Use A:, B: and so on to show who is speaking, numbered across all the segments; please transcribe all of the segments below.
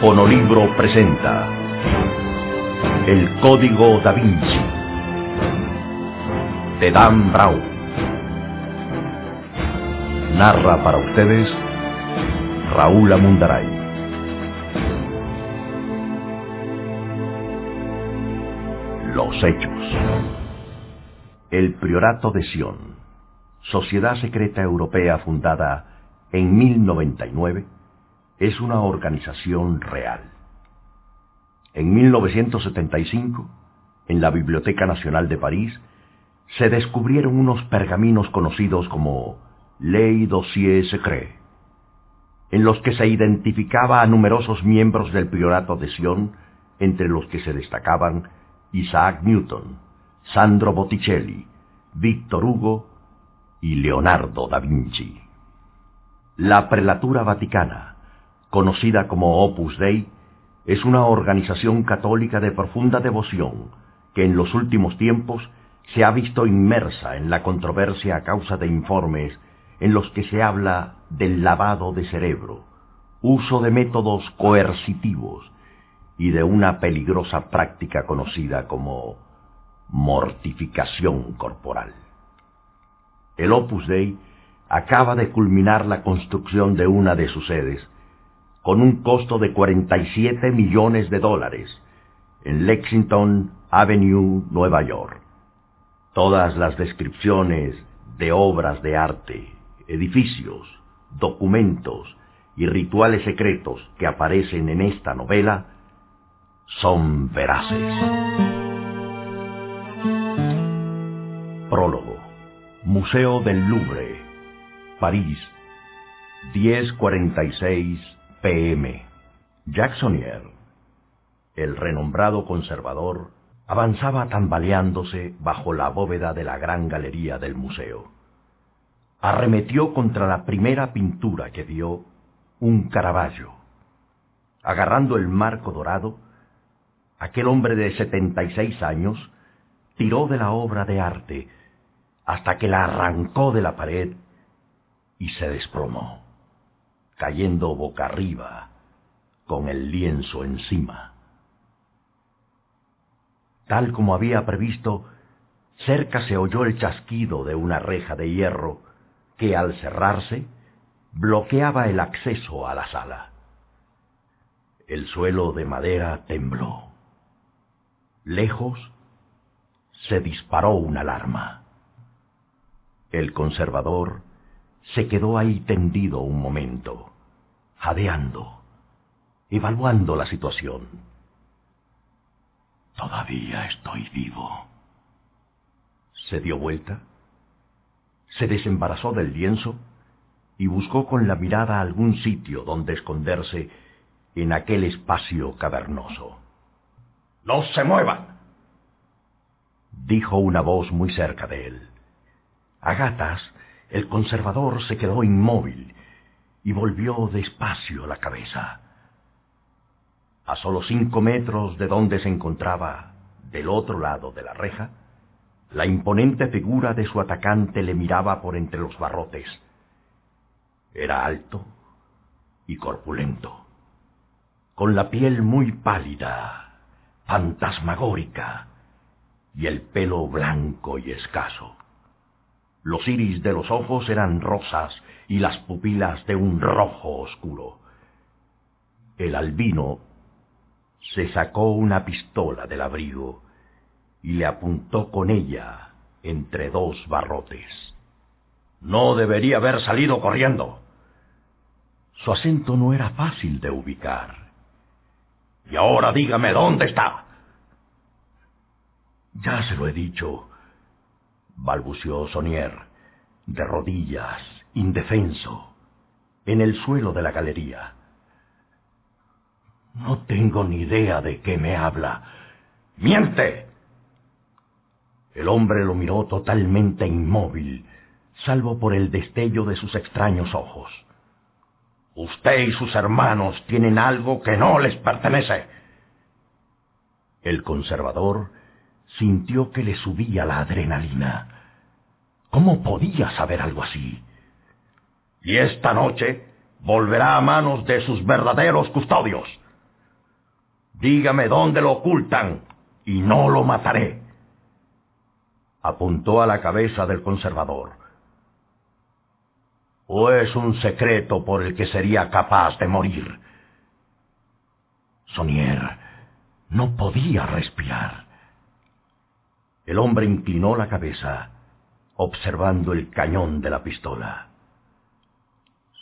A: Fonolibro presenta El Código da Vinci de Dan Brown. Narra para ustedes Raúl Amundaray. Los hechos. El Priorato de Sion, sociedad secreta europea fundada en 1099, es una organización real. En 1975, en la Biblioteca Nacional de París, se descubrieron unos pergaminos conocidos como Ley Dossier Secret, en los que se identificaba a numerosos miembros del Priorato de Sion, entre los que se destacaban Isaac Newton, Sandro Botticelli, Víctor Hugo y Leonardo da Vinci. La Prelatura Vaticana, conocida como Opus Dei, es una organización católica de profunda devoción que en los últimos tiempos se ha visto inmersa en la controversia a causa de informes en los que se habla del lavado de cerebro, uso de métodos coercitivos y de una peligrosa práctica conocida como mortificación corporal. El Opus Dei acaba de culminar la construcción de una de sus sedes, con un costo de 47 millones de dólares, en Lexington Avenue, Nueva York. Todas las descripciones de obras de arte, edificios, documentos y rituales secretos que aparecen en esta novela son veraces. Prólogo. Museo del Louvre, París, 10.46 pm. Jacksonier, el renombrado conservador, avanzaba tambaleándose bajo la bóveda de la gran galería del museo. Arremetió contra la primera pintura que vio, un Caravaggio. Agarrando el marco dorado, aquel hombre de setenta y seis años tiró de la obra de arte hasta que la arrancó de la pared y se desplomó, cayendo boca arriba con el lienzo encima. Tal como había previsto, cerca se oyó el chasquido de una reja de hierro que al cerrarse bloqueaba el acceso a la sala. El suelo de madera tembló. Lejos se disparó una alarma. El conservador se quedó ahí tendido un momento, jadeando, evaluando la situación. Todavía estoy vivo. Se dio vuelta, se desembarazó del lienzo y buscó con la mirada algún sitio donde esconderse en aquel espacio cavernoso. ¡No se muevan! dijo una voz muy cerca de él. A gatas, el conservador se quedó inmóvil y volvió despacio la cabeza. A solo cinco metros de donde se encontraba, del otro lado de la reja, la imponente figura de su atacante le miraba por entre los barrotes. Era alto y corpulento, con la piel muy pálida, fantasmagórica, y el pelo blanco y escaso. Los iris de los ojos eran rosas y las pupilas de un rojo oscuro. El albino se sacó una pistola del abrigo y le apuntó con ella entre dos barrotes. No debería haber salido corriendo. Su acento no era fácil de ubicar. Y ahora dígame dónde está. Ya se lo he dicho, balbuceó Sonier, de rodillas, indefenso, en el suelo de la galería. No tengo ni idea de qué me habla. ¡Miente! El hombre lo miró totalmente inmóvil, salvo por el destello de sus extraños ojos. Usted y sus hermanos tienen algo que no les pertenece. El conservador sintió que le subía la adrenalina. ¿Cómo podía saber algo así? Y esta noche volverá a manos de sus verdaderos custodios. Dígame dónde lo ocultan y no lo mataré. Apuntó a la cabeza del conservador. ¿O es un secreto por el que sería capaz de morir? Sonier no podía respirar. El hombre inclinó la cabeza, observando el cañón de la pistola.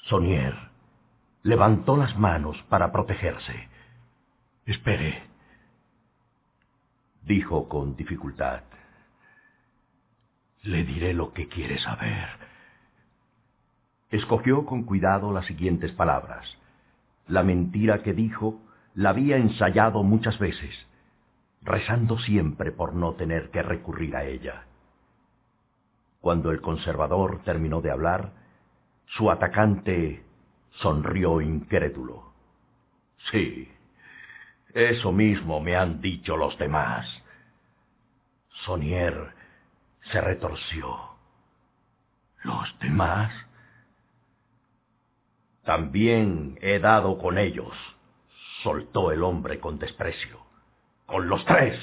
A: Sonier levantó las manos para protegerse. Espere, dijo con dificultad. Le diré lo que quiere saber. Escogió con cuidado las siguientes palabras. La mentira que dijo la había ensayado muchas veces, rezando siempre por no tener que recurrir a ella. Cuando el conservador terminó de hablar, su atacante sonrió incrédulo. Sí, eso mismo me han dicho los demás. Sonier se retorció. ¿Los demás? También he dado con ellos, soltó el hombre con desprecio. Con los tres.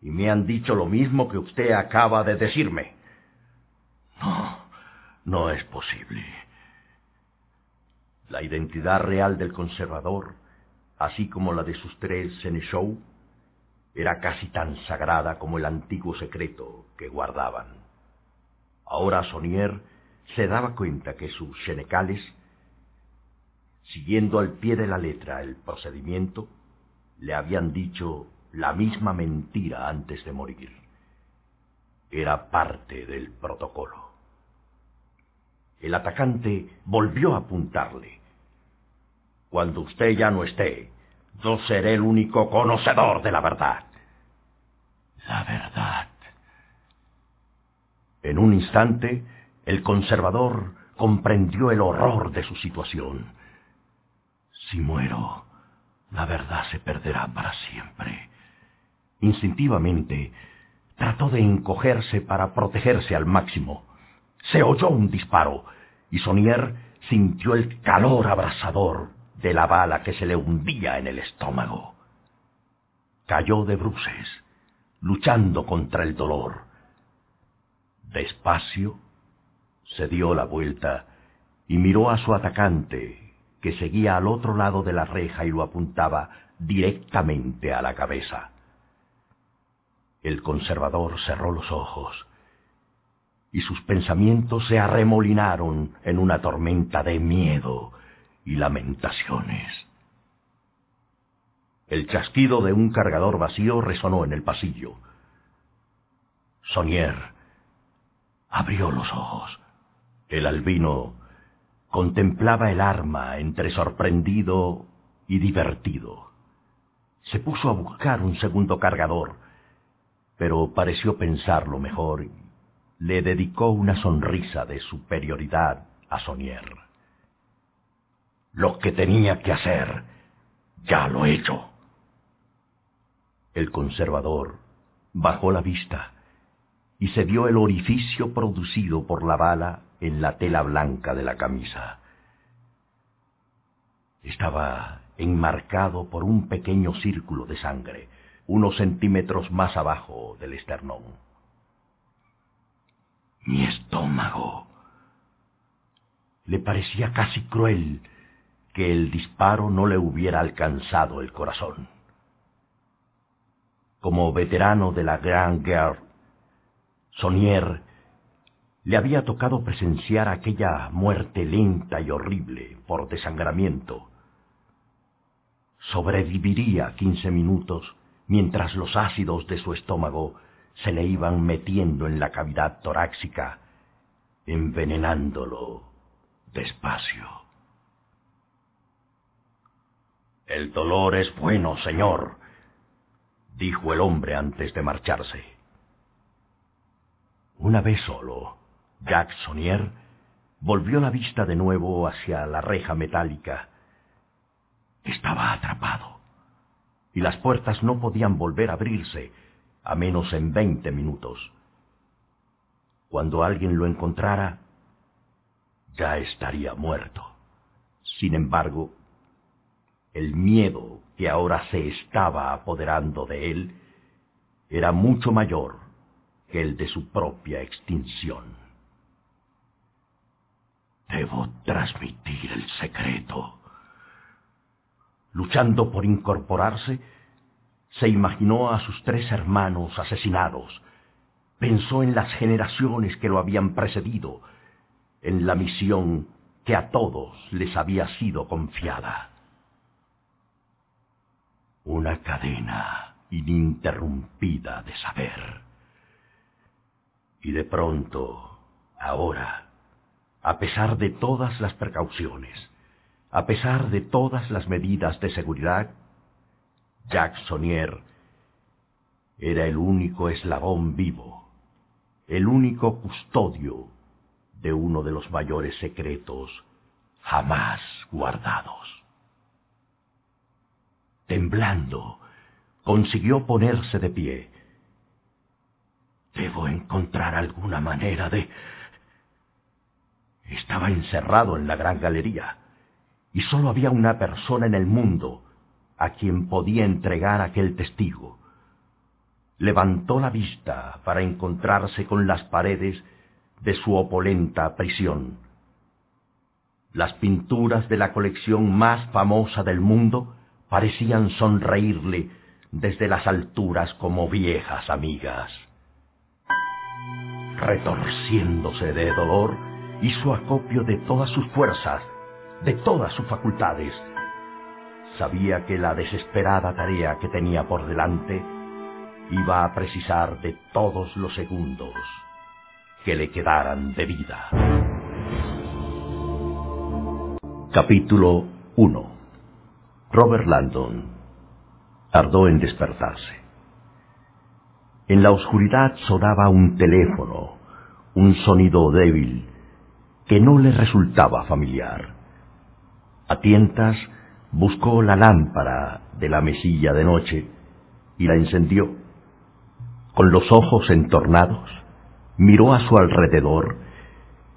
A: Y me han dicho lo mismo que usted acaba de decirme. No, no es posible. La identidad real del conservador así como la de sus tres Seneschaux, era casi tan sagrada como el antiguo secreto que guardaban. Ahora Sonier se daba cuenta que sus senecales, siguiendo al pie de la letra el procedimiento, le habían dicho la misma mentira antes de morir. Era parte del protocolo. El atacante volvió a apuntarle. Cuando usted ya no esté, yo seré el único conocedor de la verdad. La verdad. En un instante, el conservador comprendió el horror de su situación. Si muero, la verdad se perderá para siempre. Instintivamente, trató de encogerse para protegerse al máximo. Se oyó un disparo y Sonier sintió el calor abrasador de la bala que se le hundía en el estómago. Cayó de bruces, luchando contra el dolor. Despacio se dio la vuelta y miró a su atacante, que seguía al otro lado de la reja y lo apuntaba directamente a la cabeza. El conservador cerró los ojos y sus pensamientos se arremolinaron en una tormenta de miedo y lamentaciones. El chasquido de un cargador vacío resonó en el pasillo. Sonier abrió los ojos. El albino contemplaba el arma entre sorprendido y divertido. Se puso a buscar un segundo cargador, pero pareció pensarlo mejor y le dedicó una sonrisa de superioridad a Sonier. Lo que tenía que hacer, ya lo he hecho. El conservador bajó la vista y se vio el orificio producido por la bala en la tela blanca de la camisa. Estaba enmarcado por un pequeño círculo de sangre, unos centímetros más abajo del esternón. Mi estómago. Le parecía casi cruel que el disparo no le hubiera alcanzado el corazón. Como veterano de la Grande Guerre, Sonier le había tocado presenciar aquella muerte lenta y horrible por desangramiento. Sobreviviría quince minutos mientras los ácidos de su estómago se le iban metiendo en la cavidad torácica, envenenándolo despacio. El dolor es bueno, señor, dijo el hombre antes de marcharse. Una vez solo, Jacques Sonier volvió la vista de nuevo hacia la reja metálica. Estaba atrapado, y las puertas no podían volver a abrirse a menos en veinte minutos. Cuando alguien lo encontrara, ya estaría muerto. Sin embargo, el miedo que ahora se estaba apoderando de él era mucho mayor que el de su propia extinción. Debo transmitir el secreto. Luchando por incorporarse, se imaginó a sus tres hermanos asesinados, pensó en las generaciones que lo habían precedido, en la misión que a todos les había sido confiada. Una cadena ininterrumpida de saber. Y de pronto, ahora, a pesar de todas las precauciones, a pesar de todas las medidas de seguridad, Jacques Sonnier era el único eslabón vivo, el único custodio de uno de los mayores secretos jamás guardados. Temblando, consiguió ponerse de pie. Debo encontrar alguna manera de... Estaba encerrado en la gran galería y sólo había una persona en el mundo a quien podía entregar aquel testigo. Levantó la vista para encontrarse con las paredes de su opulenta prisión. Las pinturas de la colección más famosa del mundo parecían sonreírle desde las alturas como viejas amigas. Retorciéndose de dolor, hizo acopio de todas sus fuerzas, de todas sus facultades. Sabía que la desesperada tarea que tenía por delante iba a precisar de todos los segundos que le quedaran de vida. Capítulo 1 Robert Landon tardó en despertarse. En la oscuridad sonaba un teléfono, un sonido débil que no le resultaba familiar. A tientas buscó la lámpara de la mesilla de noche y la encendió. Con los ojos entornados, miró a su alrededor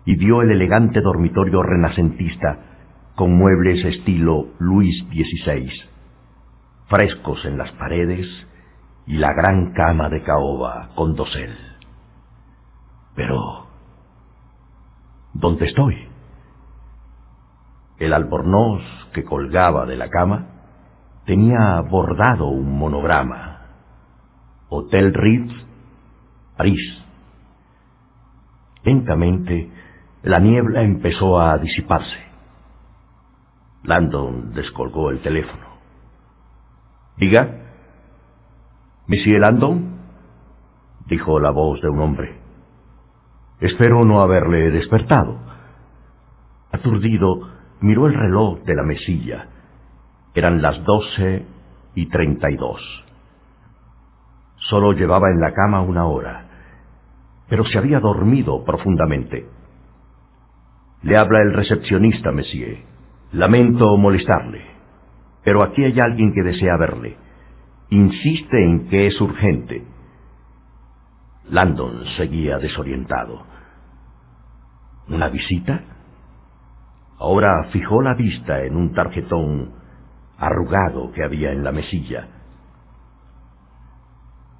A: y vio el elegante dormitorio renacentista con muebles estilo Luis XVI, frescos en las paredes y la gran cama de caoba con dosel. Pero, ¿dónde estoy? El albornoz que colgaba de la cama tenía bordado un monograma. Hotel Ritz, París. Lentamente, la niebla empezó a disiparse. Landon descolgó el teléfono. Diga. Monsieur Landon, dijo la voz de un hombre. Espero no haberle despertado. Aturdido, miró el reloj de la mesilla. Eran las doce y treinta y dos. Solo llevaba en la cama una hora, pero se había dormido profundamente. Le habla el recepcionista, Monsieur. Lamento molestarle, pero aquí hay alguien que desea verle. Insiste en que es urgente. Landon seguía desorientado. ¿Una visita? Ahora fijó la vista en un tarjetón arrugado que había en la mesilla.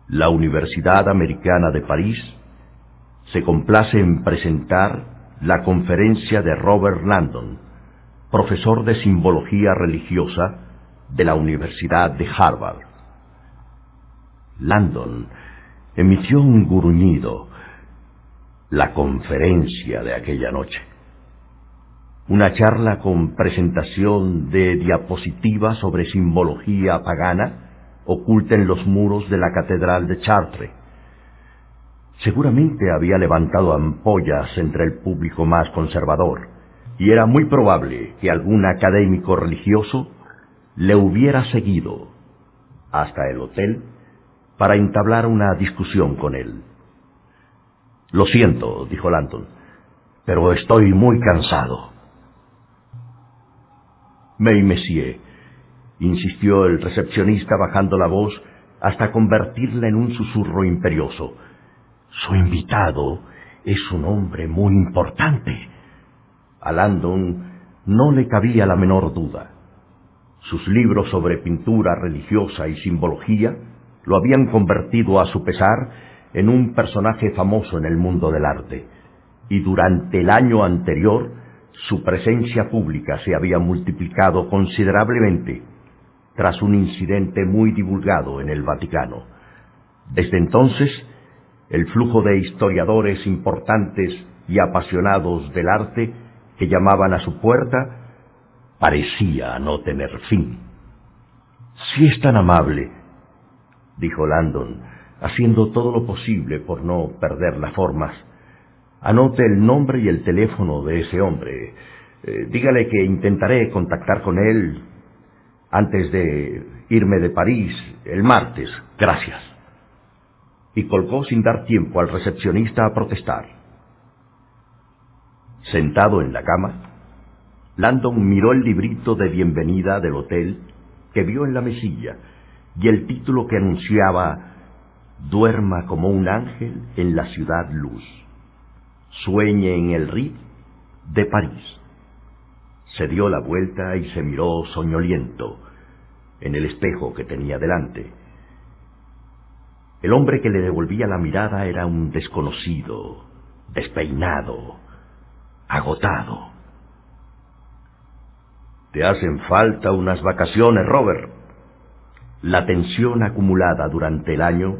A: La Universidad Americana de París se complace en presentar la conferencia de Robert Landon, profesor de simbología religiosa de la Universidad de Harvard. Landon emitió un gruñido, la conferencia de aquella noche una charla con presentación de diapositivas sobre simbología pagana oculta en los muros de la Catedral de Chartres. Seguramente había levantado ampollas entre el público más conservador, y era muy probable que algún académico religioso le hubiera seguido hasta el hotel para entablar una discusión con él. Lo siento, dijo Lanton, pero estoy muy cansado. May Messier, insistió el recepcionista bajando la voz hasta convertirla en un susurro imperioso. Su invitado es un hombre muy importante. A Landon no le cabía la menor duda. Sus libros sobre pintura religiosa y simbología lo habían convertido a su pesar en un personaje famoso en el mundo del arte, y durante el año anterior su presencia pública se había multiplicado considerablemente tras un incidente muy divulgado en el Vaticano. Desde entonces, el flujo de historiadores importantes y apasionados del arte que llamaban a su puerta parecía no tener fin. Si es tan amable, dijo Landon, haciendo todo lo posible por no perder las formas, anote el nombre y el teléfono de ese hombre. Eh, dígale que intentaré contactar con él antes de irme de París el martes. Gracias. Y colgó sin dar tiempo al recepcionista a protestar. Sentado en la cama, Landon miró el librito de bienvenida del hotel que vio en la mesilla y el título que anunciaba Duerma como un ángel en la ciudad luz. Sueñe en el Ritz de París. Se dio la vuelta y se miró soñoliento en el espejo que tenía delante. El hombre que le devolvía la mirada era un desconocido, despeinado, agotado. Te hacen falta unas vacaciones, Robert. La tensión acumulada durante el año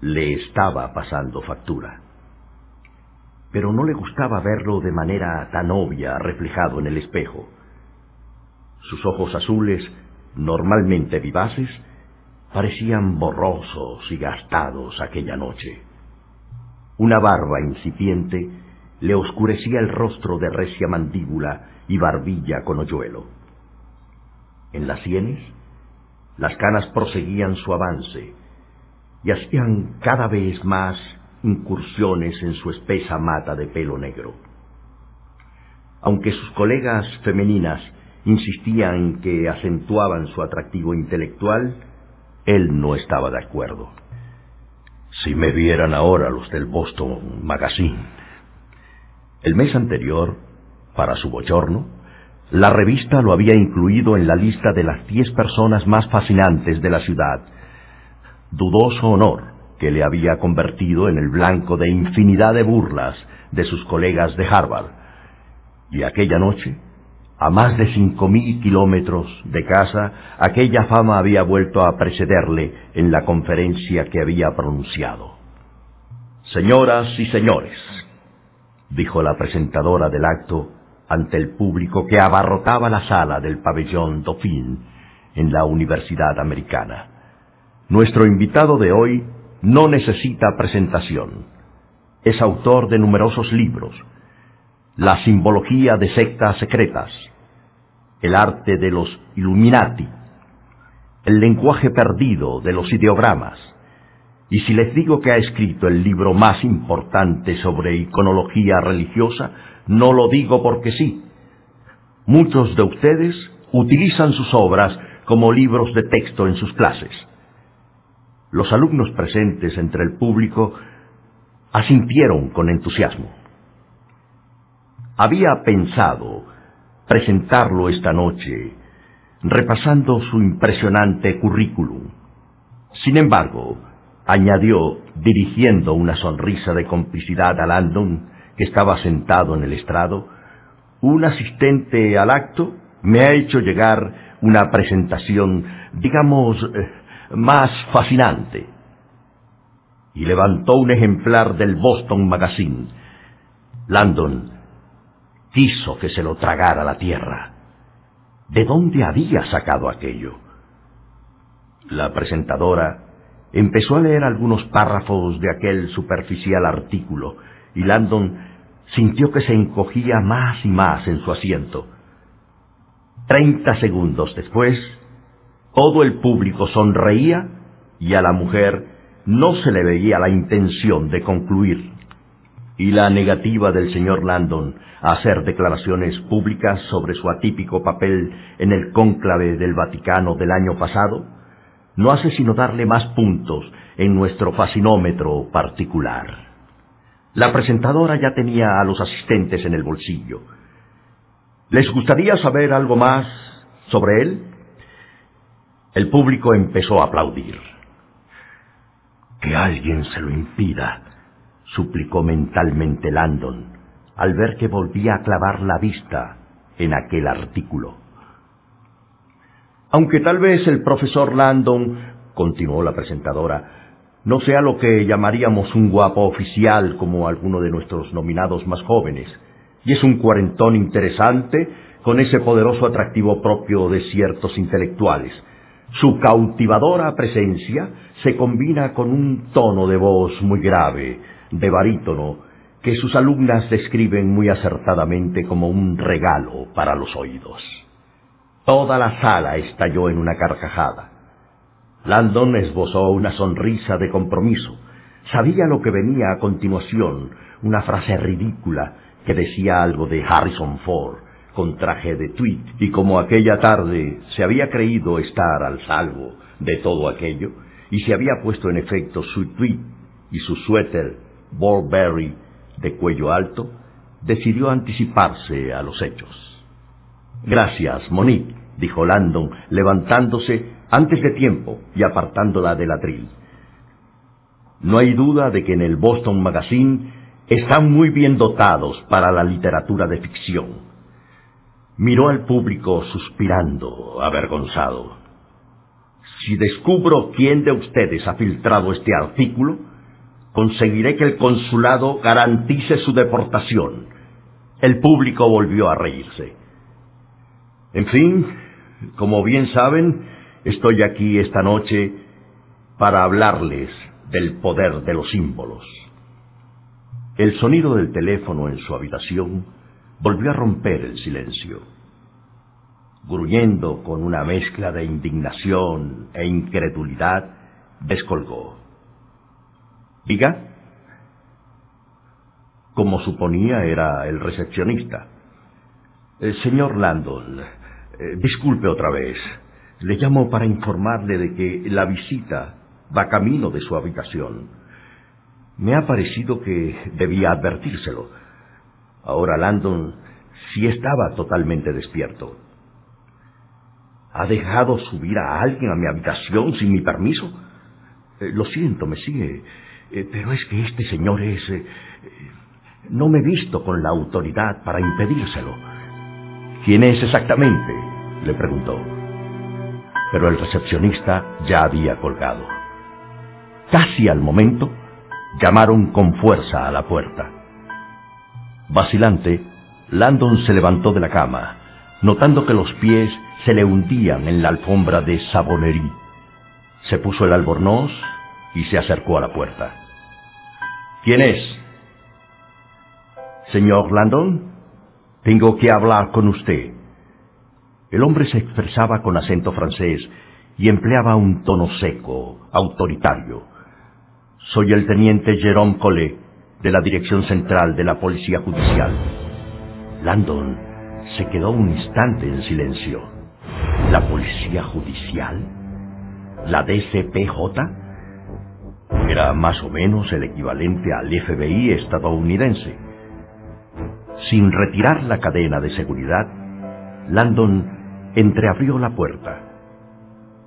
A: le estaba pasando factura. Pero no le gustaba verlo de manera tan obvia reflejado en el espejo. Sus ojos azules, normalmente vivaces, parecían borrosos y gastados aquella noche. Una barba incipiente le oscurecía el rostro de recia mandíbula y barbilla con hoyuelo. En las sienes, las canas proseguían su avance y hacían cada vez más incursiones en su espesa mata de pelo negro. Aunque sus colegas femeninas insistían en que acentuaban su atractivo intelectual, él no estaba de acuerdo. Si me vieran ahora los del Boston Magazine. El mes anterior para su bochorno, la revista lo había incluido en la lista de las diez personas más fascinantes de la ciudad. Dudoso honor que le había convertido en el blanco de infinidad de burlas de sus colegas de Harvard. Y aquella noche, a más de cinco mil kilómetros de casa, aquella fama había vuelto a precederle en la conferencia que había pronunciado. Señoras y señores, dijo la presentadora del acto ante el público que abarrotaba la sala del pabellón Dauphine en la Universidad Americana. Nuestro invitado de hoy no necesita presentación. Es autor de numerosos libros. La simbología de sectas secretas, el arte de los Illuminati, el lenguaje perdido de los ideogramas. Y si les digo que ha escrito el libro más importante sobre iconología religiosa, no lo digo porque sí. Muchos de ustedes utilizan sus obras como libros de texto en sus clases. Los alumnos presentes entre el público asintieron con entusiasmo. Había pensado presentarlo esta noche repasando su impresionante currículum. Sin embargo, añadió, dirigiendo una sonrisa de complicidad a Landon, que estaba sentado en el estrado, un asistente al acto me ha hecho llegar una presentación, digamos, eh, más fascinante. Y levantó un ejemplar del Boston Magazine. Landon quiso que se lo tragara la tierra. ¿De dónde había sacado aquello? La presentadora empezó a leer algunos párrafos de aquel superficial artículo y Landon sintió que se encogía más y más en su asiento. Treinta segundos después, todo el público sonreía y a la mujer no se le veía la intención de concluir. Y la negativa del señor Landon a hacer declaraciones públicas sobre su atípico papel en el cónclave del Vaticano del año pasado no hace sino darle más puntos en nuestro fascinómetro particular. La presentadora ya tenía a los asistentes en el bolsillo. ¿Les gustaría saber algo más sobre él? El público empezó a aplaudir. Que alguien se lo impida, suplicó mentalmente Landon, al ver que volvía a clavar la vista en aquel artículo. Aunque tal vez el profesor Landon, continuó la presentadora, no sea lo que llamaríamos un guapo oficial como alguno de nuestros nominados más jóvenes, y es un cuarentón interesante con ese poderoso atractivo propio de ciertos intelectuales. Su cautivadora presencia se combina con un tono de voz muy grave, de barítono, que sus alumnas describen muy acertadamente como un regalo para los oídos. Toda la sala estalló en una carcajada. Landon esbozó una sonrisa de compromiso. Sabía lo que venía a continuación, una frase ridícula que decía algo de Harrison Ford con traje de tweed, y como aquella tarde se había creído estar al salvo de todo aquello, y se había puesto en efecto su tweed y su suéter Burberry de cuello alto, decidió anticiparse a los hechos. Gracias, Monique, dijo Landon, levantándose antes de tiempo y apartándola del atril. No hay duda de que en el Boston Magazine están muy bien dotados para la literatura de ficción. Miró al público suspirando, avergonzado. Si descubro quién de ustedes ha filtrado este artículo, conseguiré que el consulado garantice su deportación. El público volvió a reírse. En fin, como bien saben, estoy aquí esta noche para hablarles del poder de los símbolos. El sonido del teléfono en su habitación volvió a romper el silencio. Gruñendo con una mezcla de indignación e incredulidad, descolgó. Diga. Como suponía, era el recepcionista. Eh, señor Landon, eh, disculpe otra vez. Le llamo para informarle de que la visita va camino de su habitación. Me ha parecido que debía advertírselo. Ahora Landon sí estaba totalmente despierto. ¿Ha dejado subir a alguien a mi habitación sin mi permiso? Eh, lo siento, me sigue, eh, pero es que este señor es... Eh, no me he visto con la autoridad para impedírselo. ¿Quién es exactamente? le preguntó. Pero el recepcionista ya había colgado. Casi al momento, llamaron con fuerza a la puerta. Vacilante, Landon se levantó de la cama, notando que los pies se le hundían en la alfombra de Sabonerí. Se puso el albornoz y se acercó a la puerta. ¿Quién es? Señor Landon, tengo que hablar con usted. El hombre se expresaba con acento francés y empleaba un tono seco, autoritario. Soy el teniente Jérôme Collet, de la Dirección Central de la Policía Judicial. Landon se quedó un instante en silencio. ¿La Policía Judicial? ¿La DCPJ? Era más o menos el equivalente al FBI estadounidense. Sin retirar la cadena de seguridad, Landon entreabrió la puerta.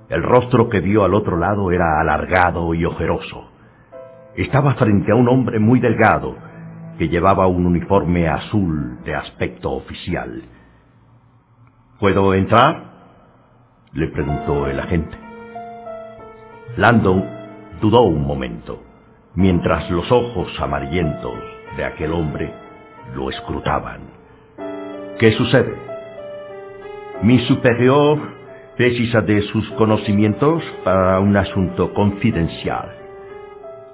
A: El rostro que vio al otro lado era alargado y ojeroso. Estaba frente a un hombre muy delgado que llevaba un uniforme azul de aspecto oficial. ¿Puedo entrar? le preguntó el agente. Landon dudó un momento, mientras los ojos amarillentos de aquel hombre lo escrutaban. ¿Qué sucede? Mi superior precisa de sus conocimientos para un asunto confidencial.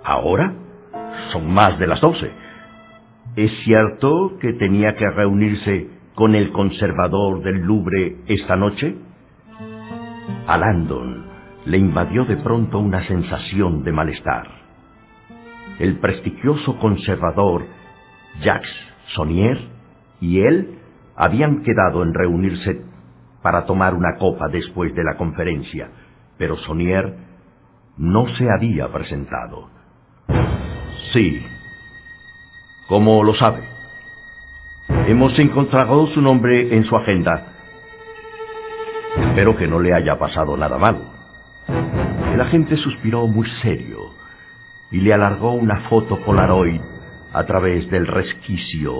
A: ¿Ahora? Son más de las doce. ¿Es cierto que tenía que reunirse con el conservador del Louvre esta noche? A Landon le invadió de pronto una sensación de malestar. El prestigioso conservador Jacques Sonnier y él habían quedado en reunirse para tomar una copa después de la conferencia, pero Sonnier no se había presentado. Sí. ¿Cómo lo sabe? Hemos encontrado su nombre en su agenda. Espero que no le haya pasado nada malo. El agente suspiró muy serio y le alargó una foto Polaroid a través del resquicio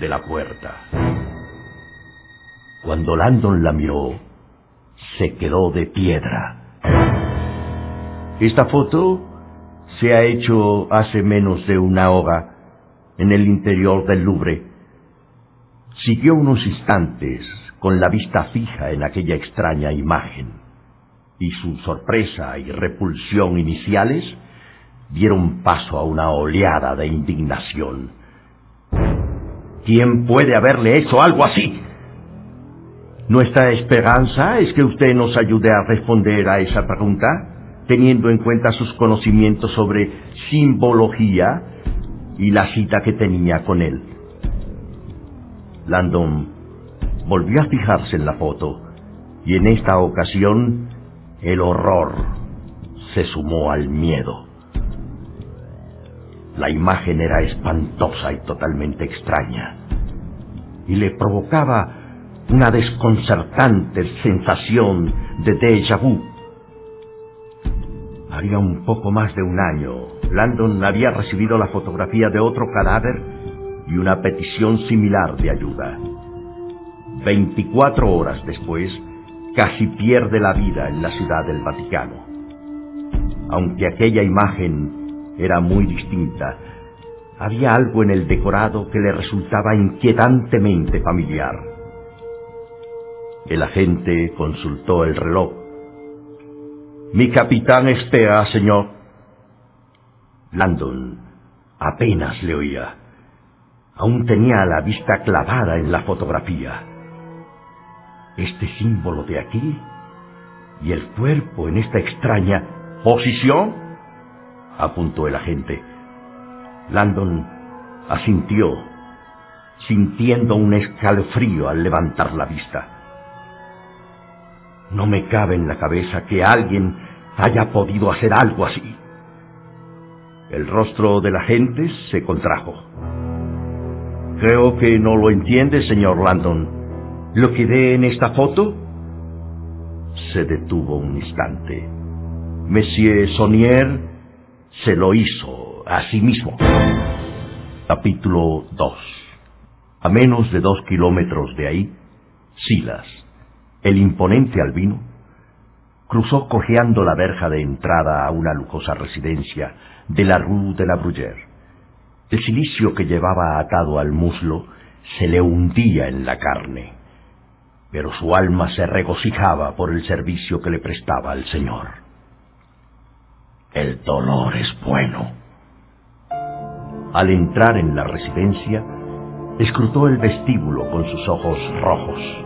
A: de la puerta. Cuando Landon la miró, se quedó de piedra. Esta foto se ha hecho hace menos de una hora en el interior del Louvre. Siguió unos instantes con la vista fija en aquella extraña imagen, y su sorpresa y repulsión iniciales dieron paso a una oleada de indignación. ¿Quién puede haberle hecho algo así? Nuestra esperanza es que usted nos ayude a responder a esa pregunta, teniendo en cuenta sus conocimientos sobre simbología y la cita que tenía con él. Landon volvió a fijarse en la foto y en esta ocasión el horror se sumó al miedo. La imagen era espantosa y totalmente extraña y le provocaba una desconcertante sensación de déjà vu. Haría un poco más de un año Landon había recibido la fotografía de otro cadáver y una petición similar de ayuda. Veinticuatro horas después, casi pierde la vida en la ciudad del Vaticano. Aunque aquella imagen era muy distinta, había algo en el decorado que le resultaba inquietantemente familiar. El agente consultó el reloj. Mi capitán espera, señor. Landon apenas le oía. Aún tenía la vista clavada en la fotografía. Este símbolo de aquí y el cuerpo en esta extraña posición, apuntó el agente. Landon asintió, sintiendo un escalofrío al levantar la vista. No me cabe en la cabeza que alguien haya podido hacer algo así. El rostro de la gente se contrajo. Creo que no lo entiende, señor Landon. ¿Lo que ve en esta foto? Se detuvo un instante. Monsieur Sonier se lo hizo a sí mismo. Capítulo 2. A menos de dos kilómetros de ahí, Silas, el imponente albino, cruzó cojeando la verja de entrada a una lujosa residencia de la Rue de la Bruyère. El silicio que llevaba atado al muslo se le hundía en la carne, pero su alma se regocijaba por el servicio que le prestaba al Señor. El dolor es bueno. Al entrar en la residencia, escrutó el vestíbulo con sus ojos rojos.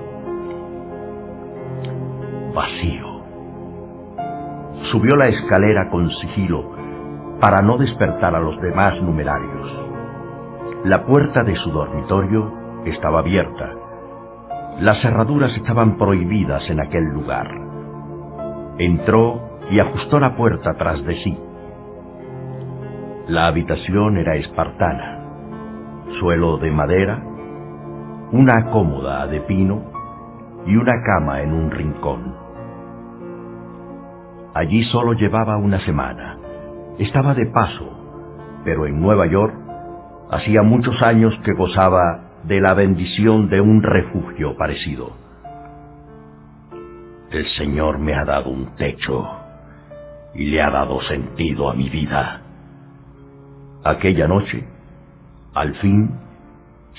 A: Vacío. Subió la escalera con sigilo para no despertar a los demás numerarios. La puerta de su dormitorio estaba abierta. Las cerraduras estaban prohibidas en aquel lugar. Entró y ajustó la puerta tras de sí. La habitación era espartana, suelo de madera, una cómoda de pino y una cama en un rincón. Allí solo llevaba una semana. Estaba de paso, pero en Nueva York hacía muchos años que gozaba de la bendición de un refugio parecido. El Señor me ha dado un techo y le ha dado sentido a mi vida. Aquella noche, al fin,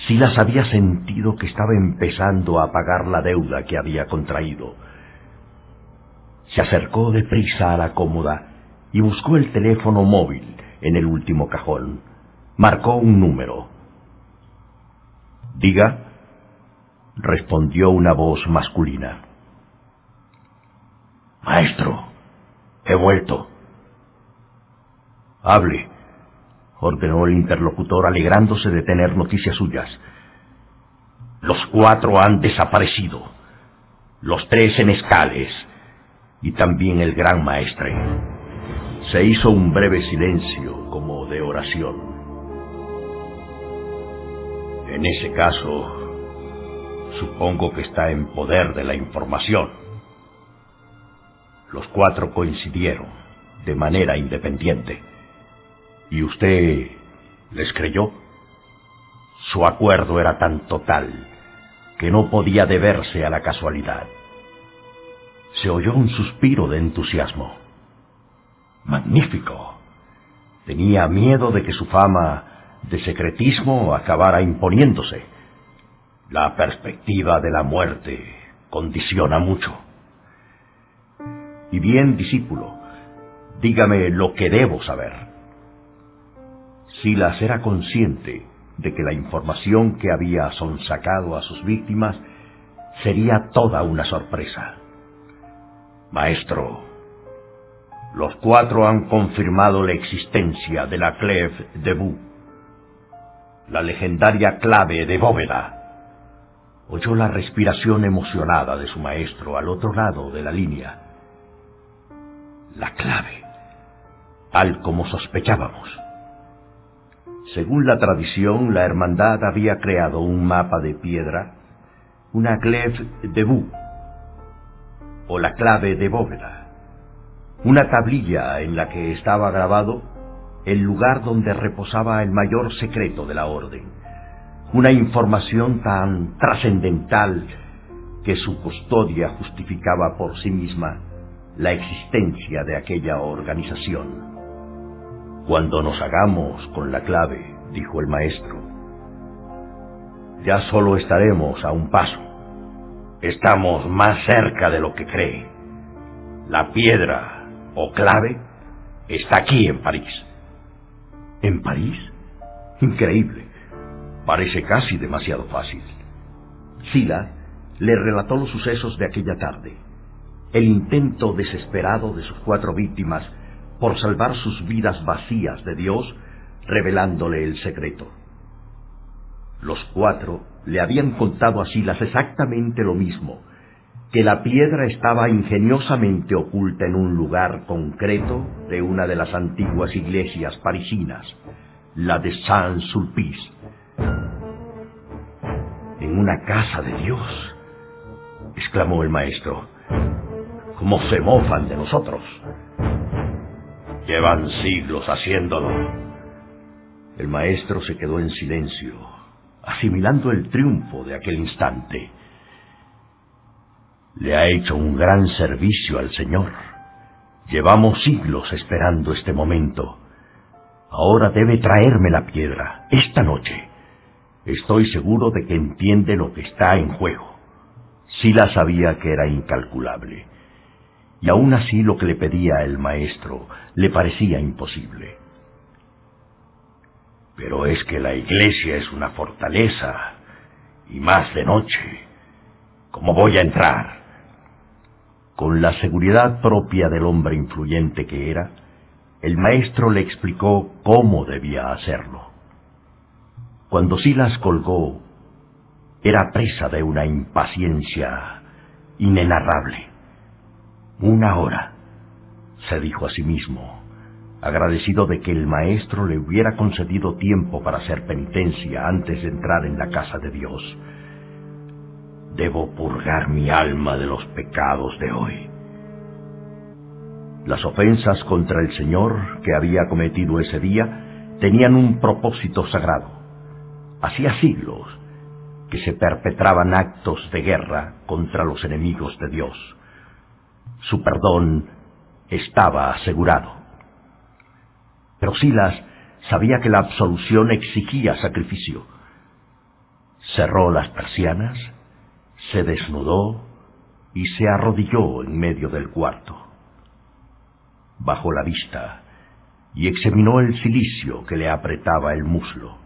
A: Silas había sentido que estaba empezando a pagar la deuda que había contraído. Se acercó deprisa a la cómoda y buscó el teléfono móvil en el último cajón. Marcó un número. Diga, respondió una voz masculina. Maestro, he vuelto. Hable, ordenó el interlocutor alegrándose de tener noticias suyas. Los cuatro han desaparecido, los tres en escales y también el gran maestre. Se hizo un breve silencio como de oración. En ese caso, supongo que está en poder de la información. Los cuatro coincidieron. de manera independiente. ¿Y usted les creyó? Su acuerdo era tan total que no podía deberse a la casualidad. Se oyó un suspiro de entusiasmo. Magnífico. Tenía miedo de que su fama de secretismo acabara imponiéndose. La perspectiva de la muerte condiciona mucho. Y bien, discípulo, dígame lo que debo saber. Silas era consciente de que la información que había sonsacado a sus víctimas sería toda una sorpresa. Maestro, los cuatro han confirmado la existencia de la Clef de Bu, la legendaria clave de bóveda. Oyó la respiración emocionada de su maestro al otro lado de la línea. La clave, tal como sospechábamos. Según la tradición, la hermandad había creado un mapa de piedra, una clef de Bu, o la clave de bóveda una tablilla en la que estaba grabado el lugar donde reposaba el mayor secreto de la orden, una información tan trascendental que su custodia justificaba por sí misma la existencia de aquella organización. Cuando nos hagamos con la clave, dijo el maestro, ya solo estaremos a un paso. Estamos más cerca de lo que cree. La piedra o clave está aquí en París. ¿En París? Increíble. Parece casi demasiado fácil. Sila le relató los sucesos de aquella tarde, el intento desesperado de sus cuatro víctimas por salvar sus vidas vacías de Dios, revelándole el secreto. Los cuatro le habían contado a Silas exactamente lo mismo, que la piedra estaba ingeniosamente oculta en un lugar concreto de una de las antiguas iglesias parisinas, la de Saint-Sulpice. En una casa de Dios, exclamó el maestro. ¿Cómo se mofan de nosotros? Llevan siglos haciéndolo. El maestro se quedó en silencio, asimilando el triunfo de aquel instante. Le ha hecho un gran servicio al Señor. Llevamos siglos esperando este momento. Ahora debe traerme la piedra, esta noche. Estoy seguro de que entiende lo que está en juego. Sí la sabía que era incalculable. Y aún así lo que le pedía el maestro le parecía imposible. Pero es que la iglesia es una fortaleza, y más de noche. ¿Cómo voy a entrar? Con la seguridad propia del hombre influyente que era, el maestro le explicó cómo debía hacerlo. Cuando Silas colgó, era presa de una impaciencia inenarrable. Una hora, se dijo a sí mismo, agradecido de que el maestro le hubiera concedido tiempo para hacer penitencia antes de entrar en la casa de Dios Debo purgar mi alma de los pecados de hoy. Las ofensas contra el Señor que había cometido ese día tenían un propósito sagrado. Hacía siglos que se perpetraban actos de guerra contra los enemigos de Dios. Su perdón estaba asegurado. Pero Silas sabía que la absolución exigía sacrificio. Cerró las persianas se desnudó y se arrodilló en medio del cuarto. Bajó la vista y examinó el cilicio que le apretaba el muslo.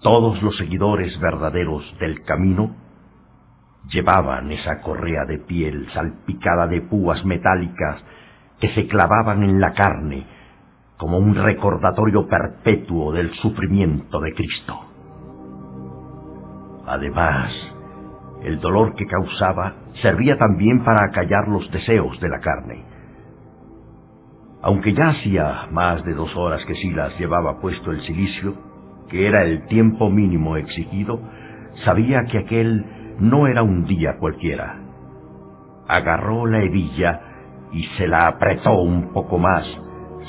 A: Todos los seguidores verdaderos del camino llevaban esa correa de piel salpicada de púas metálicas que se clavaban en la carne como un recordatorio perpetuo del sufrimiento de Cristo. Además, el dolor que causaba servía también para acallar los deseos de la carne. Aunque ya hacía más de dos horas que Silas llevaba puesto el silicio, que era el tiempo mínimo exigido, sabía que aquel no era un día cualquiera. Agarró la hebilla y se la apretó un poco más,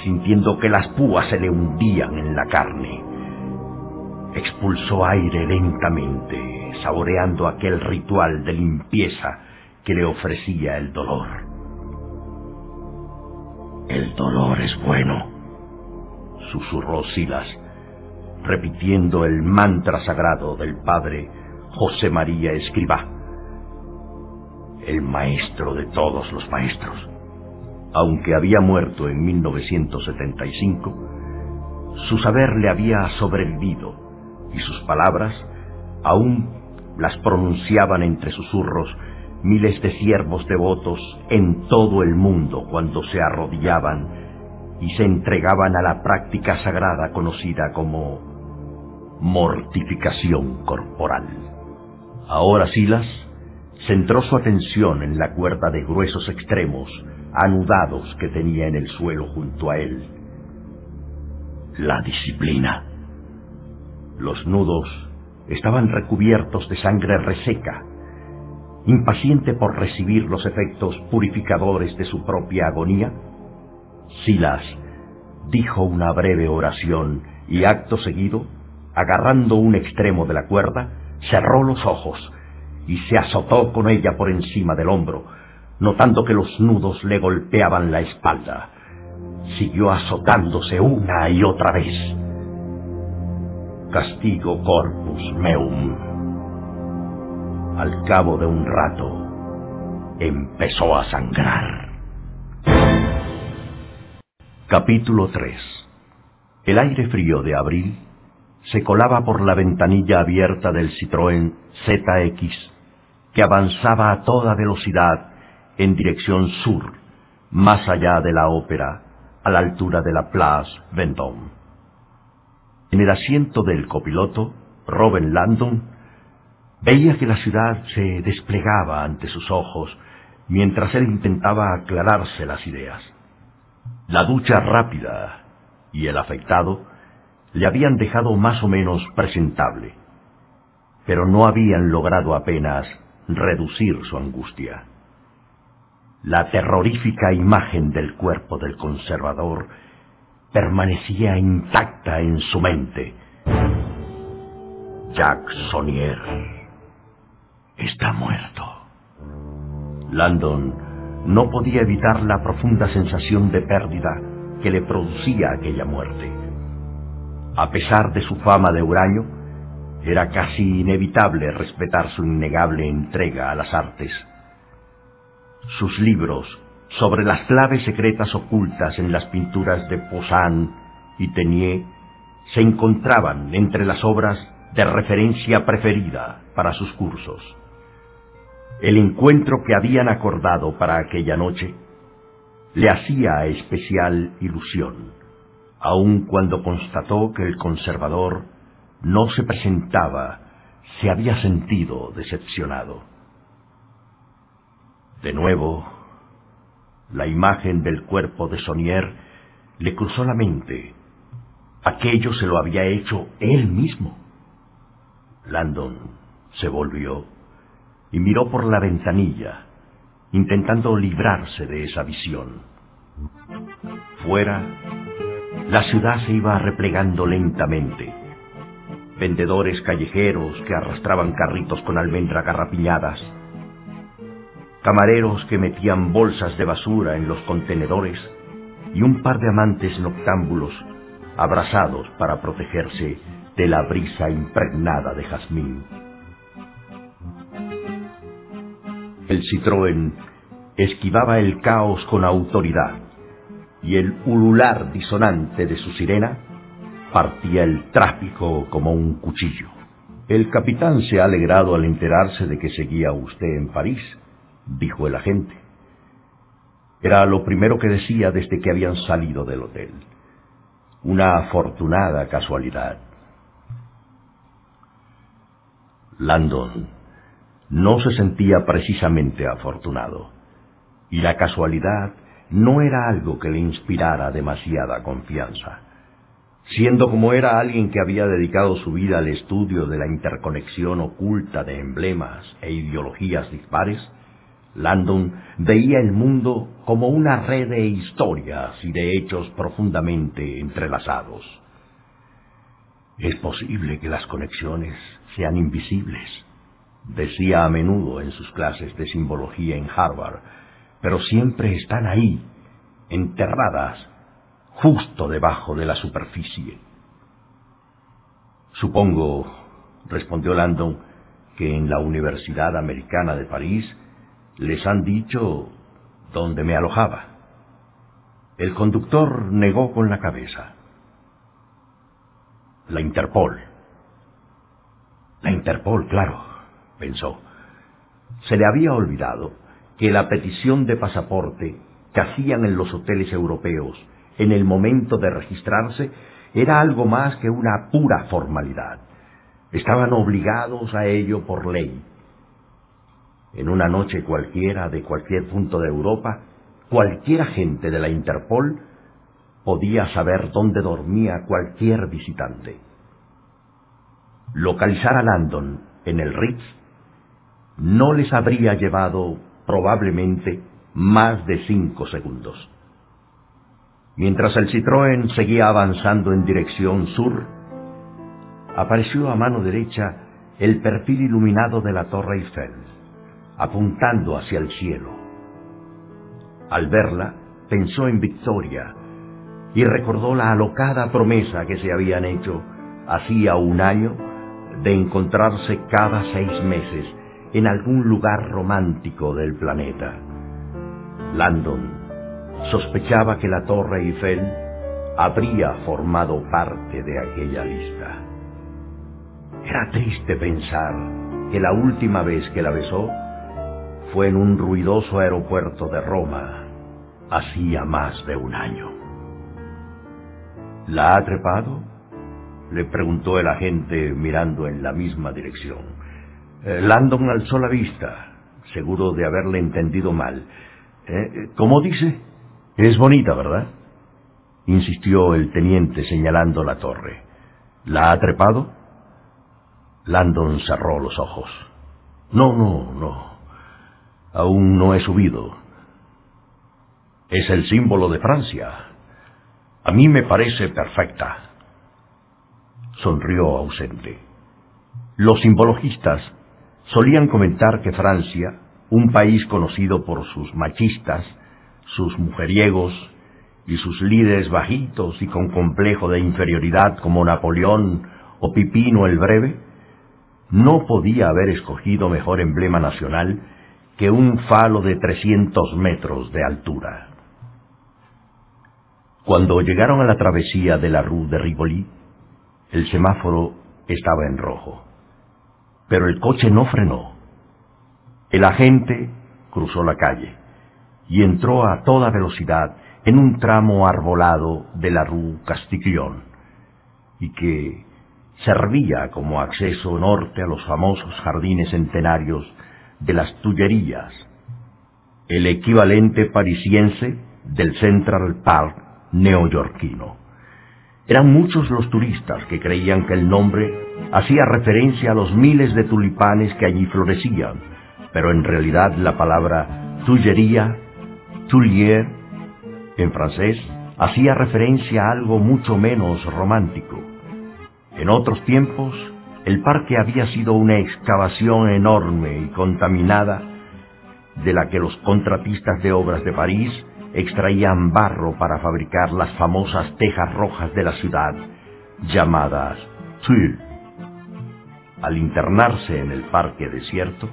A: sintiendo que las púas se le hundían en la carne. Expulsó aire lentamente, saboreando aquel ritual de limpieza que le ofrecía el dolor. El dolor es bueno, susurró Silas, repitiendo el mantra sagrado del padre José María Escribá, el maestro de todos los maestros. Aunque había muerto en 1975, su saber le había sobrevivido y sus palabras aún las pronunciaban entre susurros miles de siervos devotos en todo el mundo cuando se arrodillaban y se entregaban a la práctica sagrada conocida como mortificación corporal. Ahora Silas centró su atención en la cuerda de gruesos extremos anudados que tenía en el suelo junto a él. La disciplina. Los nudos estaban recubiertos de sangre reseca. Impaciente por recibir los efectos purificadores de su propia agonía, Silas dijo una breve oración y acto seguido agarrando un extremo de la cuerda, cerró los ojos y se azotó con ella por encima del hombro, notando que los nudos le golpeaban la espalda. Siguió azotándose una y otra vez. Castigo corpus meum. Al cabo de un rato, empezó a sangrar. Capítulo 3 El aire frío de abril se colaba por la ventanilla abierta del Citroën ZX, que avanzaba a toda velocidad en dirección sur, más allá de la ópera, a la altura de la Place Vendôme. En el asiento del copiloto, Robin Landon, veía que la ciudad se desplegaba ante sus ojos mientras él intentaba aclararse las ideas. La ducha rápida y el afectado le habían dejado más o menos presentable, pero no habían logrado apenas reducir su angustia. La terrorífica imagen del cuerpo del conservador permanecía intacta en su mente. Jack Sonier está muerto. Landon no podía evitar la profunda sensación de pérdida que le producía aquella muerte. A pesar de su fama de huraño, era casi inevitable respetar su innegable entrega a las artes. Sus libros sobre las claves secretas ocultas en las pinturas de Poussin y Tenier se encontraban entre las obras de referencia preferida para sus cursos. El encuentro que habían acordado para aquella noche le hacía especial ilusión aun cuando constató que el conservador no se presentaba, se había sentido decepcionado. De nuevo, la imagen del cuerpo de Sonier le cruzó la mente. Aquello se lo había hecho él mismo. Landon se volvió y miró por la ventanilla, intentando librarse de esa visión. Fuera, la ciudad se iba replegando lentamente. Vendedores callejeros que arrastraban carritos con almendra garrapiñadas. Camareros que metían bolsas de basura en los contenedores y un par de amantes noctámbulos abrazados para protegerse de la brisa impregnada de jazmín. El Citroën esquivaba el caos con autoridad y el ulular disonante de su sirena partía el tráfico como un cuchillo. El capitán se ha alegrado al enterarse de que seguía usted en París, dijo el agente. Era lo primero que decía desde que habían salido del hotel. Una afortunada casualidad. Landon no se sentía precisamente afortunado, y la casualidad no era algo que le inspirara demasiada confianza. Siendo como era alguien que había dedicado su vida al estudio de la interconexión oculta de emblemas e ideologías dispares, Landon veía el mundo como una red de historias y de hechos profundamente entrelazados. Es posible que las conexiones sean invisibles, decía a menudo en sus clases de simbología en Harvard, pero siempre están ahí, enterradas, justo debajo de la superficie. Supongo, respondió Landon, que en la Universidad Americana de París les han dicho dónde me alojaba. El conductor negó con la cabeza. La Interpol. La Interpol, claro, pensó. Se le había olvidado que la petición de pasaporte que hacían en los hoteles europeos en el momento de registrarse era algo más que una pura formalidad. Estaban obligados a ello por ley. En una noche cualquiera de cualquier punto de Europa, cualquier agente de la Interpol podía saber dónde dormía cualquier visitante. Localizar a Landon en el Ritz no les habría llevado probablemente más de cinco segundos. Mientras el Citroën seguía avanzando en dirección sur, apareció a mano derecha el perfil iluminado de la Torre Eiffel, apuntando hacia el cielo. Al verla, pensó en Victoria y recordó la alocada promesa que se habían hecho hacía un año de encontrarse cada seis meses en algún lugar romántico del planeta. Landon sospechaba que la Torre Eiffel habría formado parte de aquella lista. Era triste pensar que la última vez que la besó fue en un ruidoso aeropuerto de Roma, hacía más de un año. ¿La ha trepado? le preguntó el agente mirando en la misma dirección. Eh, Landon alzó la vista, seguro de haberle entendido mal. Eh, ¿Cómo dice? Es bonita, ¿verdad? insistió el teniente señalando la torre. ¿La ha trepado? Landon cerró los ojos. No, no, no. Aún no he subido. Es el símbolo de Francia. A mí me parece perfecta. Sonrió ausente. Los simbologistas solían comentar que Francia, un país conocido por sus machistas, sus mujeriegos y sus líderes bajitos y con complejo de inferioridad como Napoleón o Pipino el Breve, no podía haber escogido mejor emblema nacional que un falo de 300 metros de altura. Cuando llegaron a la travesía de la Rue de Rivoli, el semáforo estaba en rojo, pero el coche no frenó. El agente cruzó la calle y entró a toda velocidad en un tramo arbolado de la Rue Castiglione y que servía como acceso norte a los famosos jardines centenarios de las Tullerías, el equivalente parisiense del Central Park neoyorquino. Eran muchos los turistas que creían que el nombre hacía referencia a los miles de tulipanes que allí florecían, pero en realidad la palabra Tullería Tullier, en francés, hacía referencia a algo mucho menos romántico. En otros tiempos, el parque había sido una excavación enorme y contaminada de la que los contratistas de obras de París extraían barro para fabricar las famosas tejas rojas de la ciudad, llamadas tuiles. Al internarse en el parque desierto,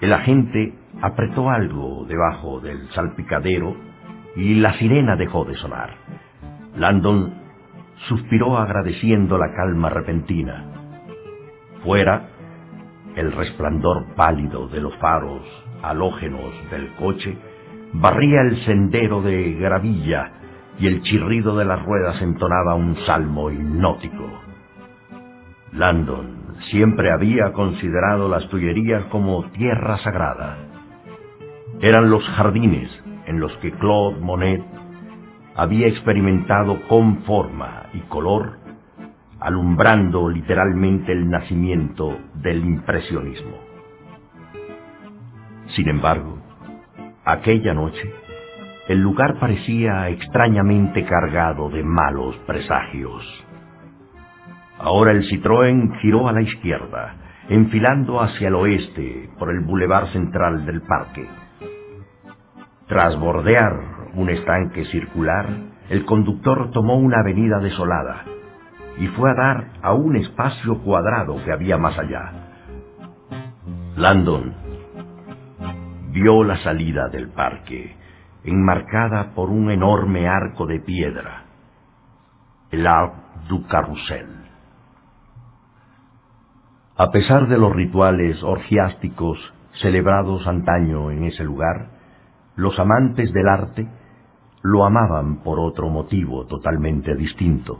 A: el agente apretó algo debajo del salpicadero y la sirena dejó de sonar. Landon suspiró agradeciendo la calma repentina. Fuera, el resplandor pálido de los faros halógenos del coche barría el sendero de gravilla y el chirrido de las ruedas entonaba un salmo hipnótico. Landon siempre había considerado las Tullerías como tierra sagrada. Eran los jardines en los que Claude Monet había experimentado con forma y color, alumbrando literalmente el nacimiento del impresionismo. Sin embargo, Aquella noche, el lugar parecía extrañamente cargado de malos presagios. Ahora el Citroën giró a la izquierda, enfilando hacia el oeste por el bulevar central del parque. Tras bordear un estanque circular, el conductor tomó una avenida desolada y fue a dar a un espacio cuadrado que había más allá. Landon vio la salida del parque, enmarcada por un enorme arco de piedra, el Arc du Carrousel. A pesar de los rituales orgiásticos celebrados antaño en ese lugar, los amantes del arte lo amaban por otro motivo totalmente distinto.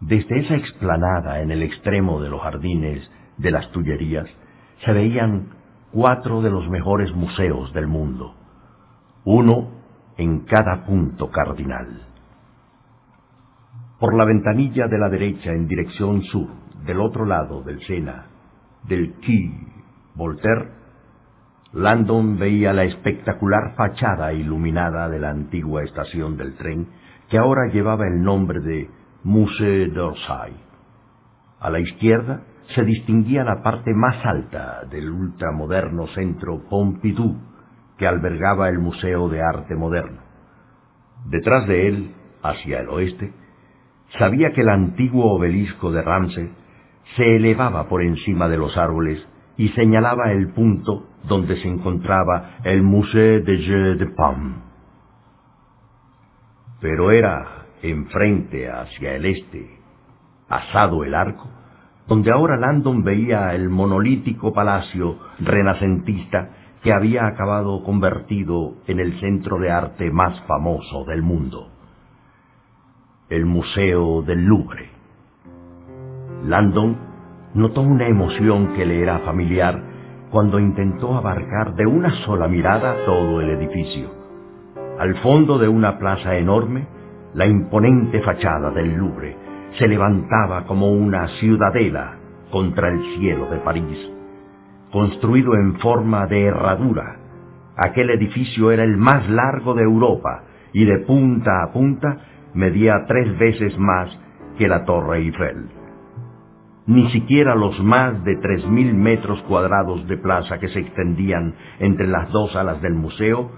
A: Desde esa explanada en el extremo de los jardines de las Tullerías se veían cuatro de los mejores museos del mundo, uno en cada punto cardinal. Por la ventanilla de la derecha en dirección sur, del otro lado del Sena, del Quai Voltaire, Landon veía la espectacular fachada iluminada de la antigua estación del tren que ahora llevaba el nombre de Musée d'Orsay. A la izquierda se distinguía la parte más alta del ultramoderno centro Pompidou que albergaba el Museo de Arte Moderno. Detrás de él, hacia el oeste, sabía que el antiguo obelisco de Ramsey se elevaba por encima de los árboles y señalaba el punto donde se encontraba el Musée de Jeux de Paume. Pero era enfrente hacia el este, asado el arco, donde ahora Landon veía el monolítico palacio renacentista que había acabado convertido en el centro de arte más famoso del mundo, el Museo del Louvre. Landon notó una emoción que le era familiar cuando intentó abarcar de una sola mirada todo el edificio. Al fondo de una plaza enorme, la imponente fachada del Louvre se levantaba como una ciudadela contra el cielo de París. Construido en forma de herradura, aquel edificio era el más largo de Europa y de punta a punta medía tres veces más que la Torre Eiffel ni siquiera los más de tres mil metros cuadrados de plaza que se extendían entre las dos alas del museo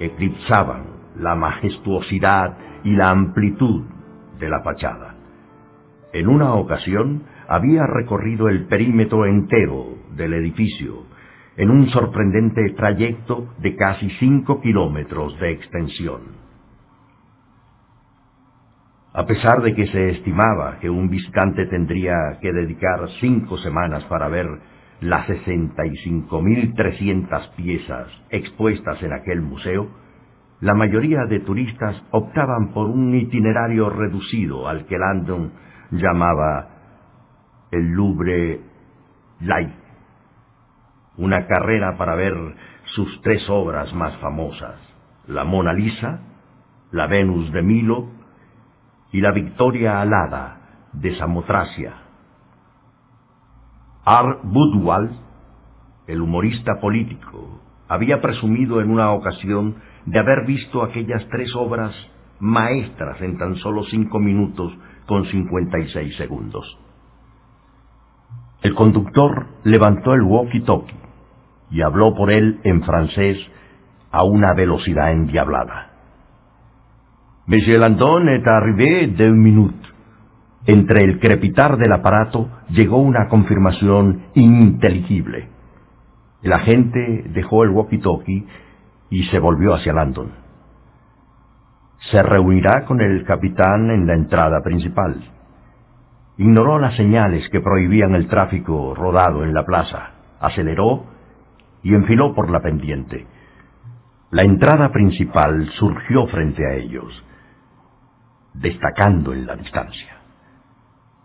A: eclipsaban la majestuosidad y la amplitud de la fachada. En una ocasión había recorrido el perímetro entero del edificio en un sorprendente trayecto de casi cinco kilómetros de extensión. A pesar de que se estimaba que un visitante tendría que dedicar cinco semanas para ver las 65.300 piezas expuestas en aquel museo, la mayoría de turistas optaban por un itinerario reducido al que Landon llamaba el Louvre Light, una carrera para ver sus tres obras más famosas, la Mona Lisa, la Venus de Milo y la victoria alada de Samotracia. Art Budwal, el humorista político, había presumido en una ocasión de haber visto aquellas tres obras maestras en tan solo cinco minutos con cincuenta y seis segundos. El conductor levantó el walkie-talkie y habló por él en francés a una velocidad endiablada. Monsieur Landon est arrivé de minute. Entre el crepitar del aparato llegó una confirmación ininteligible. El agente dejó el walkie-talkie y se volvió hacia Landon. Se reunirá con el capitán en la entrada principal. Ignoró las señales que prohibían el tráfico rodado en la plaza, aceleró y enfiló por la pendiente. La entrada principal surgió frente a ellos destacando en la distancia,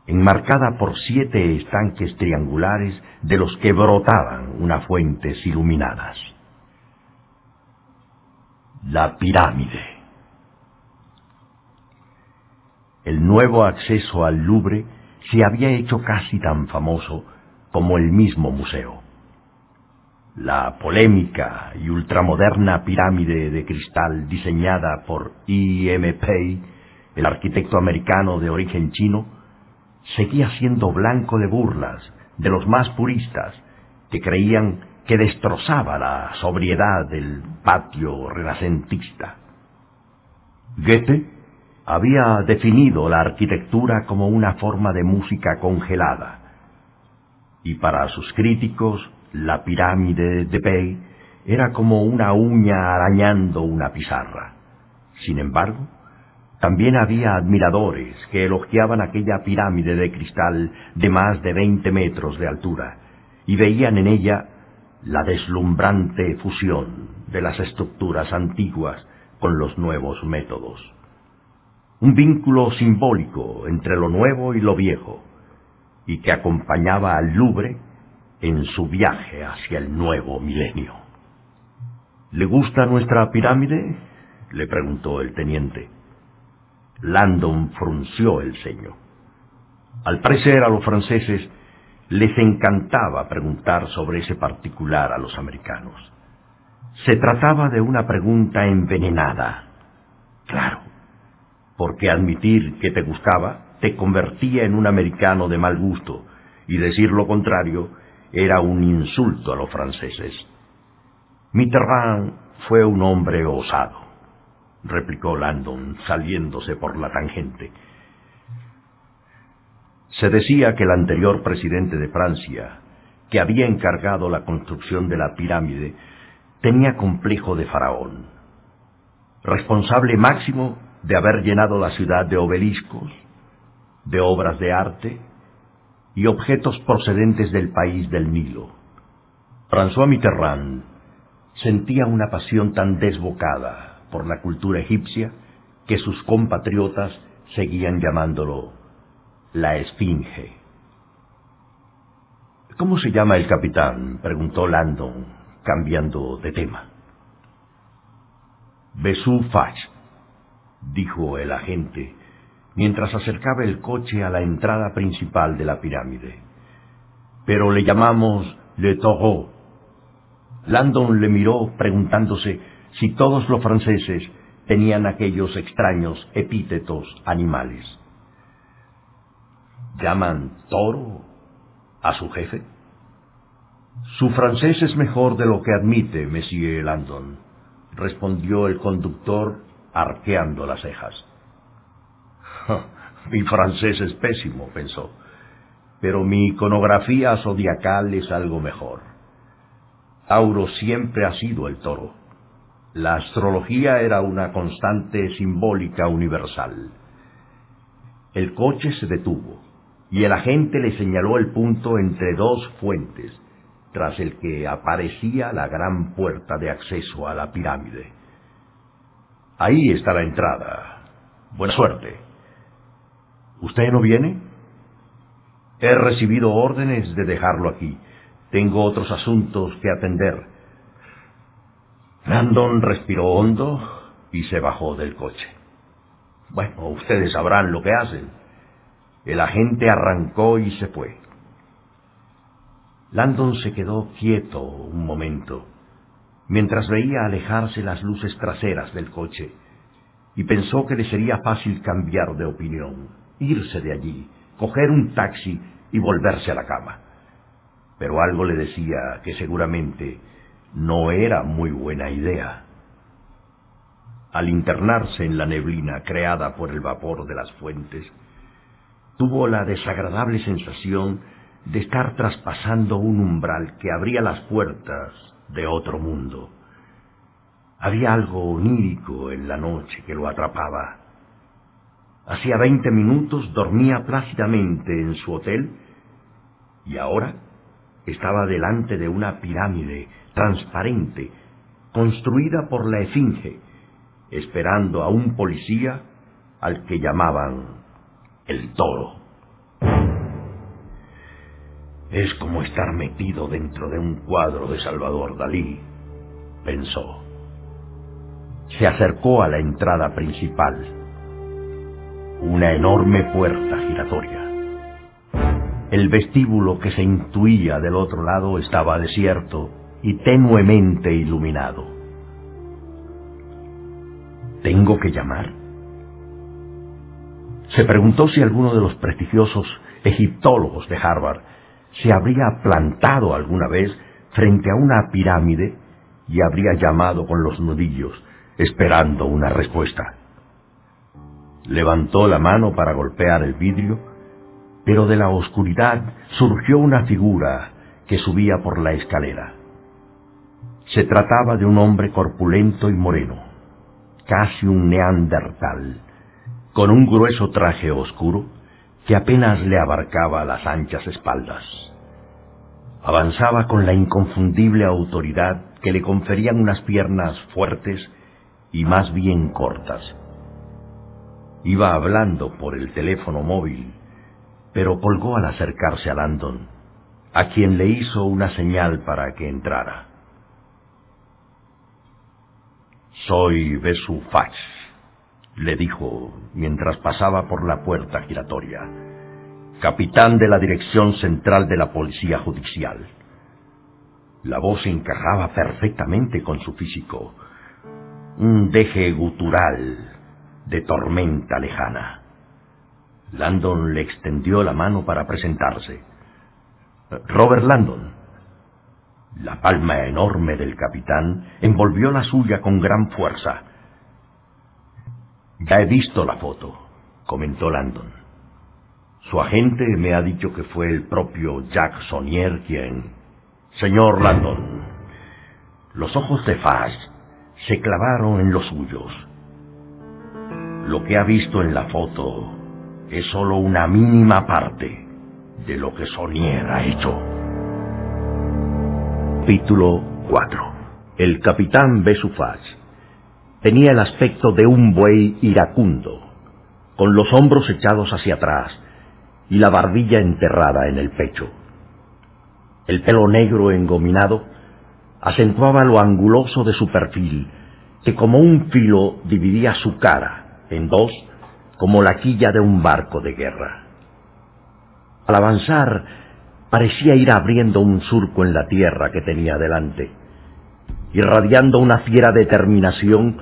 A: enmarcada por siete estanques triangulares de los que brotaban unas fuentes iluminadas. La pirámide. El nuevo acceso al Louvre se había hecho casi tan famoso como el mismo museo. la polémica y ultramoderna pirámide de cristal diseñada por E.M. Pei, el arquitecto americano de origen chino, seguía siendo blanco de burlas de los más puristas que creían que destrozaba la sobriedad del patio renacentista. Goethe había definido la arquitectura como una forma de música congelada, y para sus críticos la pirámide de Pei era como una uña arañando una pizarra. Sin embargo, también había admiradores que elogiaban aquella pirámide de cristal de más de veinte metros de altura y veían en ella la deslumbrante fusión de las estructuras antiguas con los nuevos métodos. Un vínculo simbólico entre lo nuevo y lo viejo, y que acompañaba al Louvre en su viaje hacia el nuevo milenio. ¿Le gusta nuestra pirámide? le preguntó el teniente. Landon frunció el ceño. Al parecer a los franceses les encantaba preguntar sobre ese particular a los americanos. Se trataba de una pregunta envenenada. Claro, porque admitir que te gustaba te convertía en un americano de mal gusto, y decir lo contrario era un insulto a los franceses. Mitterrand fue un hombre osado, replicó Landon, saliéndose por la tangente. Se decía que el anterior presidente de Francia, que había encargado la construcción de la pirámide, tenía complejo de faraón, responsable máximo de haber llenado la ciudad de obeliscos, de obras de arte y objetos procedentes del país del Nilo. François Mitterrand sentía una pasión tan desbocada por la cultura egipcia que sus compatriotas seguían llamándolo la Esfinge. ¿Cómo se llama el capitán? preguntó Landon, cambiando de tema. Besú Fach, dijo el agente, mientras acercaba el coche a la entrada principal de la pirámide. Pero le llamamos Le Taureau. Landon le miró preguntándose si todos los franceses tenían aquellos extraños epítetos animales. ¿Llaman toro a su jefe? Su francés es mejor de lo que admite, Monsieur Landon, respondió el conductor arqueando las cejas. mi francés es pésimo, pensó, pero mi iconografía zodiacal es algo mejor. Tauro siempre ha sido el toro. La astrología era una constante simbólica universal. El coche se detuvo y el agente le señaló el punto entre dos fuentes, tras el que aparecía la gran puerta de acceso a la pirámide. Ahí está la entrada. Buena suerte. ¿Usted no viene? He recibido órdenes de dejarlo aquí. Tengo otros asuntos que atender. Landon respiró hondo y se bajó del coche. Bueno, ustedes sabrán lo que hacen. El agente arrancó y se fue. Landon se quedó quieto un momento, mientras veía alejarse las luces traseras del coche, y pensó que le sería fácil cambiar de opinión irse de allí, coger un taxi y volverse a la cama. Pero algo le decía que seguramente no era muy buena idea. Al internarse en la neblina creada por el vapor de las fuentes, tuvo la desagradable sensación de estar traspasando un umbral que abría las puertas de otro mundo. Había algo onírico en la noche que lo atrapaba Hacía veinte minutos dormía plácidamente en su hotel y ahora estaba delante de una pirámide transparente construida por la Esfinge, esperando a un policía al que llamaban el toro. Es como estar metido dentro de un cuadro de Salvador Dalí, pensó. Se acercó a la entrada principal una enorme puerta giratoria. El vestíbulo que se intuía del otro lado estaba desierto y tenuemente iluminado. ¿Tengo que llamar? Se preguntó si alguno de los prestigiosos egiptólogos de Harvard se habría plantado alguna vez frente a una pirámide y habría llamado con los nudillos, esperando una respuesta. Levantó la mano para golpear el vidrio, pero de la oscuridad surgió una figura que subía por la escalera. Se trataba de un hombre corpulento y moreno, casi un neandertal, con un grueso traje oscuro que apenas le abarcaba las anchas espaldas. Avanzaba con la inconfundible autoridad que le conferían unas piernas fuertes y más bien cortas. Iba hablando por el teléfono móvil, pero colgó al acercarse a Landon, a quien le hizo una señal para que entrara. Soy Besu Fax, le dijo mientras pasaba por la puerta giratoria, capitán de la Dirección Central de la Policía Judicial. La voz encajaba perfectamente con su físico, un deje gutural de tormenta lejana. Landon le extendió la mano para presentarse. Robert Landon. La palma enorme del capitán envolvió la suya con gran fuerza. Ya he visto la foto, comentó Landon. Su agente me ha dicho que fue el propio Jack Sonier quien... Señor Landon, los ojos de Faz se clavaron en los suyos. Lo que ha visto en la foto es solo una mínima parte de lo que Sonier ha hecho. Capítulo 4 El capitán Besufaz tenía el aspecto de un buey iracundo, con los hombros echados hacia atrás y la barbilla enterrada en el pecho. El pelo negro engominado acentuaba lo anguloso de su perfil, que como un filo dividía su cara en dos como la quilla de un barco de guerra. Al avanzar, parecía ir abriendo un surco en la tierra que tenía delante, irradiando una fiera determinación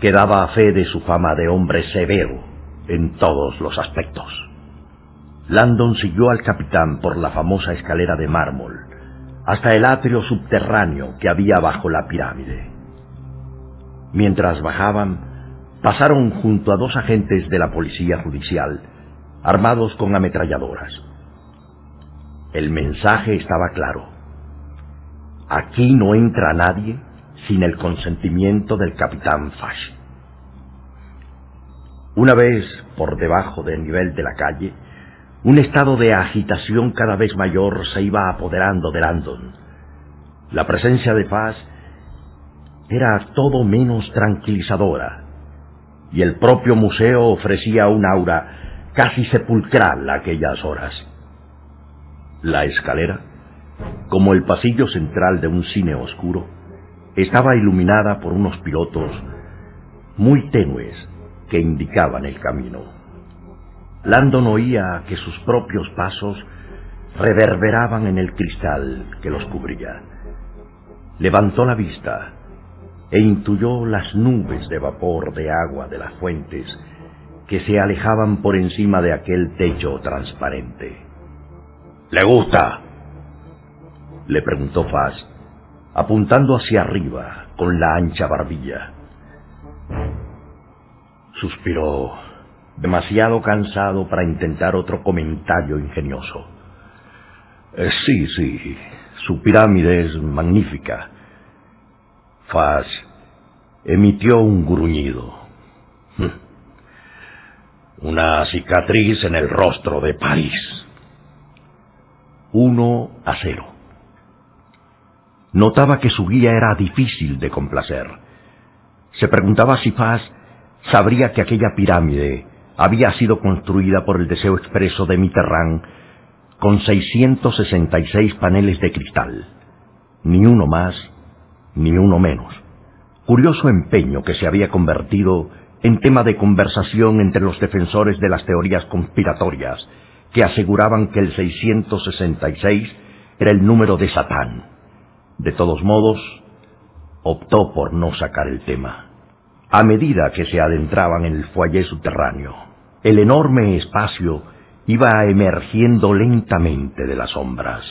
A: que daba fe de su fama de hombre severo en todos los aspectos. Landon siguió al capitán por la famosa escalera de mármol, hasta el atrio subterráneo que había bajo la pirámide. Mientras bajaban, pasaron junto a dos agentes de la policía judicial, armados con ametralladoras. El mensaje estaba claro. Aquí no entra nadie sin el consentimiento del capitán Fash. Una vez por debajo del nivel de la calle, un estado de agitación cada vez mayor se iba apoderando de Landon. La presencia de Faz era todo menos tranquilizadora, y el propio museo ofrecía un aura casi sepulcral a aquellas horas. La escalera, como el pasillo central de un cine oscuro, estaba iluminada por unos pilotos muy tenues que indicaban el camino. Landon oía que sus propios pasos reverberaban en el cristal que los cubría. Levantó la vista e intuyó las nubes de vapor de agua de las fuentes que se alejaban por encima de aquel techo transparente. ¿Le gusta? le preguntó Faz, apuntando hacia arriba con la ancha barbilla. Suspiró demasiado cansado para intentar otro comentario ingenioso. Eh, sí, sí, su pirámide es magnífica. Faz emitió un gruñido. Una cicatriz en el rostro de París. Uno a cero. Notaba que su guía era difícil de complacer. Se preguntaba si Faz sabría que aquella pirámide había sido construida por el deseo expreso de Mitterrand con 666 paneles de cristal, ni uno más, ni uno menos. Curioso empeño que se había convertido en tema de conversación entre los defensores de las teorías conspiratorias, que aseguraban que el 666 era el número de Satán, De todos modos, optó por no sacar el tema. A medida que se adentraban en el foyer subterráneo, el enorme espacio iba emergiendo lentamente de las sombras.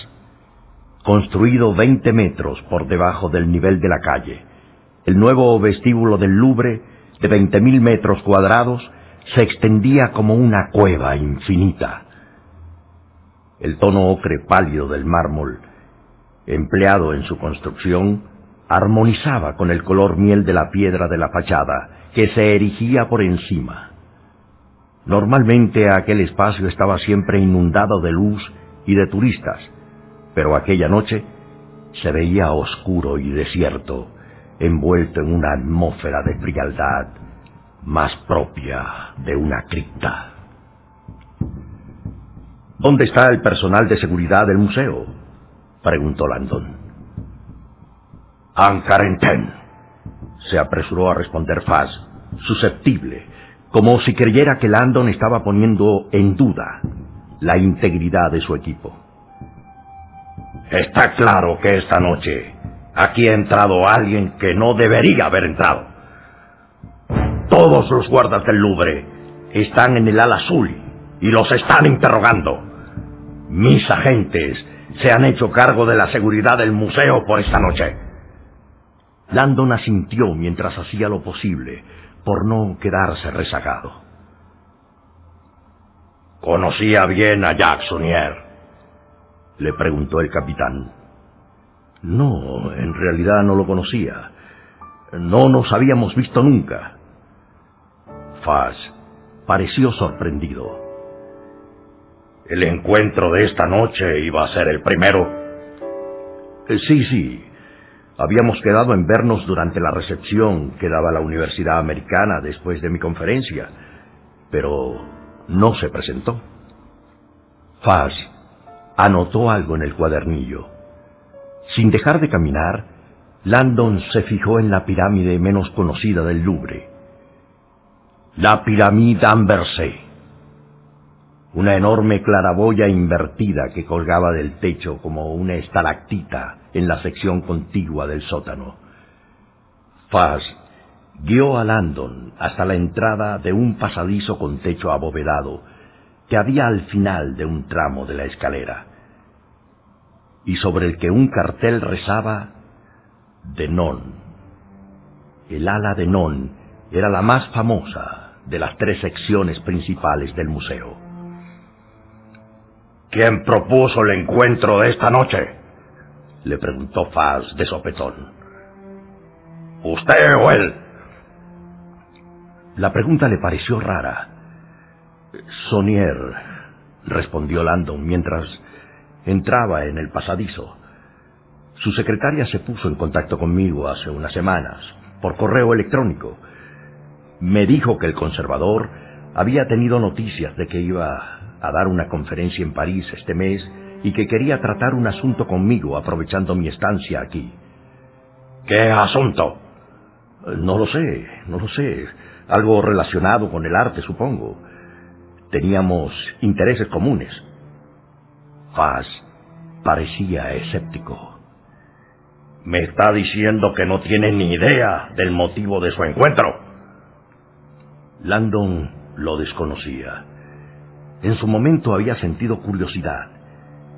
A: Construido veinte metros por debajo del nivel de la calle, el nuevo vestíbulo del Louvre, de veinte mil metros cuadrados, se extendía como una cueva infinita. El tono ocre pálido del mármol, empleado en su construcción, armonizaba con el color miel de la piedra de la fachada, que se erigía por encima. Normalmente aquel espacio estaba siempre inundado de luz y de turistas, pero aquella noche se veía oscuro y desierto, envuelto en una atmósfera de frialdad más propia de una cripta. ¿Dónde está el personal de seguridad del museo? preguntó Landon. Ancarenten, se apresuró a responder Faz, susceptible, como si creyera que Landon estaba poniendo en duda la integridad de su equipo. Está claro que esta noche aquí ha entrado alguien que no debería haber entrado. Todos los guardas del Louvre están en el ala azul y los están interrogando. Mis agentes se han hecho cargo de la seguridad del museo por esta noche. Landon asintió mientras hacía lo posible por no quedarse rezagado. ¿Conocía bien a Jacksonier? Le preguntó el capitán. No, en realidad no lo conocía. No nos habíamos visto nunca. Faz pareció sorprendido. ¿El encuentro de esta noche iba a ser el primero? Eh, sí, sí. Habíamos quedado en vernos durante la recepción que daba la Universidad Americana después de mi conferencia, pero no se presentó. Faz anotó algo en el cuadernillo. Sin dejar de caminar, Landon se fijó en la pirámide menos conocida del Louvre. La pirámide Amberse. Una enorme claraboya invertida que colgaba del techo como una estalactita en la sección contigua del sótano. Faz guió a Landon hasta la entrada de un pasadizo con techo abovedado que había al final de un tramo de la escalera y sobre el que un cartel rezaba Denon. El ala de Non era la más famosa de las tres secciones principales del museo. ¿Quién propuso el encuentro de esta noche? Le preguntó Faz de sopetón. ¿Usted o él? La pregunta le pareció rara. Sonier, respondió Landon mientras entraba en el pasadizo. Su secretaria se puso en contacto conmigo hace unas semanas, por correo electrónico. Me dijo que el conservador había tenido noticias de que iba a dar una conferencia en París este mes y que quería tratar un asunto conmigo aprovechando mi estancia aquí. ¿Qué asunto? No lo sé, no lo sé. Algo relacionado con el arte, supongo. Teníamos intereses comunes. Faz parecía escéptico. ¿Me está diciendo que no tiene ni idea del motivo de su encuentro? Landon lo desconocía. En su momento había sentido curiosidad,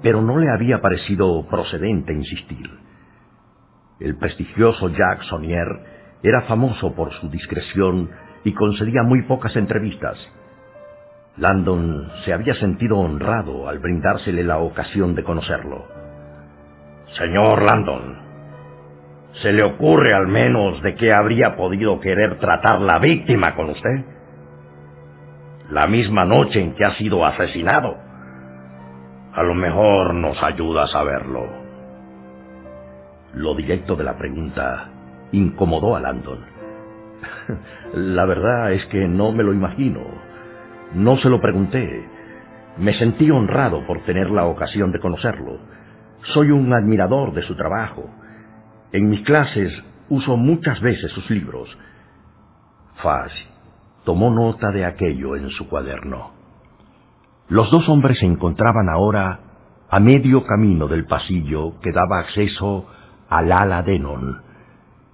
A: pero no le había parecido procedente insistir. El prestigioso Jack Sonier era famoso por su discreción y concedía muy pocas entrevistas. Landon se había sentido honrado al brindársele la ocasión de conocerlo. Señor Landon, ¿se le ocurre al menos de qué habría podido querer tratar la víctima con usted? La misma noche en que ha sido asesinado. A lo mejor nos ayuda a saberlo. Lo directo de la pregunta incomodó a Landon. La verdad es que no me lo imagino. No se lo pregunté. Me sentí honrado por tener la ocasión de conocerlo. Soy un admirador de su trabajo. En mis clases uso muchas veces sus libros. Faz tomó nota de aquello en su cuaderno. Los dos hombres se encontraban ahora a medio camino del pasillo que daba acceso al ala Denon,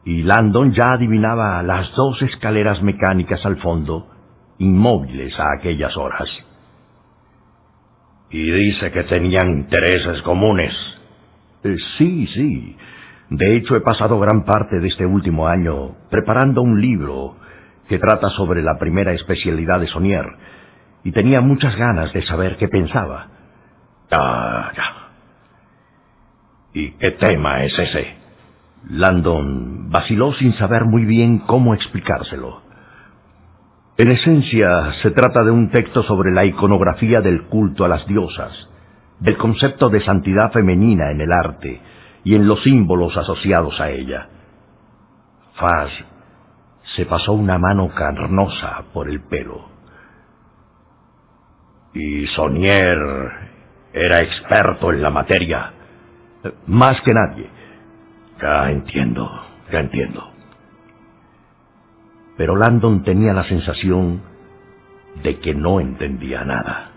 A: y Landon ya adivinaba las dos escaleras mecánicas al fondo, inmóviles a aquellas horas.
B: Y dice que tenían intereses comunes.
A: Eh, sí, sí. De hecho, he pasado gran parte de este último año preparando un libro que trata sobre la primera especialidad de Sonier, y tenía muchas ganas de saber qué pensaba.
B: Ah, ya. ¿Y qué tema es ese?
A: Landon vaciló sin saber muy bien cómo explicárselo. En esencia, se trata de un texto sobre la iconografía del culto a las diosas, del concepto de santidad femenina en el arte y en los símbolos asociados a ella. Faz se pasó una mano carnosa por el pelo.
B: ¿Y Sonier era experto en la materia?
A: Más que nadie.
B: Ya entiendo, ya entiendo.
A: Pero Landon tenía la sensación de que no entendía nada.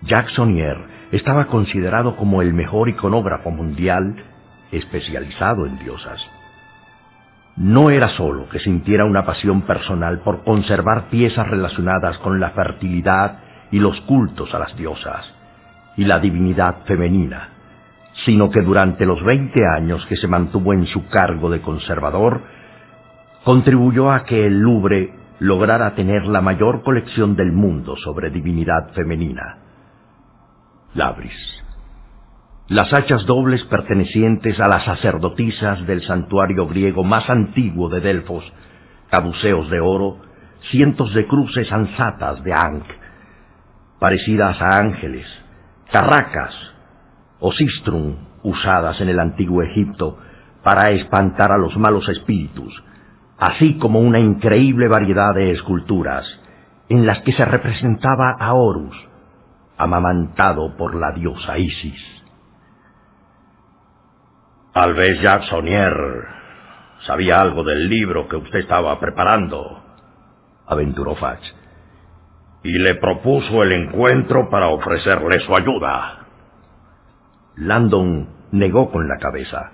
A: Jacques Sonier estaba considerado como el mejor iconógrafo mundial especializado en diosas. No era solo que sintiera una pasión personal por conservar piezas relacionadas con la fertilidad y los cultos a las diosas y la divinidad femenina, sino que durante los veinte años que se mantuvo en su cargo de conservador, contribuyó a que el Louvre lograra tener la mayor colección del mundo sobre divinidad femenina. Labris. Las hachas dobles pertenecientes a las sacerdotisas del santuario griego más antiguo de Delfos, caduceos de oro, cientos de cruces ansatas de Ankh, parecidas a ángeles, carracas o sistrum usadas en el antiguo Egipto para espantar a los malos espíritus, así como una increíble variedad de esculturas en las que se representaba a Horus, amamantado por la diosa Isis.
B: Tal vez Jacques sabía algo del libro que usted estaba preparando, aventuró Fach, y le propuso el encuentro para ofrecerle su ayuda.
A: Landon negó con la cabeza.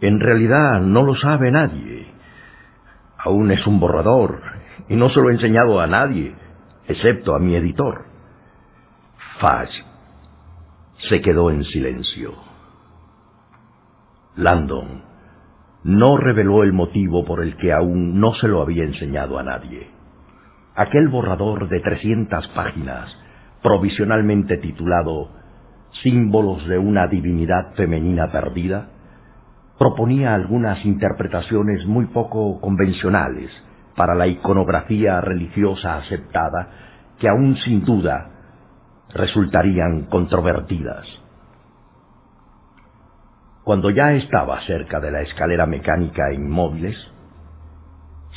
A: En realidad no lo sabe nadie. Aún es un borrador y no se lo he enseñado a nadie, excepto a mi editor. Fudge se quedó en silencio. Landon no reveló el motivo por el que aún no se lo había enseñado a nadie. Aquel borrador de trescientas páginas, provisionalmente titulado símbolos de una divinidad femenina perdida, proponía algunas interpretaciones muy poco convencionales para la iconografía religiosa aceptada que aún sin duda resultarían controvertidas. Cuando ya estaba cerca de la escalera mecánica inmóviles,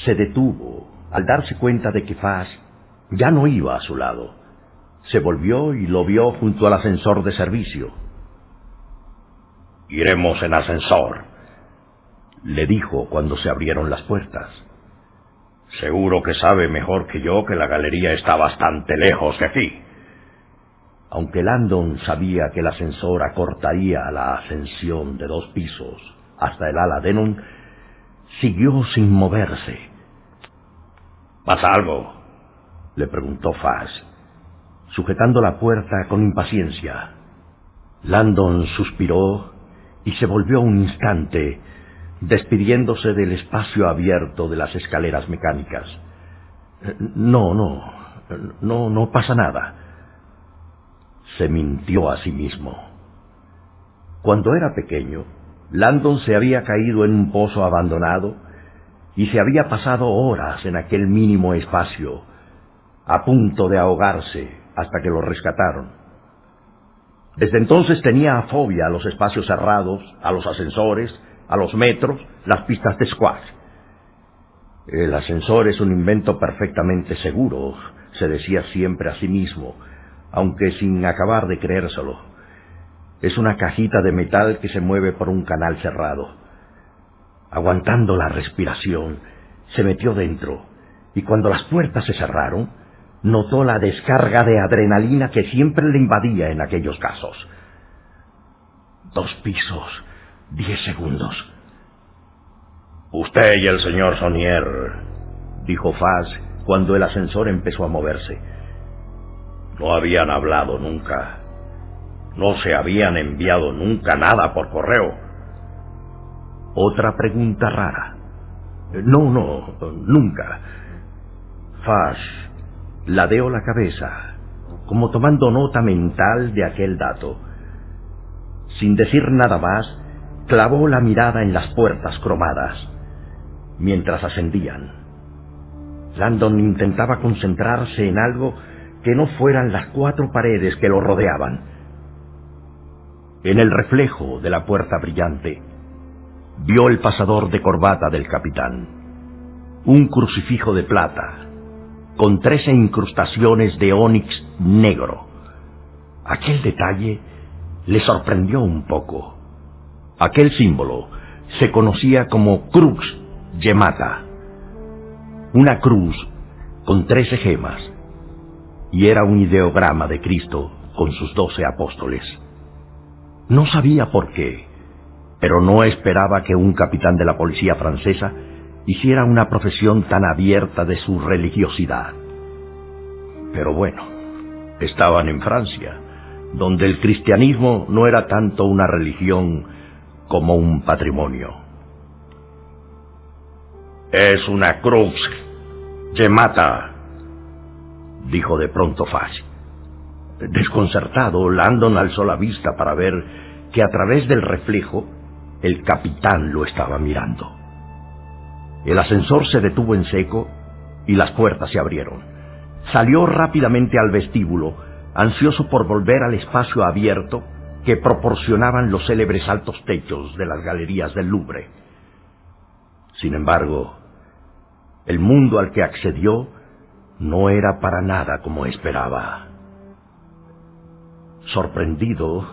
A: se detuvo al darse cuenta de que Faz ya no iba a su lado se volvió y lo vio junto al ascensor de servicio.
B: Iremos en ascensor, le dijo cuando se abrieron las puertas. Seguro que sabe mejor que yo que la galería está bastante lejos de aquí.
A: Aunque Landon sabía que el ascensor acortaría la ascensión de dos pisos hasta el ala Denon, siguió sin moverse.
B: ¿Pasa algo?
A: le preguntó Faz sujetando la puerta con impaciencia. Landon suspiró y se volvió un instante, despidiéndose del espacio abierto de las escaleras mecánicas. No, no, no, no pasa nada. Se mintió a sí mismo. Cuando era pequeño, Landon se había caído en un pozo abandonado y se había pasado horas en aquel mínimo espacio, a punto de ahogarse hasta que lo rescataron. Desde entonces tenía fobia a los espacios cerrados, a los ascensores, a los metros, las pistas de squash. El ascensor es un invento perfectamente seguro, se decía siempre a sí mismo, aunque sin acabar de creérselo. Es una cajita de metal que se mueve por un canal cerrado. Aguantando la respiración, se metió dentro, y cuando las puertas se cerraron, notó la descarga de adrenalina que siempre le invadía en aquellos casos. Dos pisos, Diez segundos.
B: Usted y el señor Sonier,
A: dijo Faz cuando el ascensor empezó a moverse.
B: No habían hablado nunca. No se habían enviado nunca nada por correo.
A: Otra pregunta rara. No, no, nunca. Faz ladeó la cabeza, como tomando nota mental de aquel dato. Sin decir nada más, clavó la mirada en las puertas cromadas, mientras ascendían. Landon intentaba concentrarse en algo que no fueran las cuatro paredes que lo rodeaban. En el reflejo de la puerta brillante, vio el pasador de corbata del capitán, un crucifijo de plata, con trece incrustaciones de ónix negro. Aquel detalle le sorprendió un poco. Aquel símbolo se conocía como Crux Yemata, una cruz con trece gemas, y era un ideograma de Cristo con sus doce apóstoles. No sabía por qué, pero no esperaba que un capitán de la policía francesa hiciera una profesión tan abierta de su religiosidad. Pero bueno, estaban en Francia, donde el cristianismo no era tanto una religión como un patrimonio.
B: Es una cruz que mata, dijo de pronto Fash.
A: Desconcertado, Landon alzó la vista para ver que a través del reflejo el capitán lo estaba mirando. El ascensor se detuvo en seco y las puertas se abrieron. Salió rápidamente al vestíbulo, ansioso por volver al espacio abierto que proporcionaban los célebres altos techos de las galerías del Louvre. Sin embargo, el mundo al que accedió no era para nada como esperaba. Sorprendido,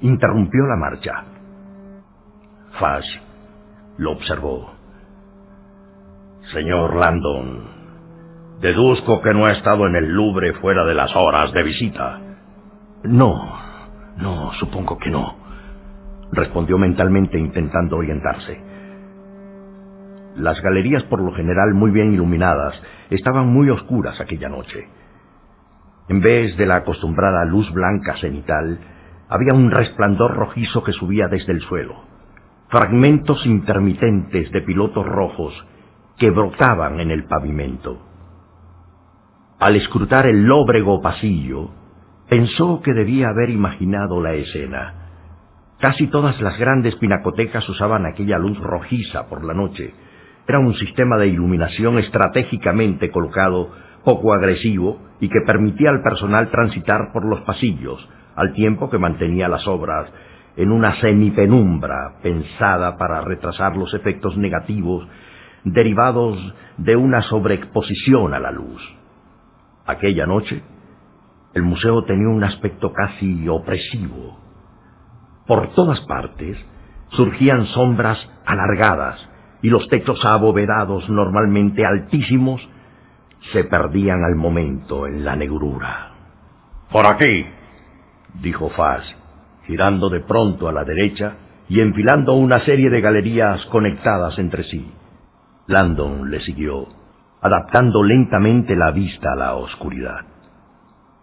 A: interrumpió la marcha. Fash lo observó.
B: Señor Landon, deduzco que no ha estado en el Louvre fuera de las horas de visita.
A: No, no, supongo que no, respondió mentalmente intentando orientarse. Las galerías, por lo general muy bien iluminadas, estaban muy oscuras aquella noche. En vez de la acostumbrada luz blanca cenital, había un resplandor rojizo que subía desde el suelo. Fragmentos intermitentes de pilotos rojos que brotaban en el pavimento. Al escrutar el lóbrego pasillo, pensó que debía haber imaginado la escena. Casi todas las grandes pinacotecas usaban aquella luz rojiza por la noche, era un sistema de iluminación estratégicamente colocado, poco agresivo y que permitía al personal transitar por los pasillos, al tiempo que mantenía las obras en una semipenumbra pensada para retrasar los efectos negativos derivados de una sobreexposición a la luz. Aquella noche, el museo tenía un aspecto casi opresivo. Por todas partes surgían sombras alargadas, y los techos abovedados normalmente altísimos se perdían al momento en la negrura.
B: Por aquí,
A: dijo Faz, girando de pronto a la derecha y enfilando una serie de galerías conectadas entre sí. Landon le siguió, adaptando lentamente la vista a la oscuridad.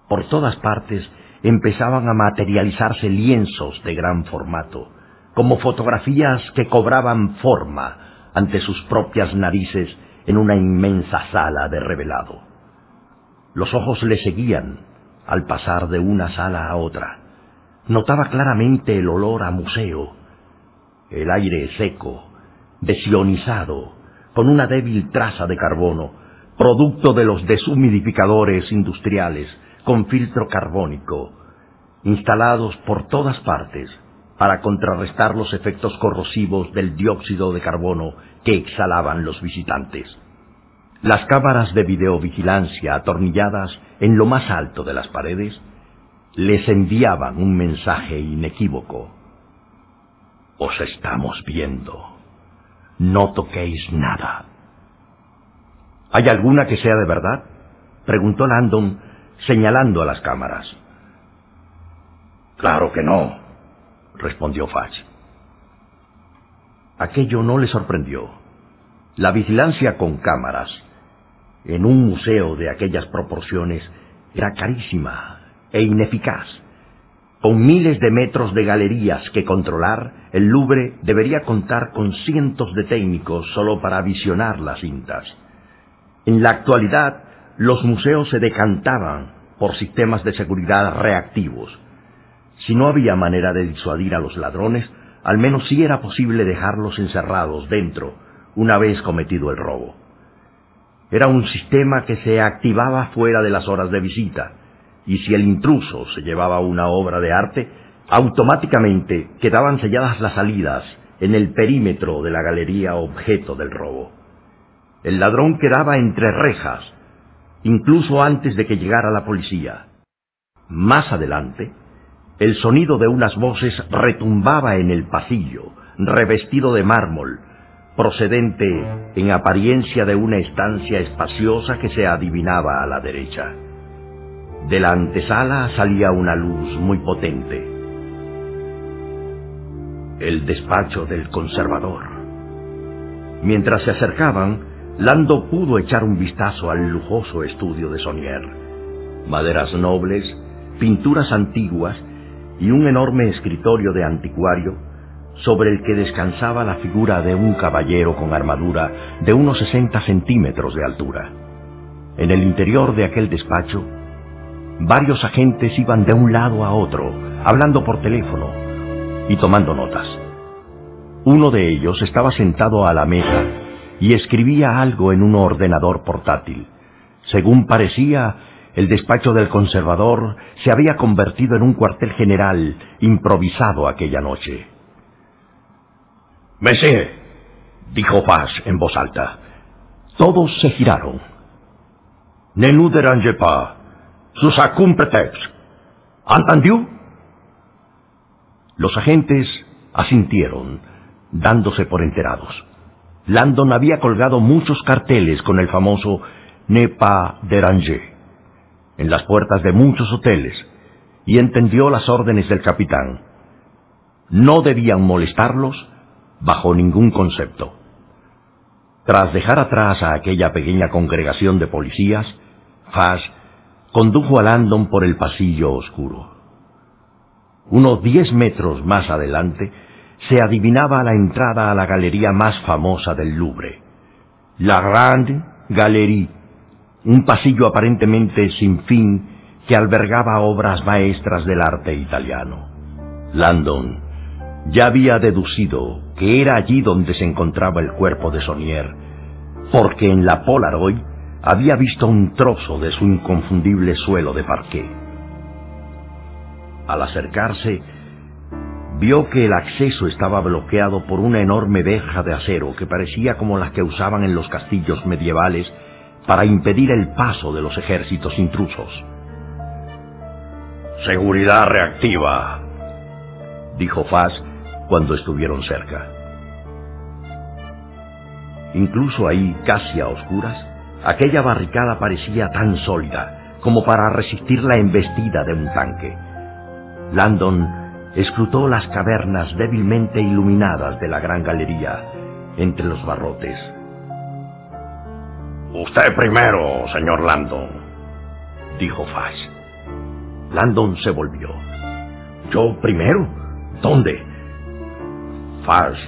A: Por todas partes empezaban a materializarse lienzos de gran formato, como fotografías que cobraban forma ante sus propias narices en una inmensa sala de revelado. Los ojos le seguían al pasar de una sala a otra. Notaba claramente el olor a museo, el aire seco, desionizado, con una débil traza de carbono, producto de los deshumidificadores industriales con filtro carbónico, instalados por todas partes para contrarrestar los efectos corrosivos del dióxido de carbono que exhalaban los visitantes. Las cámaras de videovigilancia atornilladas en lo más alto de las paredes les enviaban un mensaje inequívoco. Os estamos viendo. No toquéis nada. ¿Hay alguna que sea de verdad? preguntó Landon, señalando a las cámaras.
B: Claro que no,
A: respondió Fudge. Aquello no le sorprendió. La vigilancia con cámaras en un museo de aquellas proporciones era carísima e ineficaz. Con miles de metros de galerías que controlar, el Louvre debería contar con cientos de técnicos solo para visionar las cintas. En la actualidad, los museos se decantaban por sistemas de seguridad reactivos. Si no había manera de disuadir a los ladrones, al menos sí era posible dejarlos encerrados dentro una vez cometido el robo. Era un sistema que se activaba fuera de las horas de visita, y si el intruso se llevaba una obra de arte, automáticamente quedaban selladas las salidas en el perímetro de la galería objeto del robo. El ladrón quedaba entre rejas, incluso antes de que llegara la policía. Más adelante, el sonido de unas voces retumbaba en el pasillo, revestido de mármol, procedente en apariencia de una estancia espaciosa que se adivinaba a la derecha. De la antesala salía una luz muy potente. El despacho del conservador. Mientras se acercaban, Lando pudo echar un vistazo al lujoso estudio de Sonier. Maderas nobles, pinturas antiguas y un enorme escritorio de anticuario sobre el que descansaba la figura de un caballero con armadura de unos 60 centímetros de altura. En el interior de aquel despacho Varios agentes iban de un lado a otro, hablando por teléfono y tomando notas. Uno de ellos estaba sentado a la mesa y escribía algo en un ordenador portátil. Según parecía, el despacho del conservador se había convertido en un cuartel general improvisado aquella noche.
B: Monsieur, dijo Paz en voz alta.
A: Todos se giraron.
B: Ne sus prétexte. ¿Entendió?
A: Los agentes asintieron, dándose por enterados. Landon había colgado muchos carteles con el famoso Ne pas déranger en las puertas de muchos hoteles y entendió las órdenes del capitán. No debían molestarlos bajo ningún concepto. Tras dejar atrás a aquella pequeña congregación de policías, Fash condujo a Landon por el pasillo oscuro. Unos diez metros más adelante se adivinaba la entrada a la galería más famosa del Louvre, la Grande Galerie, un pasillo aparentemente sin fin que albergaba obras maestras del arte italiano. Landon ya había deducido que era allí donde se encontraba el cuerpo de Sonier, porque en la Polaroid había visto un trozo de su inconfundible suelo de parqué. Al acercarse, vio que el acceso estaba bloqueado por una enorme verja de acero que parecía como las que usaban en los castillos medievales para impedir el paso de los ejércitos intrusos.
B: Seguridad reactiva,
A: dijo Faz cuando estuvieron cerca. Incluso ahí, casi a oscuras, Aquella barricada parecía tan sólida como para resistir la embestida de un tanque. Landon escrutó las cavernas débilmente iluminadas de la gran galería entre los barrotes.
B: Usted primero, señor Landon,
A: dijo Fash. Landon se volvió. ¿Yo primero? ¿Dónde? Fash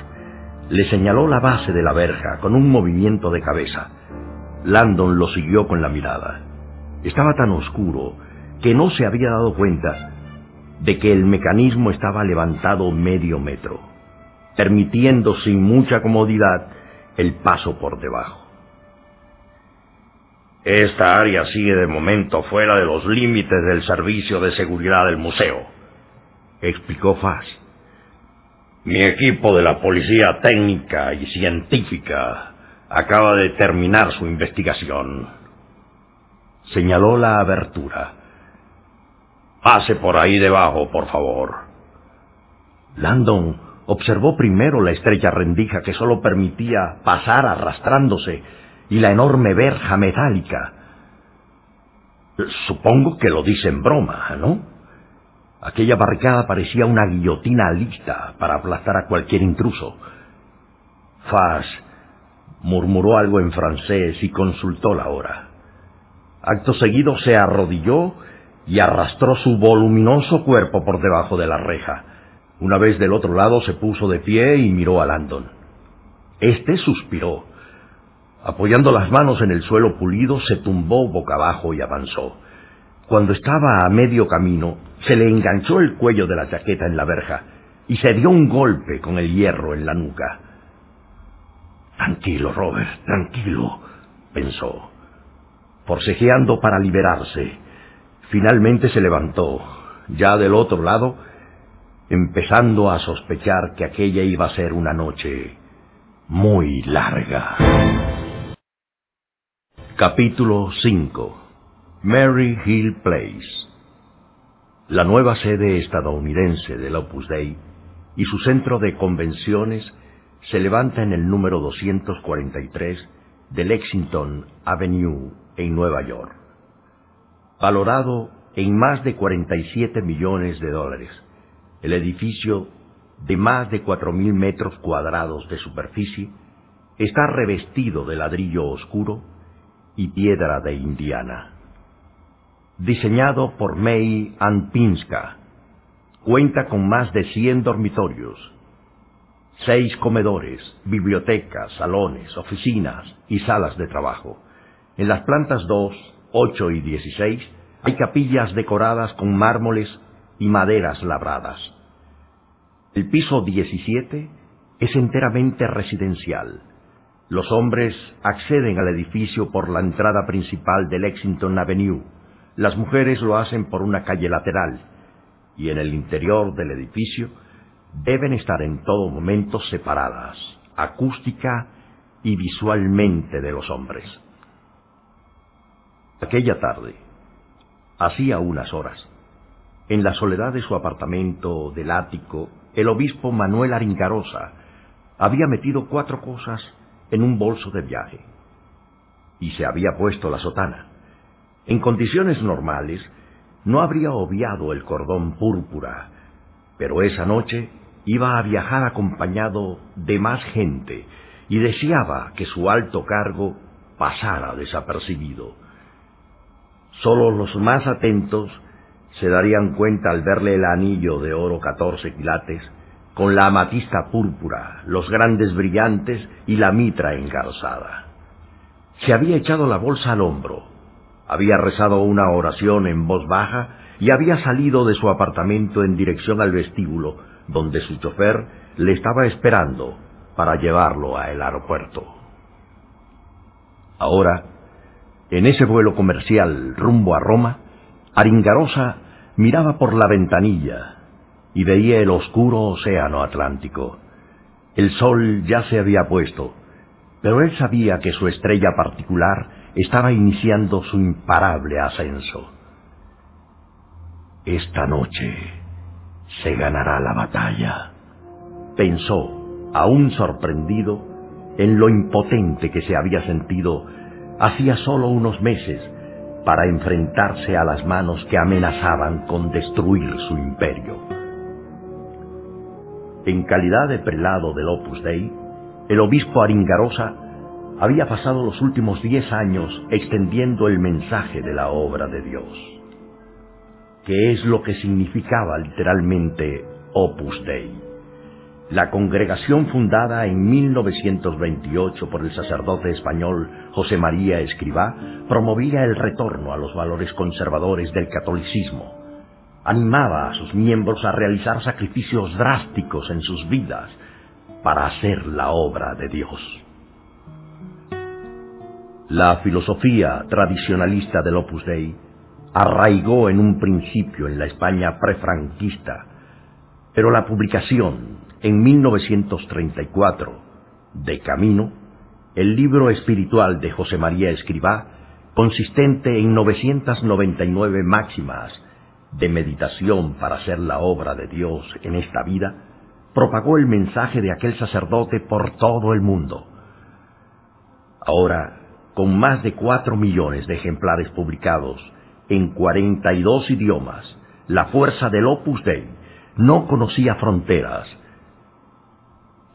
A: le señaló la base de la verja con un movimiento de cabeza. Landon lo siguió con la mirada. Estaba tan oscuro que no se había dado cuenta de que el mecanismo estaba levantado medio metro, permitiendo sin mucha comodidad el paso por debajo.
B: Esta área sigue de momento fuera de los límites del servicio de seguridad del museo, explicó Fass. Mi equipo de la policía técnica y científica acaba de terminar su investigación.
A: Señaló la abertura.
B: Pase por ahí debajo, por favor.
A: Landon observó primero la estrecha rendija que solo permitía pasar arrastrándose y la enorme verja metálica. Supongo que lo dice en broma, ¿no? Aquella barricada parecía una guillotina lista para aplastar a cualquier intruso. Faz murmuró algo en francés y consultó la hora. Acto seguido se arrodilló y arrastró su voluminoso cuerpo por debajo de la reja. Una vez del otro lado se puso de pie y miró a Landon. Este suspiró. Apoyando las manos en el suelo pulido, se tumbó boca abajo y avanzó. Cuando estaba a medio camino, se le enganchó el cuello de la chaqueta en la verja y se dio un golpe con el hierro en la nuca. Tranquilo, Robert, tranquilo, pensó, forcejeando para liberarse. Finalmente se levantó, ya del otro lado, empezando a sospechar que aquella iba a ser una noche muy larga. Capítulo 5 Mary Hill Place La nueva sede estadounidense del Opus Dei y su centro de convenciones se levanta en el número 243 de Lexington Avenue en Nueva York. Valorado en más de 47 millones de dólares, el edificio de más de 4.000 metros cuadrados de superficie está revestido de ladrillo oscuro y piedra de Indiana. Diseñado por May Anpinska, cuenta con más de 100 dormitorios, seis comedores, bibliotecas, salones, oficinas y salas de trabajo. En las plantas 2, 8 y 16 hay capillas decoradas con mármoles y maderas labradas. El piso 17 es enteramente residencial. Los hombres acceden al edificio por la entrada principal de Lexington Avenue. Las mujeres lo hacen por una calle lateral. Y en el interior del edificio deben estar en todo momento separadas, acústica y visualmente de los hombres. Aquella tarde, hacía unas horas, en la soledad de su apartamento del ático, el obispo Manuel Aringarosa había metido cuatro cosas en un bolso de viaje y se había puesto la sotana. En condiciones normales, no habría obviado el cordón púrpura, pero esa noche iba a viajar acompañado de más gente y deseaba que su alto cargo pasara desapercibido. Solo los más atentos se darían cuenta al verle el anillo de oro catorce quilates, con la amatista púrpura, los grandes brillantes y la mitra engarzada. Se había echado la bolsa al hombro, había rezado una oración en voz baja y había salido de su apartamento en dirección al vestíbulo, donde su chofer le estaba esperando para llevarlo al aeropuerto. Ahora, en ese vuelo comercial rumbo a Roma, Aringarosa miraba por la ventanilla y veía el oscuro océano Atlántico. El sol ya se había puesto, pero él sabía que su estrella particular estaba iniciando su imparable ascenso. Esta noche se ganará la batalla, pensó, aún sorprendido, en lo impotente que se había sentido hacía solo unos meses para enfrentarse a las manos que amenazaban con destruir su imperio. En calidad de prelado del Opus Dei, el obispo Aringarosa había pasado los últimos diez años extendiendo el mensaje de la obra de Dios. ¿Qué es lo que significaba literalmente Opus Dei? La congregación fundada en 1928 por el sacerdote español José María Escribá promovía el retorno a los valores conservadores del catolicismo. Animaba a sus miembros a realizar sacrificios drásticos en sus vidas para hacer la obra de Dios. La filosofía tradicionalista del Opus Dei arraigó en un principio en la España prefranquista, pero la publicación en 1934, De Camino, el libro espiritual de José María Escribá, consistente en 999 máximas de meditación para hacer la obra de Dios en esta vida, propagó el mensaje de aquel sacerdote por todo el mundo. Ahora, con más de cuatro millones de ejemplares publicados en 42 idiomas, la fuerza del Opus Dei no conocía fronteras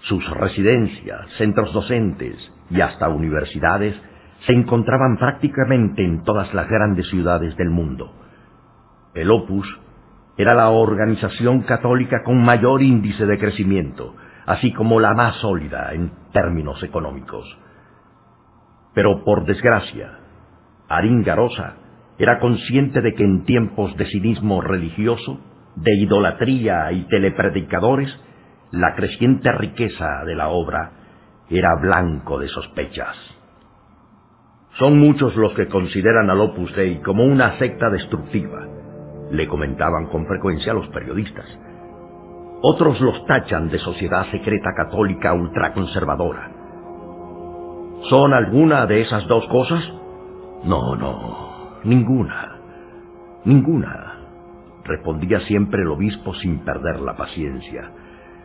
A: Sus residencias, centros docentes y hasta universidades se encontraban prácticamente en todas las grandes ciudades del mundo. El Opus era la organización católica con mayor índice de crecimiento, así como la más sólida en términos económicos. Pero por desgracia, Aringarosa era consciente de que en tiempos de cinismo religioso, de idolatría y telepredicadores, la creciente riqueza de la obra era blanco de sospechas. Son muchos los que consideran al Opus Dei como una secta destructiva, le comentaban con frecuencia los periodistas. Otros los tachan de sociedad secreta católica ultraconservadora. ¿Son alguna de esas dos cosas? No, no, ninguna, ninguna, respondía siempre el obispo sin perder la paciencia.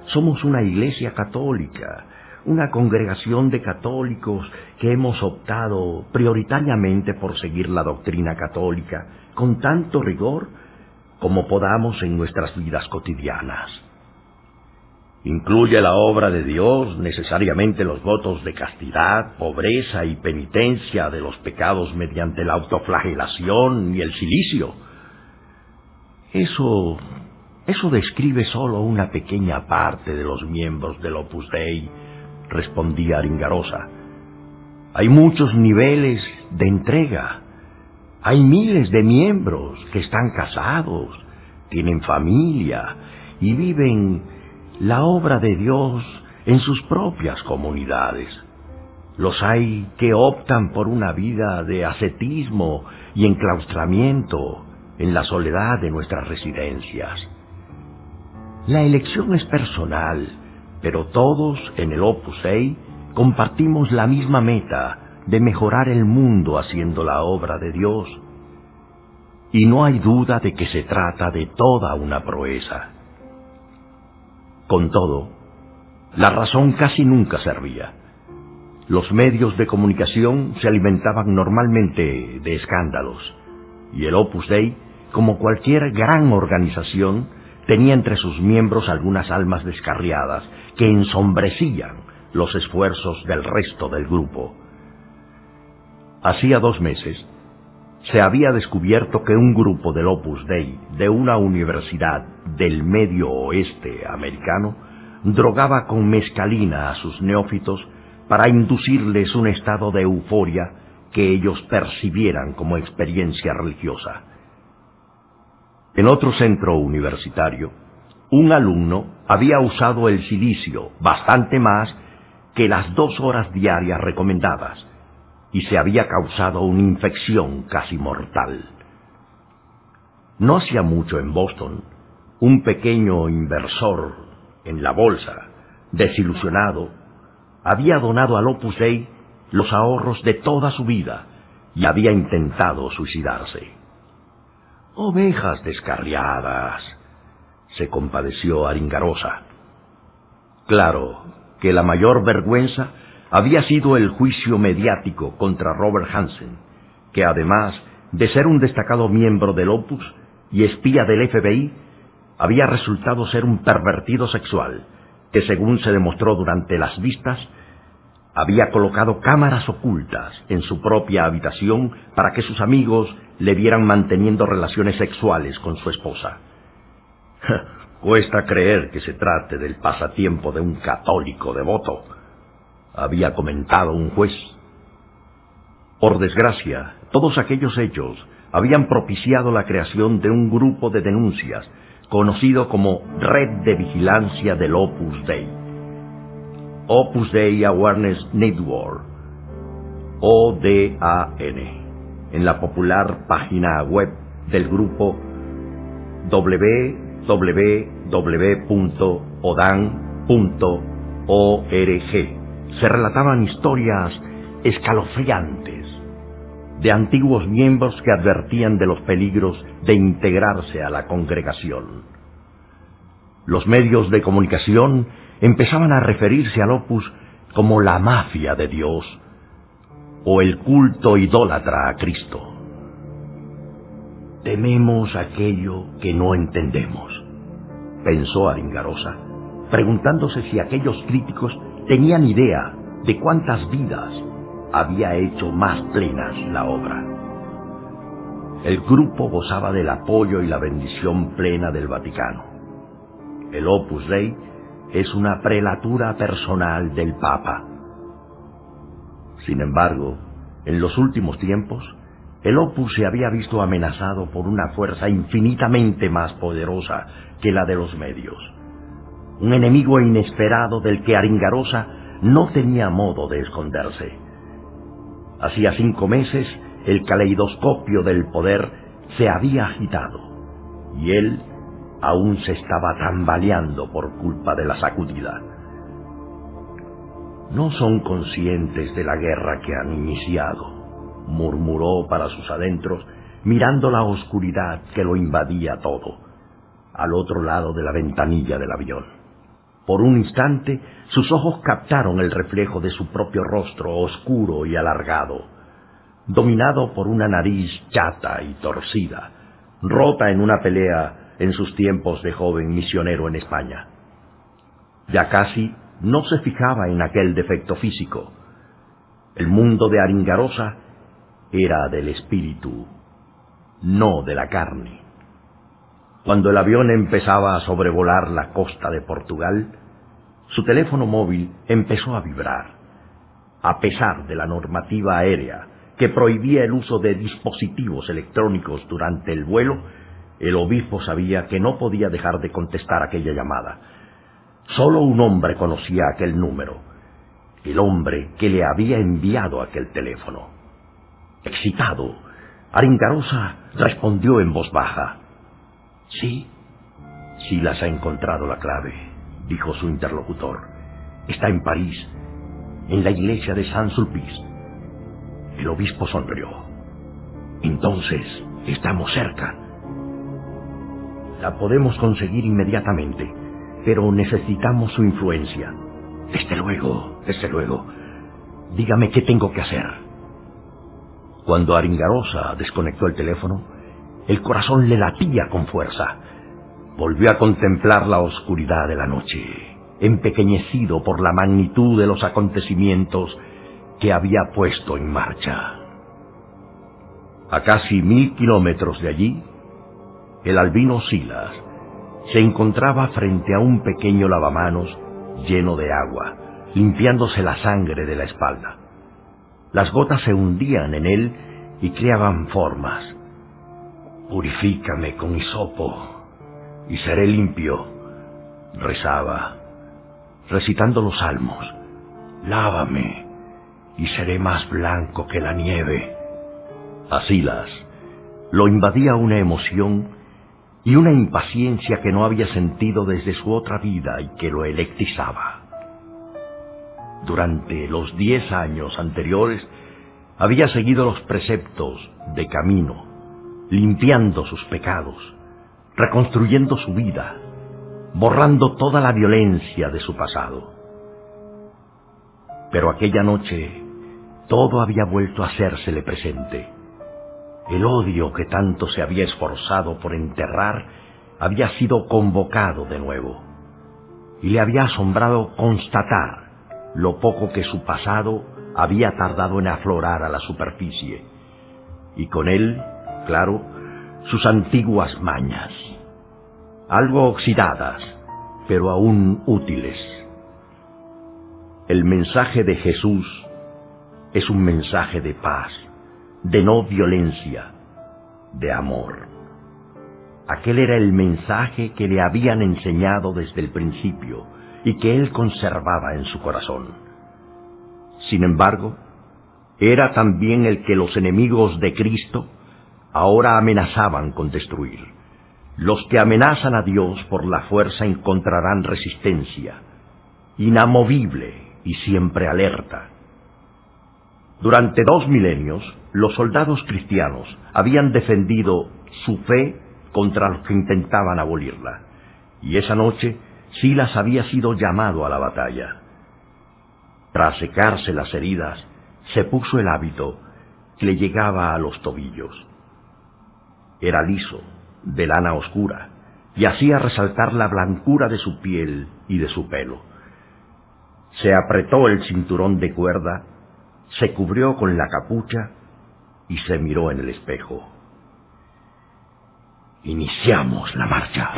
A: Somos una iglesia católica, una congregación de católicos que hemos optado prioritariamente por seguir la doctrina católica con tanto rigor como podamos en nuestras vidas cotidianas. ¿Incluye la obra de Dios necesariamente los votos de castidad, pobreza y penitencia de los pecados mediante la autoflagelación y el silicio? Eso, eso describe solo una pequeña parte de los miembros del Opus Dei, respondía Aringarosa. Hay muchos niveles de entrega. Hay miles de miembros que están casados, tienen familia y viven la obra de Dios en sus propias comunidades. Los hay que optan por una vida de ascetismo y enclaustramiento en la soledad de nuestras residencias. La elección es personal, pero todos en el Opus Dei compartimos la misma meta de mejorar el mundo haciendo la obra de Dios. Y no hay duda de que se trata de toda una proeza. Con todo, la razón casi nunca servía. Los medios de comunicación se alimentaban normalmente de escándalos, y el Opus Dei, como cualquier gran organización, tenía entre sus miembros algunas almas descarriadas que ensombrecían los esfuerzos del resto del grupo. Hacía dos meses, se había descubierto que un grupo del Opus Dei de una universidad del medio oeste americano drogaba con mescalina a sus neófitos para inducirles un estado de euforia que ellos percibieran como experiencia religiosa. En otro centro universitario, un alumno había usado el silicio bastante más que las dos horas diarias recomendadas y se había causado una infección casi mortal. No hacía mucho en Boston, un pequeño inversor en la bolsa, desilusionado, había donado al Opus Dei los ahorros de toda su vida y había intentado suicidarse. Ovejas descarriadas, se compadeció Aringarosa. Claro que la mayor vergüenza había sido el juicio mediático contra Robert Hansen, que además de ser un destacado miembro del Opus y espía del FBI, había resultado ser un pervertido sexual, que según se demostró durante las vistas, había colocado cámaras ocultas en su propia habitación para que sus amigos le vieran manteniendo relaciones sexuales con su esposa. Cuesta creer que se trate del pasatiempo de un católico devoto, había comentado un juez. Por desgracia, todos aquellos hechos habían propiciado la creación de un grupo de denuncias conocido como Red de Vigilancia del Opus Dei. Opus Dei Awareness Network, ODAN, en la popular página web del grupo www.odan.org se relataban historias escalofriantes de antiguos miembros que advertían de los peligros de integrarse a la congregación. Los medios de comunicación empezaban a referirse al opus como la mafia de Dios o el culto idólatra a Cristo. Tememos aquello que no entendemos, pensó Aringarosa preguntándose si aquellos críticos tenían idea de cuántas vidas había hecho más plenas la obra. El grupo gozaba del apoyo y la bendición plena del Vaticano. El Opus Dei es una prelatura personal del Papa. Sin embargo, en los últimos tiempos, el Opus se había visto amenazado por una fuerza infinitamente más poderosa que la de los medios. Un enemigo inesperado del que Aringarosa no tenía modo de esconderse. Hacía cinco meses el caleidoscopio del poder se había agitado y él aún se estaba tambaleando por culpa de la sacudida. No son conscientes de la guerra que han iniciado murmuró para sus adentros, mirando la oscuridad que lo invadía todo, al otro lado de la ventanilla del avión. Por un instante sus ojos captaron el reflejo de su propio rostro oscuro y alargado, dominado por una nariz chata y torcida, rota en una pelea en sus tiempos de joven misionero en España. Ya casi no se fijaba en aquel defecto físico. El mundo de Aringarosa era del espíritu, no de la carne. Cuando el avión empezaba a sobrevolar la costa de Portugal, su teléfono móvil empezó a vibrar, a pesar de la normativa aérea que prohibía el uso de dispositivos electrónicos durante el vuelo, el obispo sabía que no podía dejar de contestar aquella llamada. Solo un hombre conocía aquel número, el hombre que le había enviado aquel teléfono. Excitado, Aringarosa respondió en voz baja. Sí, sí las ha encontrado la clave, dijo su interlocutor. Está en París, en la iglesia de Saint-Sulpice. El obispo sonrió. Entonces, estamos cerca. La podemos conseguir inmediatamente, pero necesitamos su influencia. Desde luego, desde luego. Dígame qué tengo que hacer. Cuando Aringarosa desconectó el teléfono, el corazón le latía con fuerza. Volvió a contemplar la oscuridad de la noche, empequeñecido por la magnitud de los acontecimientos que había puesto en marcha. A casi mil kilómetros de allí, el albino Silas se encontraba frente a un pequeño lavamanos lleno de agua, limpiándose la sangre de la espalda. Las gotas se hundían en él y creaban formas. Purifícame con hisopo y seré limpio, rezaba, recitando los salmos. Lávame y seré más blanco que la nieve. A Silas lo invadía una emoción y una impaciencia que no había sentido desde su otra vida y que lo electrizaba durante los diez años anteriores, había seguido los preceptos de camino, limpiando sus pecados, reconstruyendo su vida, borrando toda la violencia de su pasado. Pero aquella noche todo había vuelto a hacérsele presente. El odio que tanto se había esforzado por enterrar había sido convocado de nuevo, y le había asombrado constatar lo poco que su pasado había tardado en aflorar a la superficie, y con él, claro, sus antiguas mañas, algo oxidadas, pero aún útiles. El mensaje de Jesús es un mensaje de paz, de no violencia, de amor. Aquel era el mensaje que le habían enseñado desde el principio, y que él conservaba en su corazón. Sin embargo, era también el que los enemigos de Cristo ahora amenazaban con destruir. Los que amenazan a Dios por la fuerza encontrarán resistencia, inamovible y siempre alerta. Durante dos milenios, los soldados cristianos habían defendido su fe contra los que intentaban abolirla, y esa noche Silas había sido llamado a la batalla. Tras secarse las heridas, se puso el hábito que le llegaba a los tobillos. Era liso, de lana oscura, y hacía resaltar la blancura de su piel y de su pelo. Se apretó el cinturón de cuerda, se cubrió con la capucha y se miró en el espejo. Iniciamos la marcha.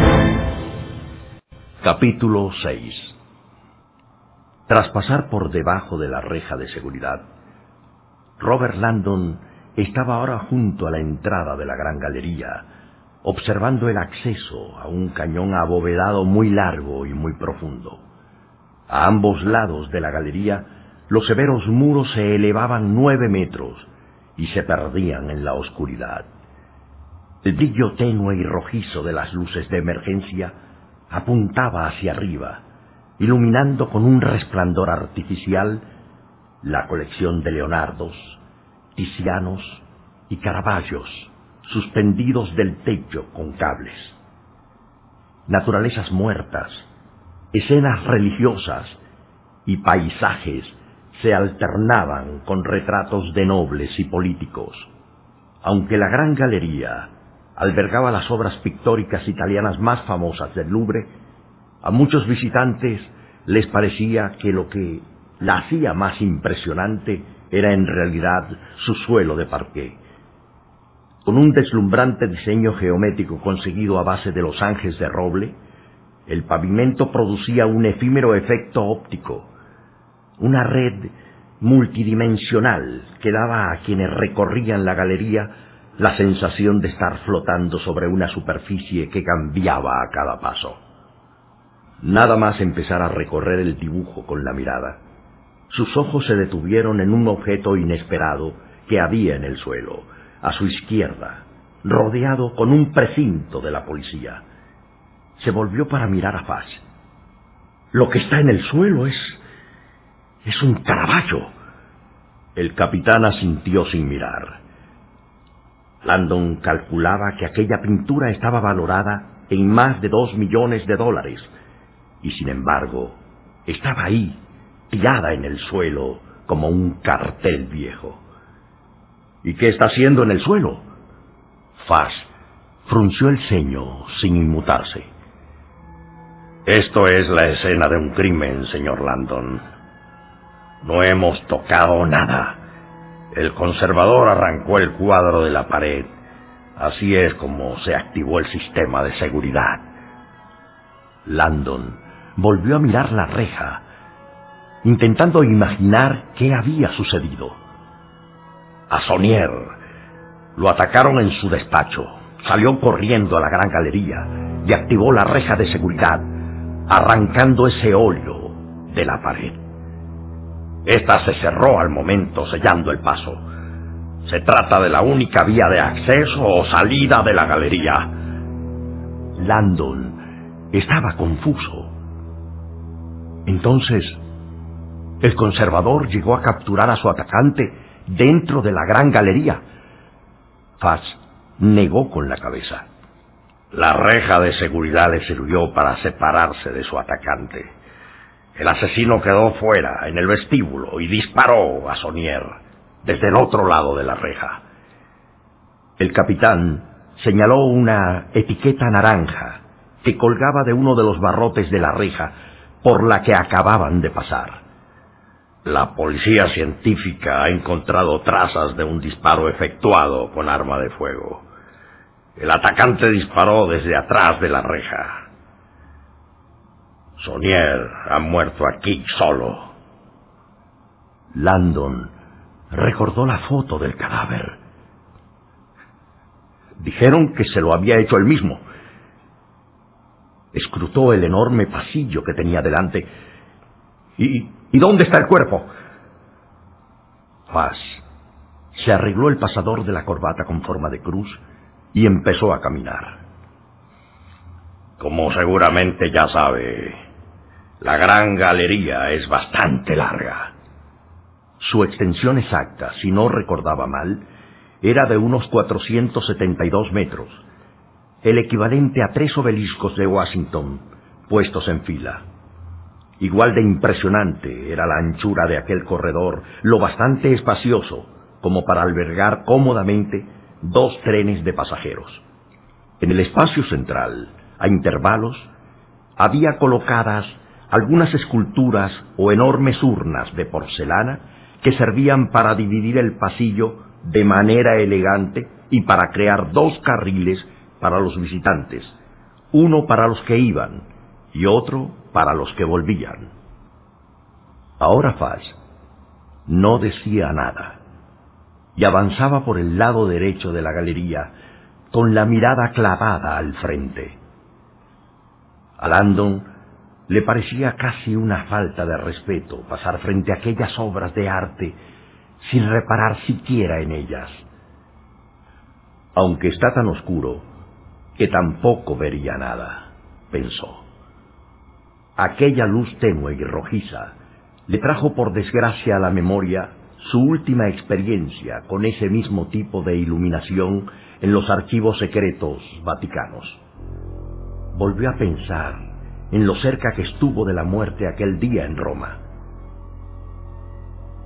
A: Capítulo 6 Tras pasar por debajo de la reja de seguridad, Robert Landon estaba ahora junto a la entrada de la gran galería, observando el acceso a un cañón abovedado muy largo y muy profundo. A ambos lados de la galería, los severos muros se elevaban nueve metros y se perdían en la oscuridad. El brillo tenue y rojizo de las luces de emergencia apuntaba hacia arriba, iluminando con un resplandor artificial la colección de Leonardos, Tizianos y Caraballos suspendidos del techo con cables. Naturalezas muertas, escenas religiosas y paisajes se alternaban con retratos de nobles y políticos. Aunque la gran galería albergaba las obras pictóricas italianas más famosas del Louvre, a muchos visitantes les parecía que lo que la hacía más impresionante era en realidad su suelo de parqué. Con un deslumbrante diseño geométrico conseguido a base de los ángeles de roble, el pavimento producía un efímero efecto óptico, una red multidimensional que daba a quienes recorrían la galería la sensación de estar flotando sobre una superficie que cambiaba a cada paso. Nada más empezar a recorrer el dibujo con la mirada, sus ojos se detuvieron en un objeto inesperado que había en el suelo, a su izquierda, rodeado con un precinto de la policía. Se volvió para mirar a Faz. Lo que está en el suelo es... es un caraballo. El capitán asintió sin mirar. Landon calculaba que aquella pintura estaba valorada en más de dos millones de dólares, y sin embargo, estaba ahí, tirada en el suelo como un cartel viejo. ¿Y qué está haciendo en el suelo? Faz frunció el ceño sin inmutarse.
B: Esto es la escena de un crimen, señor Landon. No hemos tocado nada. El conservador arrancó el cuadro de la pared. Así es como se activó el sistema de seguridad.
A: Landon volvió a mirar la reja intentando imaginar qué había sucedido. A Sonier lo atacaron en su despacho. Salió corriendo a la gran galería y activó la reja de seguridad, arrancando ese óleo de la pared. Esta se cerró al momento, sellando el paso. Se trata de la única vía de acceso o salida de la galería. Landon estaba confuso. Entonces el conservador llegó a capturar a su atacante dentro de la gran galería. Faz negó con la cabeza.
B: La reja de seguridad le sirvió para separarse de su atacante. El asesino quedó fuera, en el vestíbulo, y disparó a Sonier desde el otro lado de la reja.
A: El capitán señaló una etiqueta naranja que colgaba de uno de los barrotes de la reja por la que acababan de pasar.
B: La policía científica ha encontrado trazas de un disparo efectuado con arma de fuego. El atacante disparó desde atrás de la reja. Sonier ha muerto aquí solo.
A: Landon recordó la foto del cadáver. Dijeron que se lo había hecho él mismo. Escrutó el enorme pasillo que tenía delante y ¿Y dónde está el cuerpo? Faz se arregló el pasador de la corbata con forma de cruz y empezó a caminar.
B: Como seguramente ya sabe, la gran galería es bastante larga.
A: Su extensión exacta, si no recordaba mal, era de unos 472 metros, el equivalente a tres obeliscos de Washington puestos en fila. Igual de impresionante era la anchura de aquel corredor, lo bastante espacioso como para albergar cómodamente dos trenes de pasajeros. En el espacio central a intervalos, había colocadas algunas esculturas o enormes urnas de porcelana que servían para dividir el pasillo de manera elegante y para crear dos carriles para los visitantes, uno para los que iban y otro para los que volvían. Ahora Faz no decía nada y avanzaba por el lado derecho de la galería con la mirada clavada al frente. A Landon le parecía casi una falta de respeto pasar frente a aquellas obras de arte sin reparar siquiera en ellas. Aunque está tan oscuro que tampoco vería nada, pensó. Aquella luz tenue y rojiza le trajo por desgracia a la memoria su última experiencia con ese mismo tipo de iluminación en los archivos secretos vaticanos. Volvió a pensar en lo cerca que estuvo de la muerte aquel día en Roma.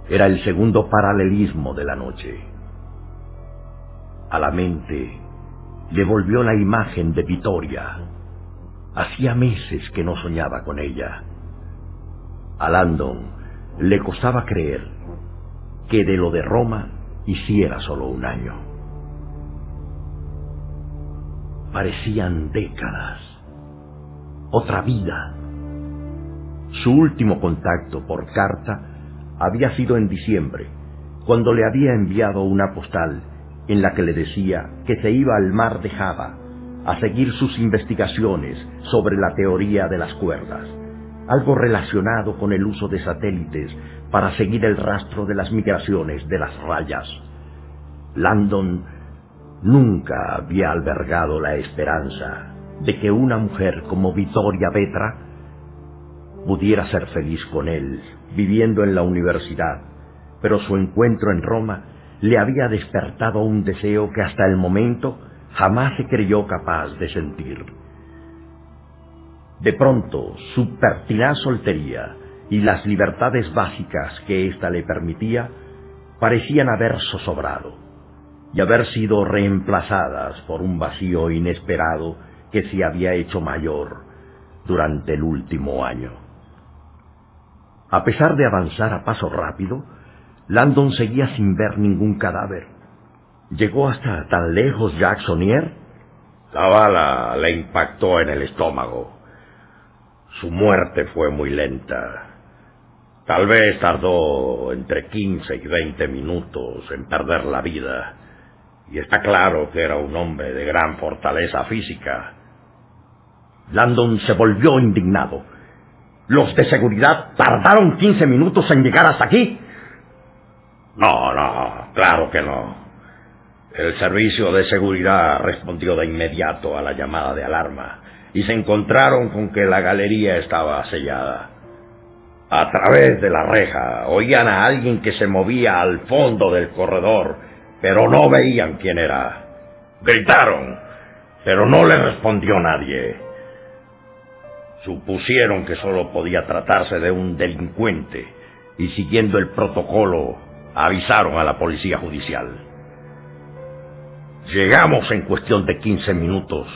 A: Era el segundo paralelismo de la noche. A la mente le volvió la imagen de Vitoria. Hacía meses que no soñaba con ella. A Landon le costaba creer que de lo de Roma hiciera solo un año. Parecían décadas, otra vida. Su último contacto por carta había sido en diciembre, cuando le había enviado una postal en la que le decía que se iba al mar de Java a seguir sus investigaciones sobre la teoría de las cuerdas, algo relacionado con el uso de satélites para seguir el rastro de las migraciones de las rayas. Landon nunca había albergado la esperanza de que una mujer como Vittoria Vetra pudiera ser feliz con él, viviendo en la universidad, pero su encuentro en Roma le había despertado un deseo que hasta el momento jamás se creyó capaz de sentir. De pronto, su pertinaz soltería y las libertades básicas que ésta le permitía parecían haber zozobrado y haber sido reemplazadas por un vacío inesperado que se había hecho mayor durante el último año. A pesar de avanzar a paso rápido, Landon seguía sin ver ningún cadáver. ¿Llegó hasta tan lejos Jacksonier?
B: La bala le impactó en el estómago. Su muerte fue muy lenta. Tal vez tardó entre 15 y 20 minutos en perder la vida. Y está claro que era un hombre de gran fortaleza física.
A: Landon se volvió indignado. ¿Los de seguridad tardaron 15 minutos en llegar hasta aquí?
B: No, no, claro que no. El servicio de seguridad respondió de inmediato a la llamada de alarma y se encontraron con que la galería estaba sellada. A través de la reja oían a alguien que se movía al fondo del corredor, pero no veían quién era. Gritaron, pero no le respondió nadie. Supusieron que solo podía tratarse de un delincuente y siguiendo el protocolo avisaron a la policía judicial. Llegamos en cuestión de 15 minutos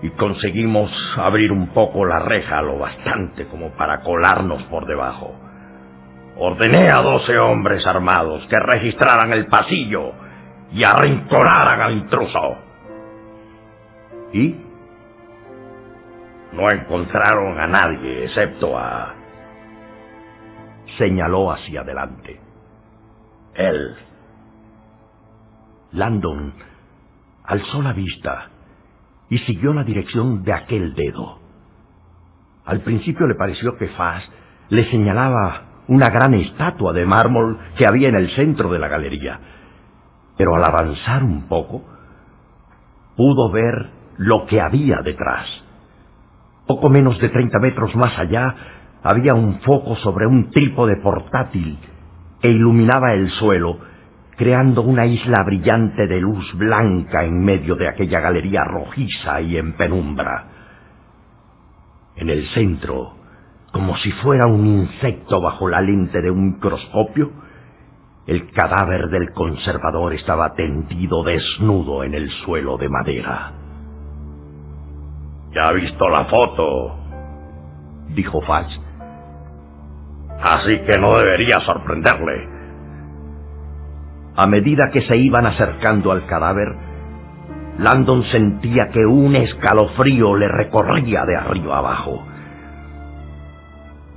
B: y conseguimos abrir un poco la reja lo bastante como para colarnos por debajo. Ordené a doce hombres armados que registraran el pasillo y arrinconaran al intruso. ¿Y? No encontraron a nadie excepto a... Señaló hacia adelante. Él. Landon alzó la vista y siguió la dirección de aquel dedo. Al principio le pareció que Faz le señalaba una gran estatua de mármol que había en el centro de la galería, pero al avanzar un poco, pudo ver lo que había detrás. Poco menos de treinta metros más allá había un foco sobre un trípode portátil que iluminaba el suelo creando una isla brillante de luz blanca en medio de aquella galería rojiza y en penumbra. En el centro, como si fuera un insecto bajo la lente de un microscopio, el cadáver del conservador estaba tendido desnudo en el suelo de madera. Ya ha visto la foto, dijo Fudge. Así que no debería sorprenderle.
A: A medida que se iban acercando al cadáver, Landon sentía que un escalofrío le recorría de arriba abajo.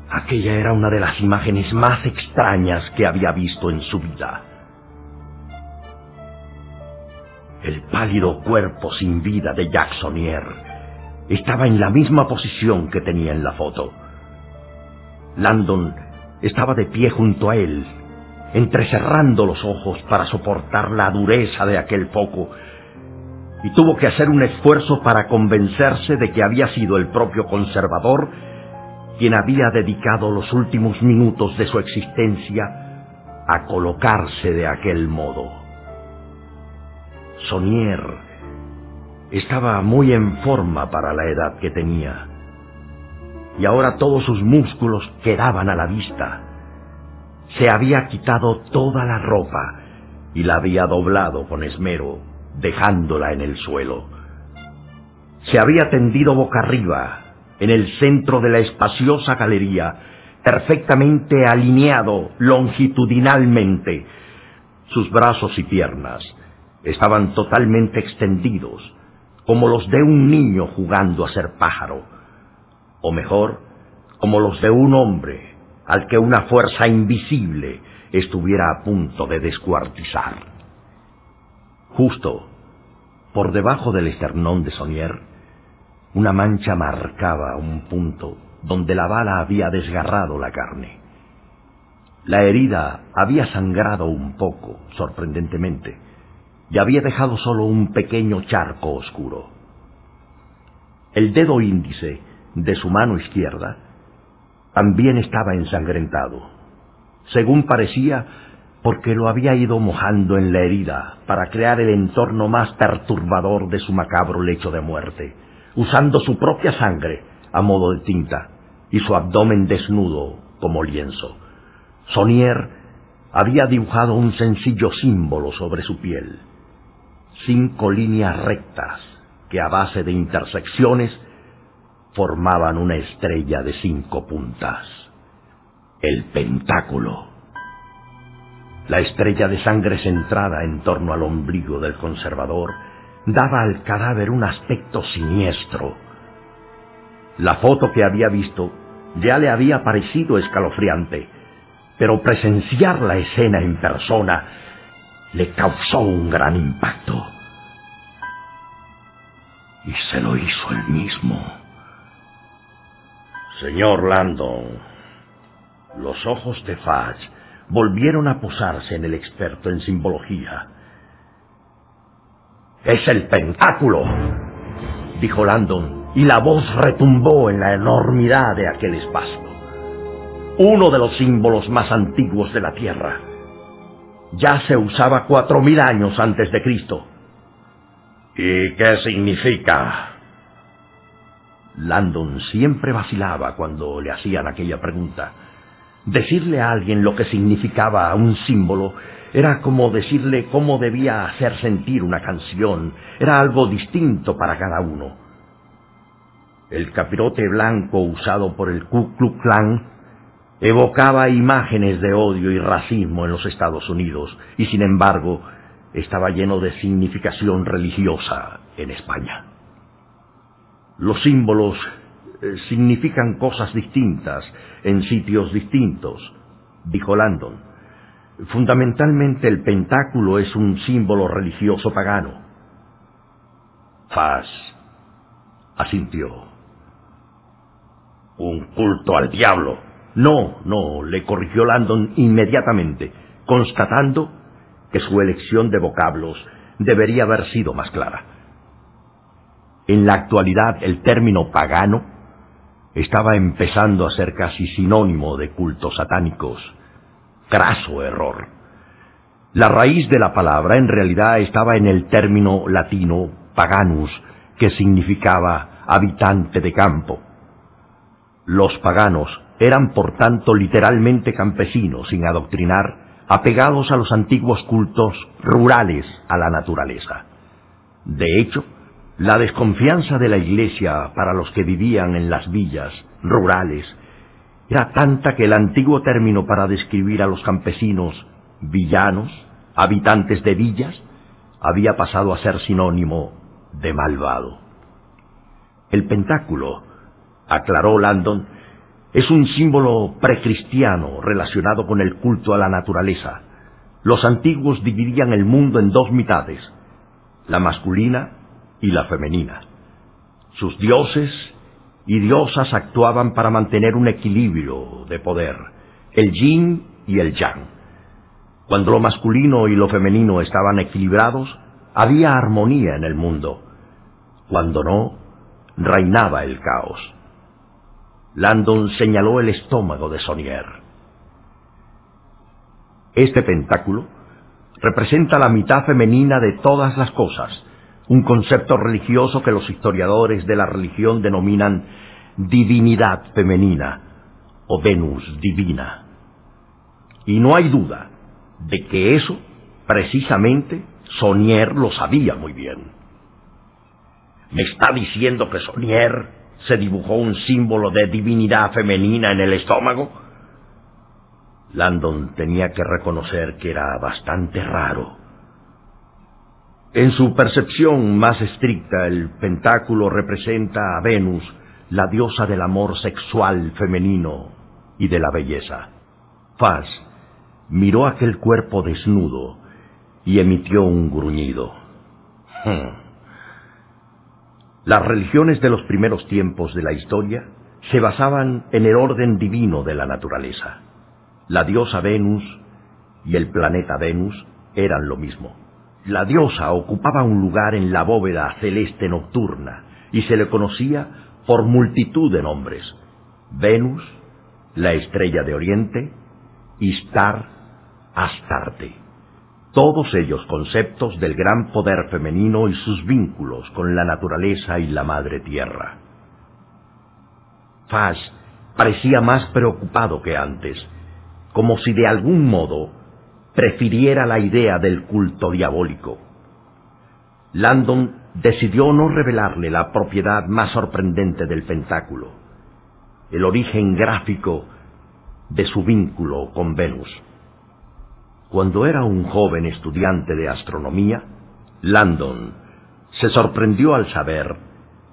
A: Aquella era una de las imágenes más extrañas que había visto en su vida. El pálido cuerpo sin vida de Jacksonier estaba en la misma posición que tenía en la foto. Landon estaba de pie junto a él, entrecerrando los ojos para soportar la dureza de aquel foco, y tuvo que hacer un esfuerzo para convencerse de que había sido el propio conservador quien había dedicado los últimos minutos de su existencia a colocarse de aquel modo. Sonier estaba muy en forma para la edad que tenía, y ahora todos sus músculos quedaban a la vista. Se había quitado toda la ropa y la había doblado con esmero, dejándola en el suelo. Se había tendido boca arriba, en el centro de la espaciosa galería, perfectamente alineado longitudinalmente. Sus brazos y piernas estaban totalmente extendidos, como los de un niño jugando a ser pájaro, o mejor, como los de un hombre al que una fuerza invisible estuviera a punto de descuartizar. Justo por debajo del esternón de Sonier, una mancha marcaba un punto donde la bala había desgarrado la carne. La herida había sangrado un poco, sorprendentemente, y había dejado solo un pequeño charco oscuro. El dedo índice de su mano izquierda también estaba ensangrentado, según parecía porque lo había ido mojando en la herida para crear el entorno más perturbador de su macabro lecho de muerte, usando su propia sangre a modo de tinta y su abdomen desnudo como lienzo. Sonier había dibujado un sencillo símbolo sobre su piel, cinco líneas rectas que a base de intersecciones formaban una estrella de cinco puntas. El pentáculo. La estrella de sangre centrada en torno al ombligo del conservador daba al cadáver un aspecto siniestro. La foto que había visto ya le había parecido escalofriante, pero presenciar la escena en persona le causó un gran impacto. Y se lo hizo él mismo. Señor Landon, los ojos de Fudge volvieron a posarse en el experto en simbología. Es el pentáculo, dijo Landon, y la voz retumbó en la enormidad de aquel espacio. Uno de los símbolos más antiguos de la Tierra. Ya se usaba cuatro mil años antes de Cristo. ¿Y qué significa? Landon siempre vacilaba cuando le hacían aquella pregunta. Decirle a alguien lo que significaba un símbolo era como decirle cómo debía hacer sentir una canción. Era algo distinto para cada uno. El capirote blanco usado por el Ku Klux Klan evocaba imágenes de odio y racismo en los Estados Unidos y sin embargo estaba lleno de significación religiosa en España. Los símbolos eh, significan cosas distintas en sitios distintos, dijo Landon. Fundamentalmente el pentáculo es un símbolo religioso pagano. Faz asintió. Un culto al diablo. No, no, le corrigió Landon inmediatamente, constatando que su elección de vocablos debería haber sido más clara. En la actualidad el término pagano estaba empezando a ser casi sinónimo de cultos satánicos craso error. La raíz de la palabra en realidad estaba en el término latino paganus, que significaba habitante de campo. Los paganos eran por tanto literalmente campesinos sin adoctrinar, apegados a los antiguos cultos rurales a la naturaleza. De hecho, La desconfianza de la Iglesia para los que vivían en las villas rurales era tanta que el antiguo término para describir a los campesinos villanos, habitantes de villas, había pasado a ser sinónimo de malvado. El pentáculo, aclaró Landon, es un símbolo precristiano relacionado con el culto a la naturaleza. Los antiguos dividían el mundo en dos mitades, la masculina y la femenina. Sus dioses y diosas actuaban para mantener un equilibrio de poder, el yin y el yang. Cuando lo masculino y lo femenino estaban equilibrados, había armonía en el mundo. Cuando no, reinaba el caos. Landon señaló el estómago de Sonier. Este pentáculo representa la mitad femenina de todas las cosas, un concepto religioso que los historiadores de la religión denominan divinidad femenina o Venus divina. Y no hay duda de que eso, precisamente, Sonier lo sabía muy bien. ¿Me está diciendo que Sonier se dibujó un símbolo de divinidad femenina en el estómago? Landon tenía que reconocer que era bastante raro. En su percepción más estricta, el pentáculo representa a Venus, la diosa del amor sexual femenino y de la belleza. Faz miró aquel cuerpo desnudo y emitió un gruñido. Hmm. Las religiones de los primeros tiempos de la historia se basaban en el orden divino de la naturaleza. La diosa Venus y el planeta Venus eran lo mismo. La diosa ocupaba un lugar en la bóveda celeste nocturna y se le conocía por multitud de nombres. Venus, la estrella de Oriente, Istar, Astarte todos ellos conceptos del gran poder femenino y sus vínculos con la naturaleza y la madre tierra. Fash parecía más preocupado que antes, como si de algún modo prefiriera la idea del culto diabólico. Landon decidió no revelarle la propiedad más sorprendente del pentáculo, el origen gráfico de su vínculo con Venus. Cuando era un joven estudiante de astronomía, Landon se sorprendió al saber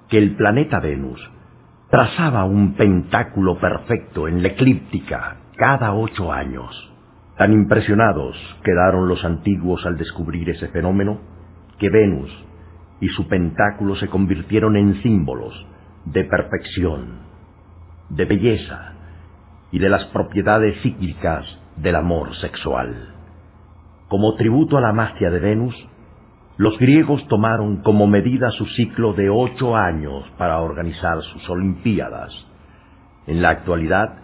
A: que el planeta Venus trazaba un pentáculo perfecto en la eclíptica cada ocho años. Tan impresionados quedaron los antiguos al descubrir ese fenómeno que Venus y su pentáculo se convirtieron en símbolos de perfección, de belleza y de las propiedades cíclicas del amor sexual. Como tributo a la magia de Venus, los griegos tomaron como medida su ciclo de ocho años para organizar sus Olimpiadas. En la actualidad,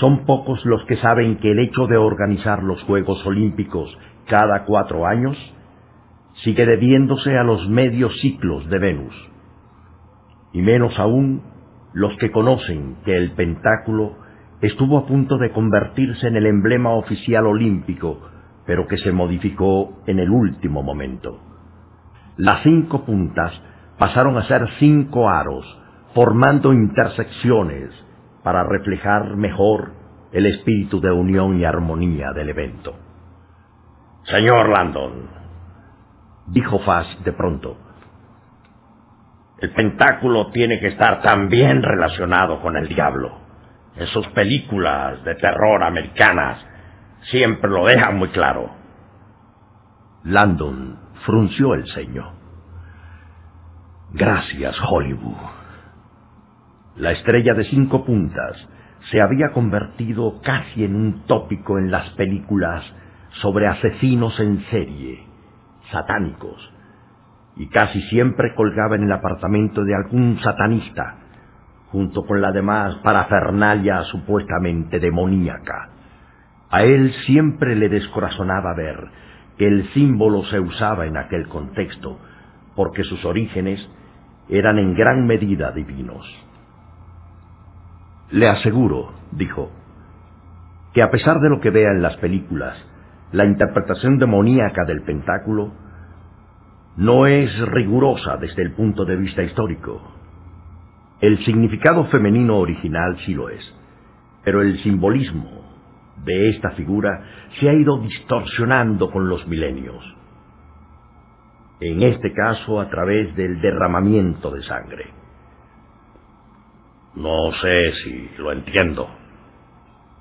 A: son pocos los que saben que el hecho de organizar los Juegos Olímpicos cada cuatro años sigue debiéndose a los medios ciclos de Venus. Y menos aún los que conocen que el pentáculo estuvo a punto de convertirse en el emblema oficial olímpico pero que se modificó en el último momento. Las cinco puntas pasaron a ser cinco aros, formando intersecciones para reflejar mejor el espíritu de unión y armonía del evento.
B: Señor Landon,
A: dijo Fass de pronto,
B: el pentáculo tiene que estar también relacionado con el diablo. En sus películas de terror americanas siempre lo dejan muy claro.
A: Landon frunció el ceño. Gracias, Hollywood. La estrella de cinco puntas se había convertido casi en un tópico en las películas sobre asesinos en serie, satánicos, y casi siempre colgaba en el apartamento de algún satanista, junto con la demás parafernalia supuestamente demoníaca. A él siempre le descorazonaba ver que el símbolo se usaba en aquel contexto, porque sus orígenes eran en gran medida divinos. Le aseguro, dijo, que a pesar de lo que vea en las películas, la interpretación demoníaca del pentáculo no es rigurosa desde el punto de vista histórico. El significado femenino original sí lo es, pero el simbolismo de esta figura se ha ido distorsionando con los milenios. En este caso a través del derramamiento de sangre.
B: No sé si lo entiendo.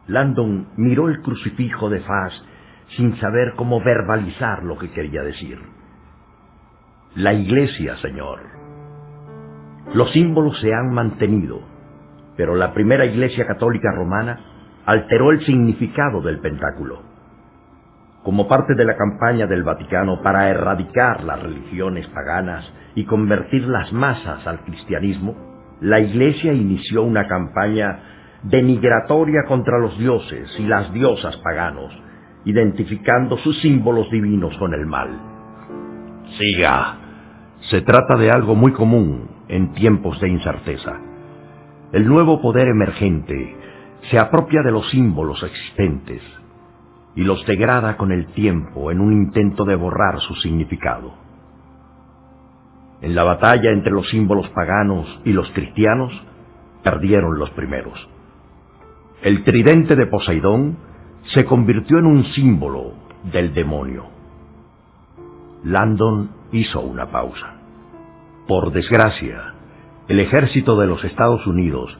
A: Landon miró el crucifijo de Faz sin saber cómo verbalizar lo que quería decir. La iglesia, señor. Los símbolos se han mantenido, pero la primera iglesia católica romana alteró el significado del pentáculo. Como parte de la campaña del Vaticano para erradicar las religiones paganas y convertir las masas al cristianismo, la Iglesia inició una campaña denigratoria contra los dioses y las diosas paganos, identificando sus símbolos divinos con el mal.
B: Siga.
A: Se trata de algo muy común en tiempos de incerteza. El nuevo poder emergente se apropia de los símbolos existentes y los degrada con el tiempo en un intento de borrar su significado. En la batalla entre los símbolos paganos y los cristianos, perdieron los primeros. El tridente de Poseidón se convirtió en un símbolo del demonio. Landon hizo una pausa. Por desgracia, el ejército de los Estados Unidos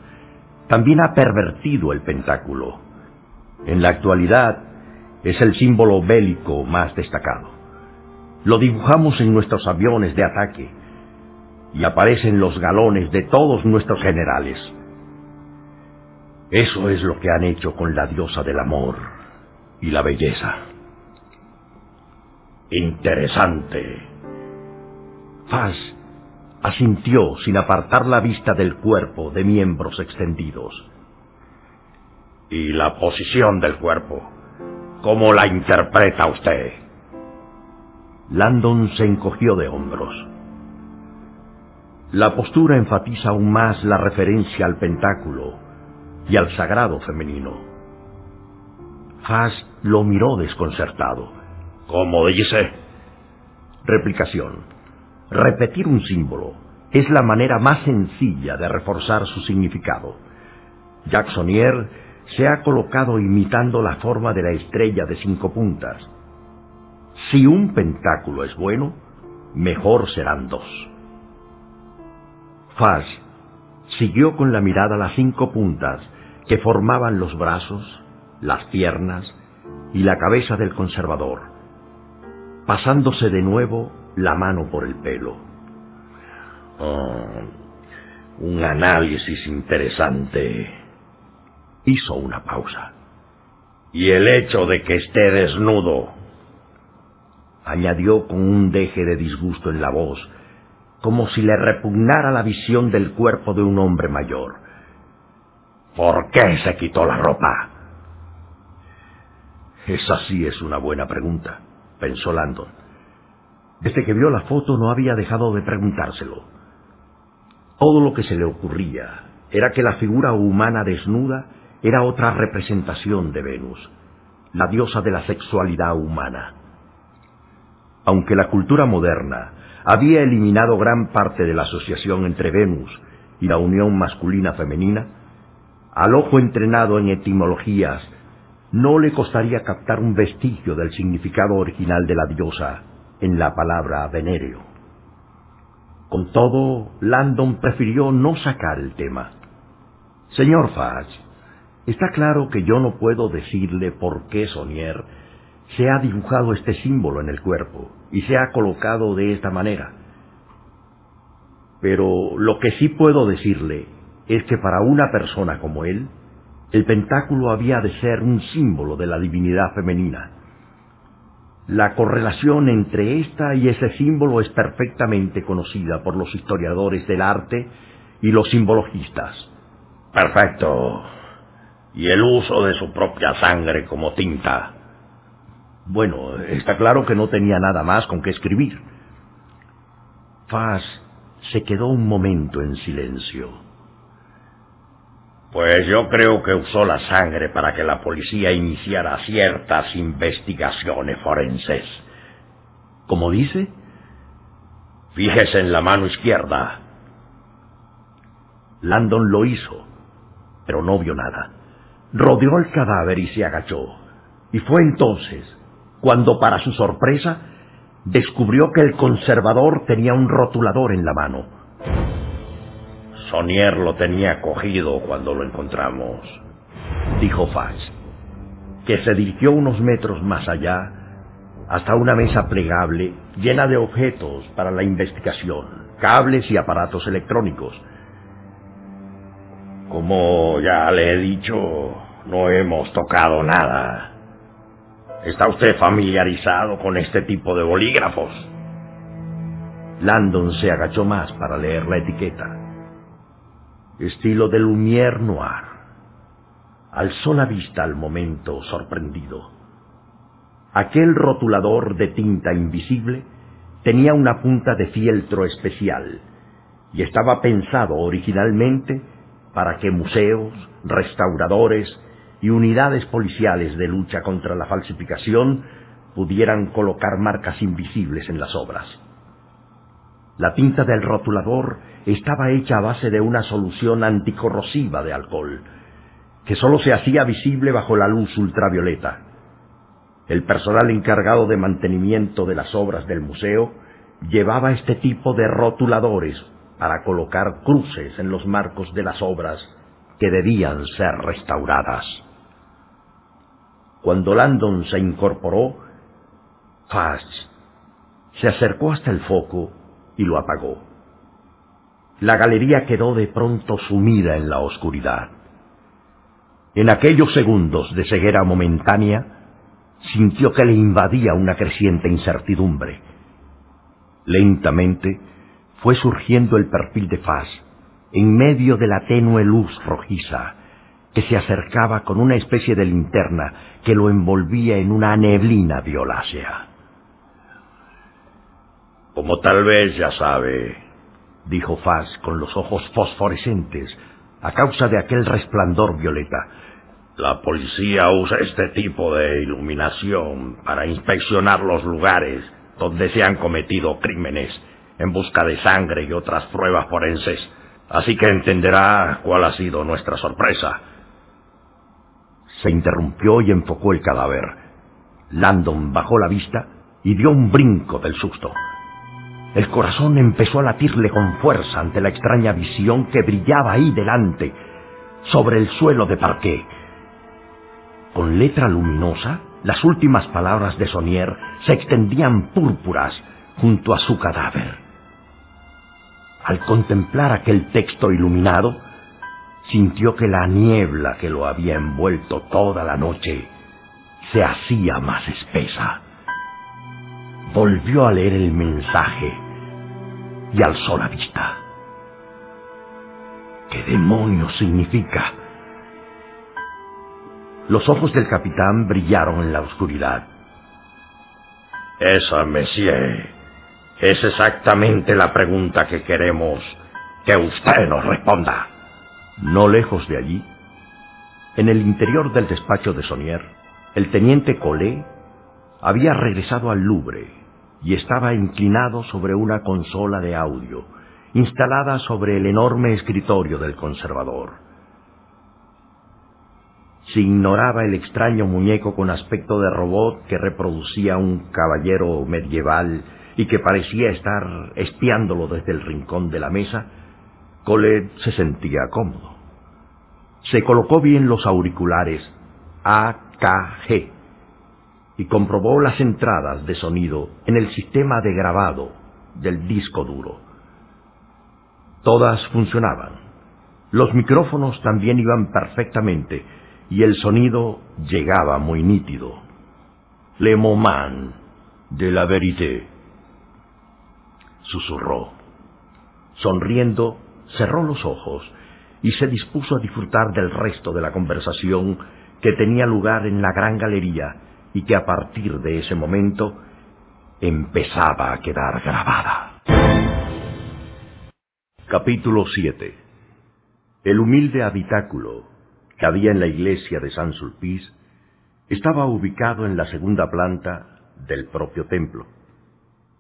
A: también ha pervertido el pentáculo. En la actualidad es el símbolo bélico más destacado. Lo dibujamos en nuestros aviones de ataque y aparece en los galones de todos nuestros generales. Eso es lo que han hecho con la diosa del amor y la belleza.
B: Interesante.
A: Faz asintió sin apartar la vista del cuerpo de miembros extendidos.
B: ¿Y la posición del cuerpo? ¿Cómo la interpreta usted?
A: Landon se encogió de hombros. La postura enfatiza aún más la referencia al pentáculo y al sagrado femenino. Haas lo miró desconcertado.
B: ¿Cómo dice?
A: Replicación. Repetir un símbolo es la manera más sencilla de reforzar su significado. Jacksonier se ha colocado imitando la forma de la estrella de cinco puntas. Si un pentáculo es bueno, mejor serán dos. Faz siguió con la mirada las cinco puntas que formaban los brazos, las piernas y la cabeza del conservador, pasándose de nuevo la mano por el pelo.
B: Oh, un análisis interesante.
A: Hizo una pausa.
B: Y el hecho de que esté desnudo.
A: Añadió con un deje de disgusto en la voz, como si le repugnara la visión del cuerpo de un hombre mayor.
B: ¿Por qué se quitó la ropa?
A: Esa sí es una buena pregunta, pensó Landon. Desde que vio la foto no había dejado de preguntárselo. Todo lo que se le ocurría era que la figura humana desnuda era otra representación de Venus, la diosa de la sexualidad humana. Aunque la cultura moderna había eliminado gran parte de la asociación entre Venus y la unión masculina-femenina, al ojo entrenado en etimologías no le costaría captar un vestigio del significado original de la diosa en la palabra venéreo. Con todo, Landon prefirió no sacar el tema. Señor Fudge, está claro que yo no puedo decirle por qué Sonier se ha dibujado este símbolo en el cuerpo y se ha colocado de esta manera. Pero lo que sí puedo decirle es que para una persona como él, el pentáculo había de ser un símbolo de la divinidad femenina. La correlación entre esta y ese símbolo es perfectamente conocida por los historiadores del arte y los simbologistas.
B: Perfecto. ¿Y el uso de su propia sangre como tinta?
A: Bueno, está claro que no tenía nada más con qué escribir. Faz se quedó un momento en silencio.
B: Pues yo creo que usó la sangre para que la policía iniciara ciertas investigaciones forenses.
A: ¿Cómo dice?
B: Fíjese en la mano izquierda.
A: Landon lo hizo, pero no vio nada. Rodeó el cadáver y se agachó. Y fue entonces cuando, para su sorpresa, descubrió que el conservador tenía un rotulador en la mano.
B: Sonier lo tenía cogido cuando lo encontramos,
A: dijo Fax, que se dirigió unos metros más allá hasta una mesa plegable llena de objetos para la investigación, cables y aparatos electrónicos.
B: Como ya le he dicho, no hemos tocado nada. ¿Está usted familiarizado con este tipo de bolígrafos?
A: Landon se agachó más para leer la etiqueta. Estilo de Lumière Noir. Alzó la vista al momento sorprendido. Aquel rotulador de tinta invisible tenía una punta de fieltro especial y estaba pensado originalmente para que museos, restauradores y unidades policiales de lucha contra la falsificación pudieran colocar marcas invisibles en las obras. La tinta del rotulador estaba hecha a base de una solución anticorrosiva de alcohol, que sólo se hacía visible bajo la luz ultravioleta. El personal encargado de mantenimiento de las obras del museo llevaba este tipo de rotuladores para colocar cruces en los marcos de las obras que debían ser restauradas. Cuando Landon se incorporó, Fast se acercó hasta el foco y lo apagó. La galería quedó de pronto sumida en la oscuridad. En aquellos segundos de ceguera momentánea, sintió que le invadía una creciente incertidumbre. Lentamente fue surgiendo el perfil de Faz en medio de la tenue luz rojiza que se acercaba con una especie de linterna que lo envolvía en una neblina violácea.
B: Como tal vez ya sabe,
A: dijo Faz con los ojos fosforescentes a causa de aquel resplandor violeta,
B: la policía usa este tipo de iluminación para inspeccionar los lugares donde se han cometido crímenes en busca de sangre y otras pruebas forenses. Así que entenderá cuál ha sido nuestra sorpresa.
A: Se interrumpió y enfocó el cadáver. Landon bajó la vista y dio un brinco del susto. El corazón empezó a latirle con fuerza ante la extraña visión que brillaba ahí delante, sobre el suelo de parqué. Con letra luminosa, las últimas palabras de Sonier se extendían púrpuras junto a su cadáver. Al contemplar aquel texto iluminado, sintió que la niebla que lo había envuelto toda la noche se hacía más espesa. Volvió a leer el mensaje y alzó la vista. ¿Qué demonios significa? Los ojos del capitán brillaron en la oscuridad.
B: Esa, monsieur, es exactamente la pregunta que queremos que usted nos responda.
A: No lejos de allí, en el interior del despacho de Sonier, el teniente Collet había regresado al Louvre y estaba inclinado sobre una consola de audio, instalada sobre el enorme escritorio del conservador. Se ignoraba el extraño muñeco con aspecto de robot que reproducía un caballero medieval y que parecía estar espiándolo desde el rincón de la mesa, Colette se sentía cómodo. Se colocó bien los auriculares AKG y comprobó las entradas de sonido en el sistema de grabado del disco duro. Todas funcionaban. Los micrófonos también iban perfectamente y el sonido llegaba muy nítido. Le moment de la vérité. Susurró. Sonriendo, cerró los ojos y se dispuso a disfrutar del resto de la conversación que tenía lugar en la gran galería y que a partir de ese momento empezaba a quedar grabada. Capítulo 7 El humilde habitáculo que había en la iglesia de San Sulpice estaba ubicado en la segunda planta del propio templo.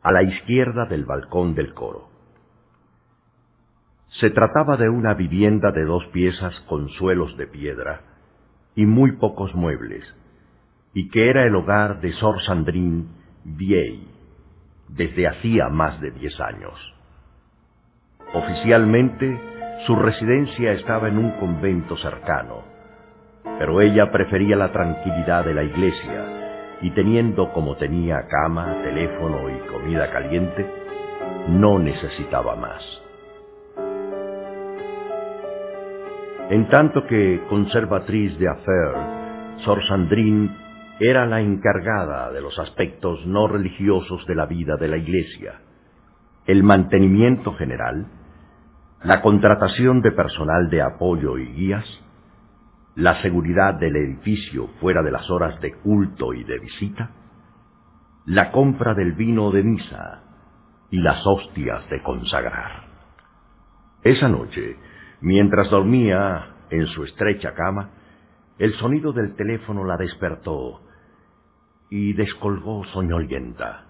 A: a la izquierda del balcón del coro. Se trataba de una vivienda de dos piezas con suelos de piedra y muy pocos muebles, y que era el hogar de Sor Sandrine Viey desde hacía más de diez años. Oficialmente, su residencia estaba en un convento cercano, pero ella prefería la tranquilidad de la iglesia y teniendo como tenía cama, teléfono y comida caliente, no necesitaba más. En tanto que conservatriz de affair, Sor Sandrine era la encargada de los aspectos no religiosos de la vida de la Iglesia, el mantenimiento general, la contratación de personal de apoyo y guías, la seguridad del edificio fuera de las horas de culto y de visita, la compra del vino de misa y las hostias de consagrar. Esa noche, Mientras dormía en su estrecha cama, el sonido del teléfono la despertó y descolgó soñolienta.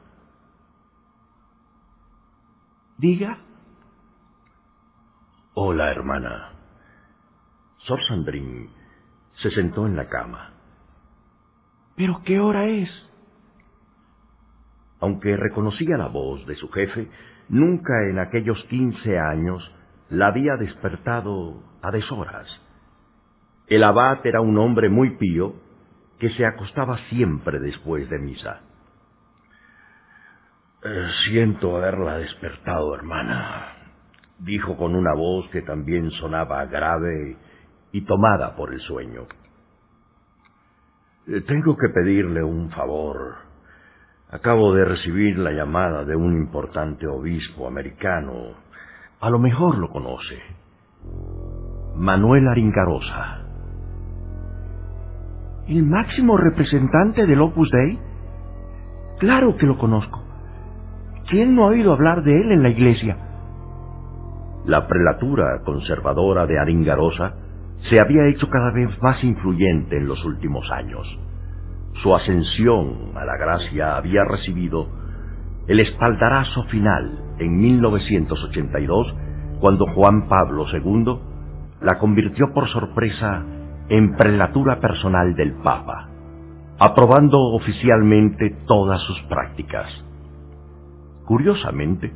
C: Diga.
A: Hola, hermana. Sor Sandrín se sentó en la cama.
C: ¿Pero qué hora es?
A: Aunque reconocía la voz de su jefe, nunca en aquellos quince años la había despertado a deshoras. El abad era un hombre muy pío que se acostaba siempre después de misa. Eh, siento haberla despertado, hermana, dijo con una voz que también sonaba grave y tomada por el sueño. Eh, tengo que pedirle un favor. Acabo de recibir la llamada de un importante obispo americano a lo mejor lo conoce. Manuel Aringarosa.
C: ¿El máximo representante del Opus Dei? Claro que lo conozco. ¿Quién no ha oído hablar de él en la iglesia?
A: La prelatura conservadora de Aringarosa se había hecho cada vez más influyente en los últimos años. Su ascensión a la gracia había recibido el espaldarazo final en 1982, cuando Juan Pablo II la convirtió por sorpresa en prelatura personal del Papa, aprobando oficialmente todas sus prácticas. Curiosamente,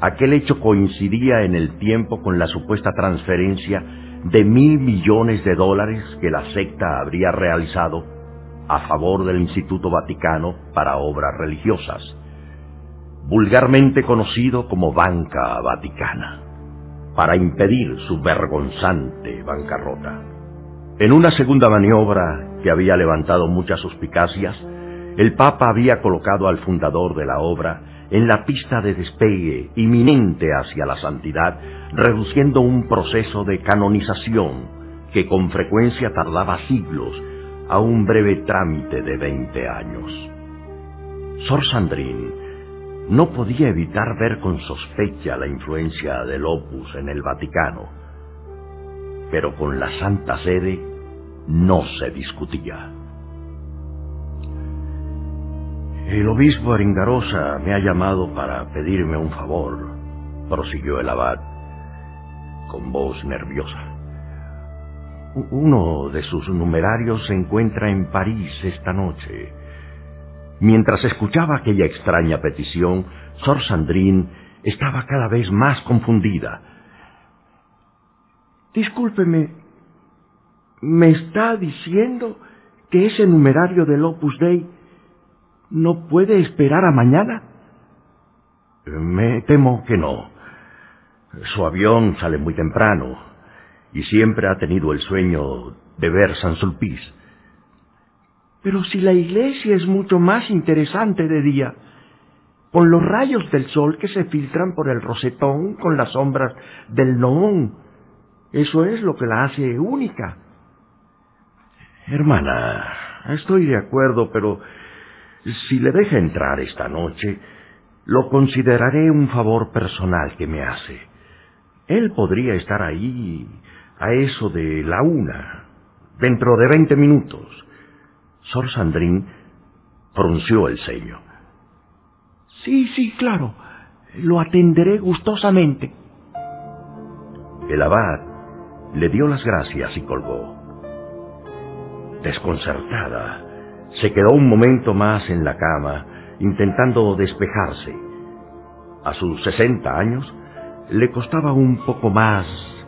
A: aquel hecho coincidía en el tiempo con la supuesta transferencia de mil millones de dólares que la secta habría realizado a favor del Instituto Vaticano para obras religiosas vulgarmente conocido como Banca Vaticana, para impedir su vergonzante bancarrota. En una segunda maniobra que había levantado muchas suspicacias, el Papa había colocado al fundador de la obra en la pista de despegue inminente hacia la santidad, reduciendo un proceso de canonización que con frecuencia tardaba siglos a un breve trámite de veinte años. Sor Sandrine no podía evitar ver con sospecha la influencia del opus en el Vaticano, pero con la Santa Sede no se discutía. El obispo Aringarosa me ha llamado para pedirme un favor, prosiguió el abad, con voz nerviosa. Uno de sus numerarios se encuentra en París esta noche Mientras escuchaba aquella extraña petición, Sor Sandrine estaba cada vez más confundida.
C: Discúlpeme, ¿me está diciendo que ese numerario del Opus Dei no puede esperar a mañana?
A: Me temo que no. Su avión sale muy temprano y siempre ha tenido el sueño de ver San Sulpice.
C: Pero si la iglesia es mucho más interesante de día, con los rayos del sol que se filtran por el rosetón con las sombras del non, eso es lo que la hace única.
A: Hermana, estoy de acuerdo, pero si le deja entrar esta noche, lo consideraré un favor personal que me hace. Él podría estar ahí a eso de la una, dentro de veinte minutos. Sor Sandrín frunció el ceño.
C: Sí, sí, claro. Lo atenderé gustosamente.
A: El abad le dio las gracias y colgó. Desconcertada, se quedó un momento más en la cama, intentando despejarse. A sus sesenta años, le costaba un poco más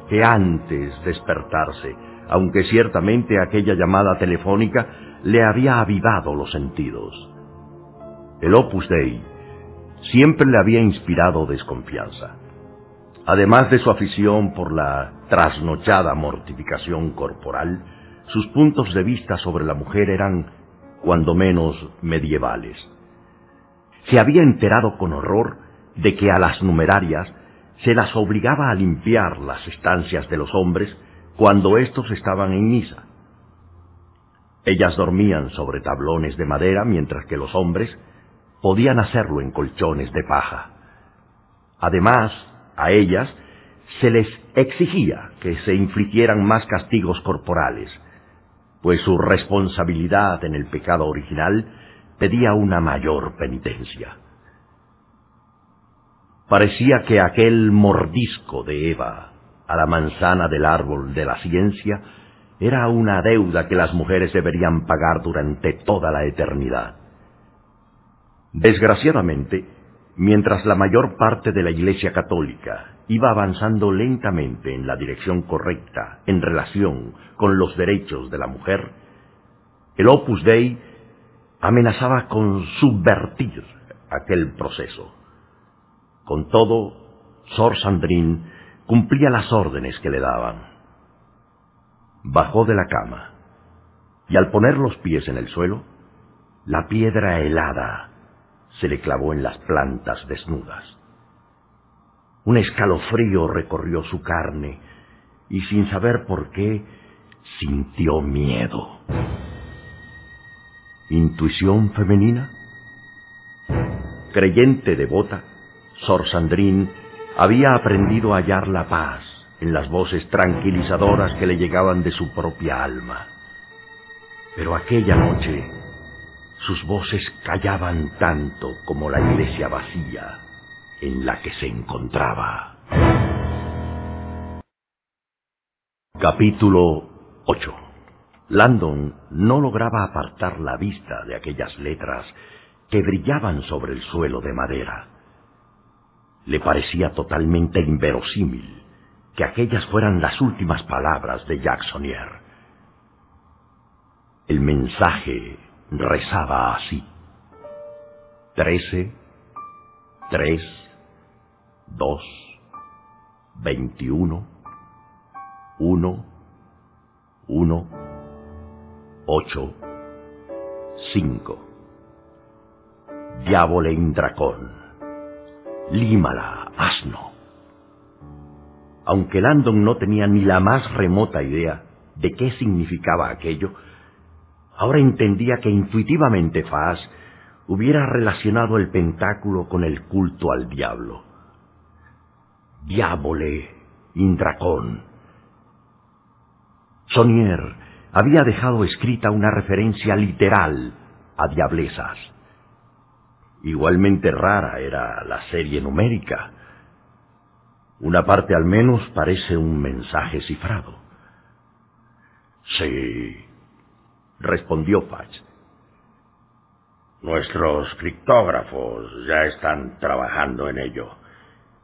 A: que antes despertarse, aunque ciertamente aquella llamada telefónica le había avivado los sentidos. El Opus Dei siempre le había inspirado desconfianza. Además de su afición por la trasnochada mortificación corporal, sus puntos de vista sobre la mujer eran, cuando menos, medievales. Se había enterado con horror de que a las numerarias se las obligaba a limpiar las estancias de los hombres cuando éstos estaban en misa. Ellas dormían sobre tablones de madera mientras que los hombres podían hacerlo en colchones de paja. Además, a ellas se les exigía que se infligieran más castigos corporales, pues su responsabilidad en el pecado original pedía una mayor penitencia. Parecía que aquel mordisco de Eva a la manzana del árbol de la ciencia era una deuda que las mujeres deberían pagar durante toda la eternidad. Desgraciadamente, mientras la mayor parte de la Iglesia Católica iba avanzando lentamente en la dirección correcta en relación con los derechos de la mujer, el Opus Dei amenazaba con subvertir aquel proceso. Con todo, Sor Sandrine cumplía las órdenes que le daban. Bajó de la cama y al poner los pies en el suelo, la piedra helada se le clavó en las plantas desnudas. Un escalofrío recorrió su carne y sin saber por qué sintió miedo. ¿Intuición femenina? Creyente devota, Sor Sandrine había aprendido a hallar la paz en las voces tranquilizadoras que le llegaban de su propia alma. Pero aquella noche sus voces callaban tanto como la iglesia vacía en la que se encontraba. Capítulo 8 Landon no lograba apartar la vista de aquellas letras que brillaban sobre el suelo de madera. Le parecía totalmente inverosímil que aquellas fueran las últimas palabras de Jacksonier. El mensaje rezaba así. Trece, tres, dos, veintiuno, uno, uno, ocho, cinco. Diabole Indracón límala, asno. Aunque Landon no tenía ni la más remota idea de qué significaba aquello, ahora entendía que intuitivamente Faz hubiera relacionado el pentáculo con el culto al diablo. Diabole, Indracón. Sonier había dejado escrita una referencia literal a diablesas. Igualmente rara era la serie numérica. Una parte al menos parece un mensaje cifrado. Sí, respondió Patch. Nuestros criptógrafos ya están trabajando en ello.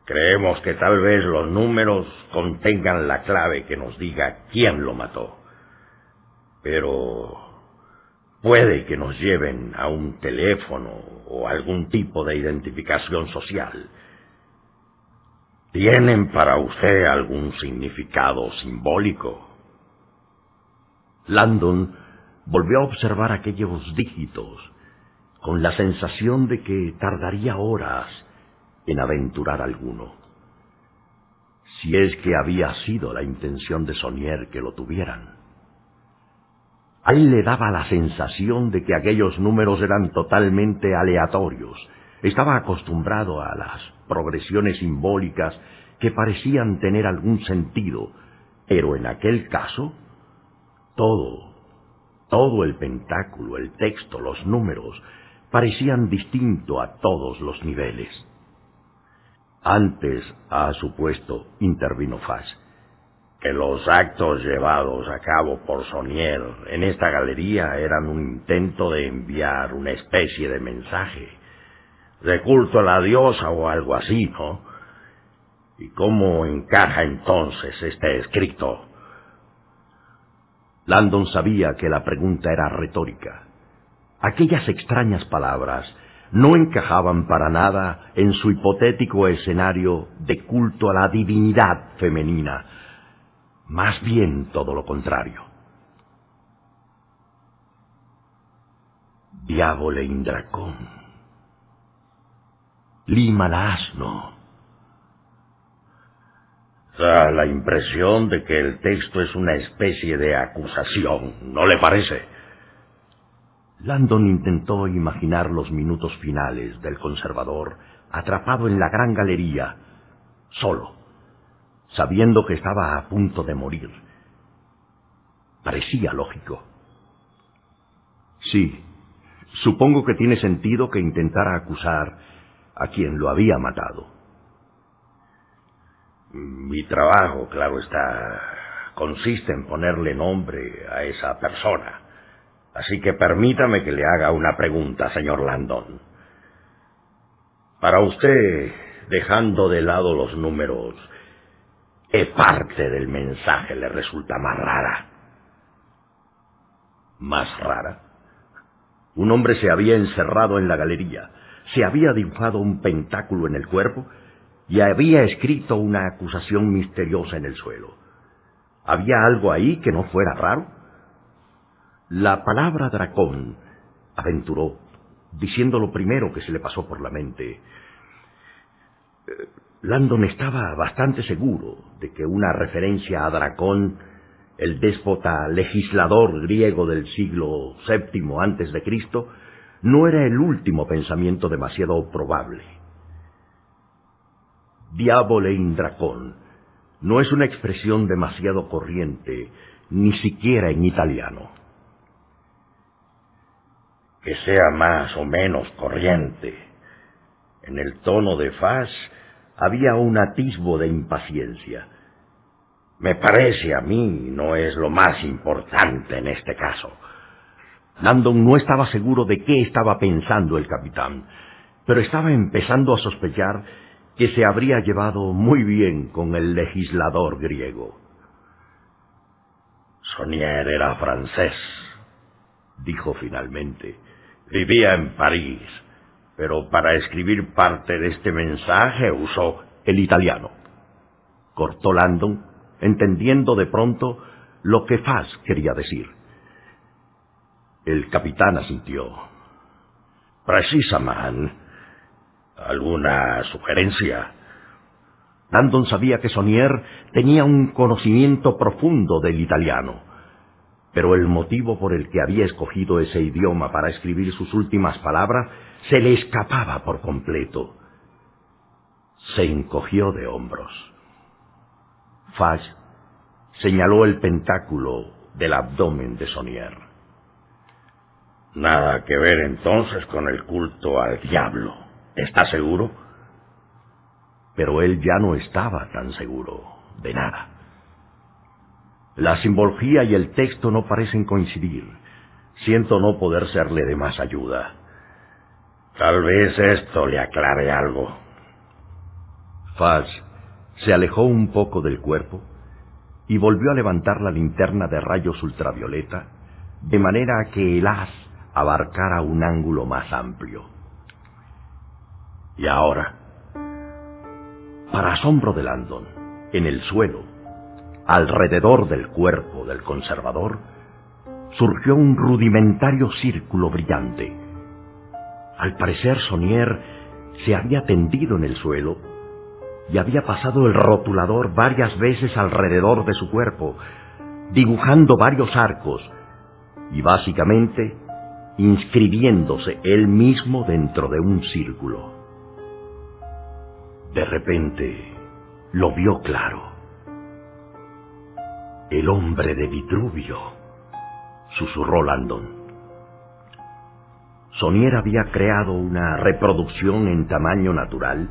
A: Creemos que tal vez los números contengan la clave que nos diga quién lo mató. Pero Puede que nos lleven a un teléfono o algún tipo de identificación social. ¿Tienen para usted algún significado simbólico? Landon volvió a observar aquellos dígitos con la sensación de que tardaría horas en aventurar alguno. Si es que había sido la intención de Sonier que lo tuvieran. A él le daba la sensación de que aquellos números eran totalmente aleatorios. Estaba acostumbrado a las progresiones simbólicas que parecían tener algún sentido, pero en aquel caso, todo, todo el pentáculo, el texto, los números, parecían distinto a todos los niveles. Antes ha supuesto, intervino Faz,
B: que los actos llevados a cabo por Sonier en esta galería eran un intento de enviar una especie de mensaje, de culto a la diosa o algo así, ¿no? ¿Y cómo encaja entonces este escrito?
A: Landon sabía que la pregunta era retórica. Aquellas extrañas palabras no encajaban para nada en su hipotético escenario de culto a la divinidad femenina, más bien todo lo contrario. Diabole Indracón. La asno.
B: Da la impresión de que el texto es una especie de acusación, ¿no le parece?
A: Landon intentó imaginar los minutos finales del conservador atrapado en la gran galería, solo, sabiendo que estaba a punto de morir. Parecía lógico. Sí, supongo que tiene sentido que intentara acusar a quien lo había matado.
B: Mi trabajo, claro está, consiste en ponerle nombre a esa persona. Así que permítame que le haga una pregunta, señor Landon. Para usted, dejando de lado los números, ¿qué parte del mensaje le resulta más rara?
A: ¿Más rara? Un hombre se había encerrado en la galería, se había dibujado un pentáculo en el cuerpo y había escrito una acusación misteriosa en el suelo. ¿Había algo ahí que no fuera raro? La palabra dracón, aventuró, diciendo lo primero que se le pasó por la mente. Eh, Landon estaba bastante seguro de que una referencia a Dracón, el déspota legislador griego del siglo VII antes de Cristo, no era el último pensamiento demasiado probable. Diabole in Dracón no es una expresión demasiado corriente, ni siquiera en italiano.
B: Que sea más o menos corriente. En el tono de Faz había un atisbo de impaciencia. Me parece a mí no es lo más importante en este caso.
A: Landon no estaba seguro de qué estaba pensando el capitán, pero estaba empezando a sospechar que se habría llevado muy bien con el legislador griego.
B: Sonier era francés, dijo finalmente. Vivía en París, pero para escribir parte de este mensaje usó
A: el italiano. Cortó Landon, entendiendo de pronto lo que Faz quería decir. El capitán asintió.
B: Precisamente. ¿Alguna sugerencia?
A: Landon sabía que Sonier tenía un conocimiento profundo del italiano, pero el motivo por el que había escogido ese idioma para escribir sus últimas palabras se le escapaba por completo. Se encogió de hombros. Fage señaló el pentáculo del abdomen de Sonier.
B: Nada que ver entonces con el culto al diablo. ¿Está seguro?
A: Pero él ya no estaba tan seguro de nada. La simbología y el texto no parecen coincidir. Siento no poder serle de más ayuda.
B: Tal vez esto le aclare algo.
A: Faz se alejó un poco del cuerpo y volvió a levantar la linterna de rayos ultravioleta de manera que el haz abarcara un ángulo más amplio. Y ahora, para asombro de Landon, en el suelo, alrededor del cuerpo del conservador, surgió un rudimentario círculo brillante. Al parecer Sonier se había tendido en el suelo y había pasado el rotulador varias veces alrededor de su cuerpo, dibujando varios arcos y básicamente inscribiéndose él mismo dentro de un círculo. De repente lo vio claro. El hombre de Vitruvio, susurró Landon. Sonier había creado una reproducción en tamaño natural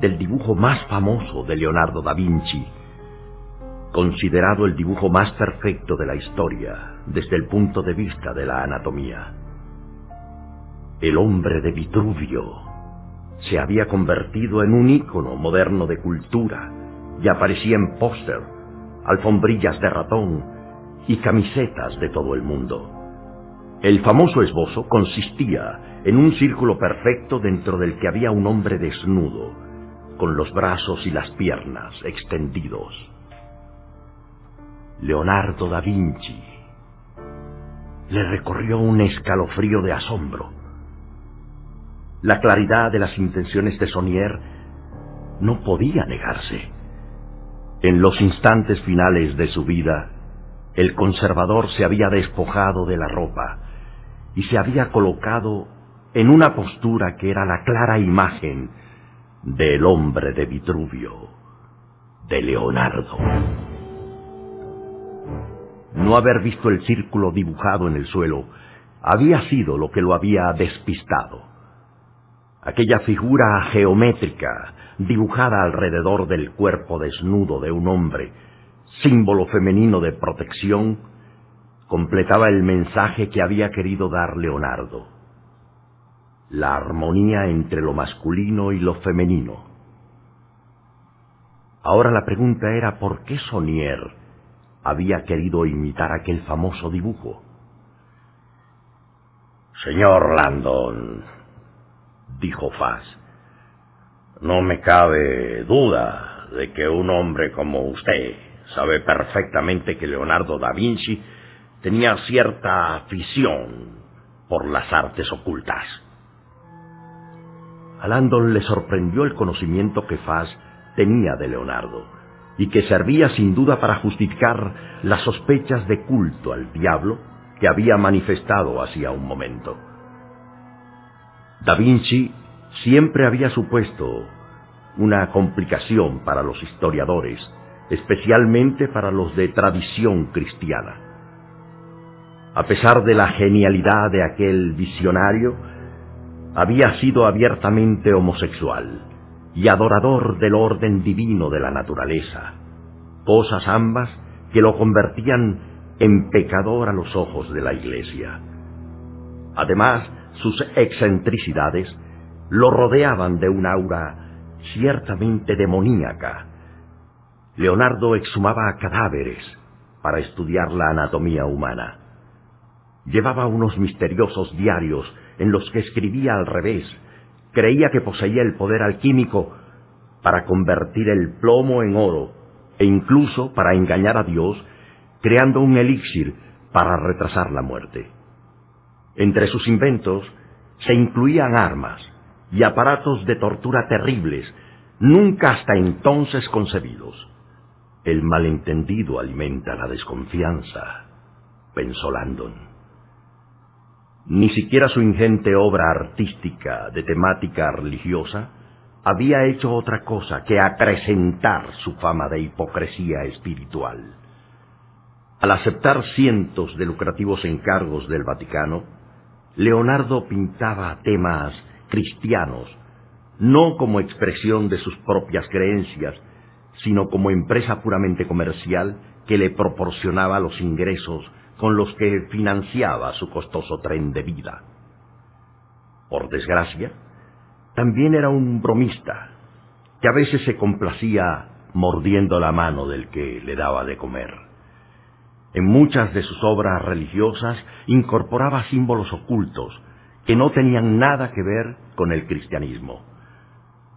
A: del dibujo más famoso de Leonardo da Vinci, considerado el dibujo más perfecto de la historia desde el punto de vista de la anatomía. El hombre de Vitruvio se había convertido en un ícono moderno de cultura y aparecía en póster, alfombrillas de ratón y camisetas de todo el mundo. El famoso esbozo consistía en un círculo perfecto dentro del que había un hombre desnudo, con los brazos y las piernas extendidos. Leonardo da Vinci le recorrió un escalofrío de asombro. La claridad de las intenciones de Sonier no podía negarse. En los instantes finales de su vida, el conservador se había despojado de la ropa y se había colocado en una postura que era la clara imagen del hombre de Vitruvio, de Leonardo. No haber visto el círculo dibujado en el suelo había sido lo que lo había despistado. Aquella figura geométrica dibujada alrededor del cuerpo desnudo de un hombre, símbolo femenino de protección, completaba el mensaje que había querido dar Leonardo. La armonía entre lo masculino y lo femenino. Ahora la pregunta era por qué Sonier había querido imitar aquel famoso dibujo.
B: Señor Landon, dijo Faz, no me cabe duda de que un hombre como usted sabe perfectamente que Leonardo da Vinci tenía cierta afición por las artes ocultas.
A: A Landon le sorprendió el conocimiento que Faz tenía de Leonardo y que servía sin duda para justificar las sospechas de culto al diablo que había manifestado hacía un momento. Da Vinci siempre había supuesto una complicación para los historiadores, especialmente para los de tradición cristiana. A pesar de la genialidad de aquel visionario, había sido abiertamente homosexual y adorador del orden divino de la naturaleza, cosas ambas que lo convertían en pecador a los ojos de la Iglesia. Además, sus excentricidades lo rodeaban de un aura ciertamente demoníaca. Leonardo exhumaba cadáveres para estudiar la anatomía humana. Llevaba unos misteriosos diarios en los que escribía al revés. Creía que poseía el poder alquímico para convertir el plomo en oro e incluso para engañar a Dios creando un elixir para retrasar la muerte. Entre sus inventos se incluían armas y aparatos de tortura terribles, nunca hasta entonces concebidos. El malentendido alimenta la desconfianza, pensó Landon. Ni siquiera su ingente obra artística de temática religiosa había hecho otra cosa que acrecentar su fama de hipocresía espiritual. Al aceptar cientos de lucrativos encargos del Vaticano, Leonardo pintaba temas cristianos, no como expresión de sus propias creencias, sino como empresa puramente comercial que le proporcionaba los ingresos con los que financiaba su costoso tren de vida. Por desgracia, también era un bromista, que a veces se complacía mordiendo la mano del que le daba de comer. En muchas de sus obras religiosas incorporaba símbolos ocultos que no tenían nada que ver con el cristianismo,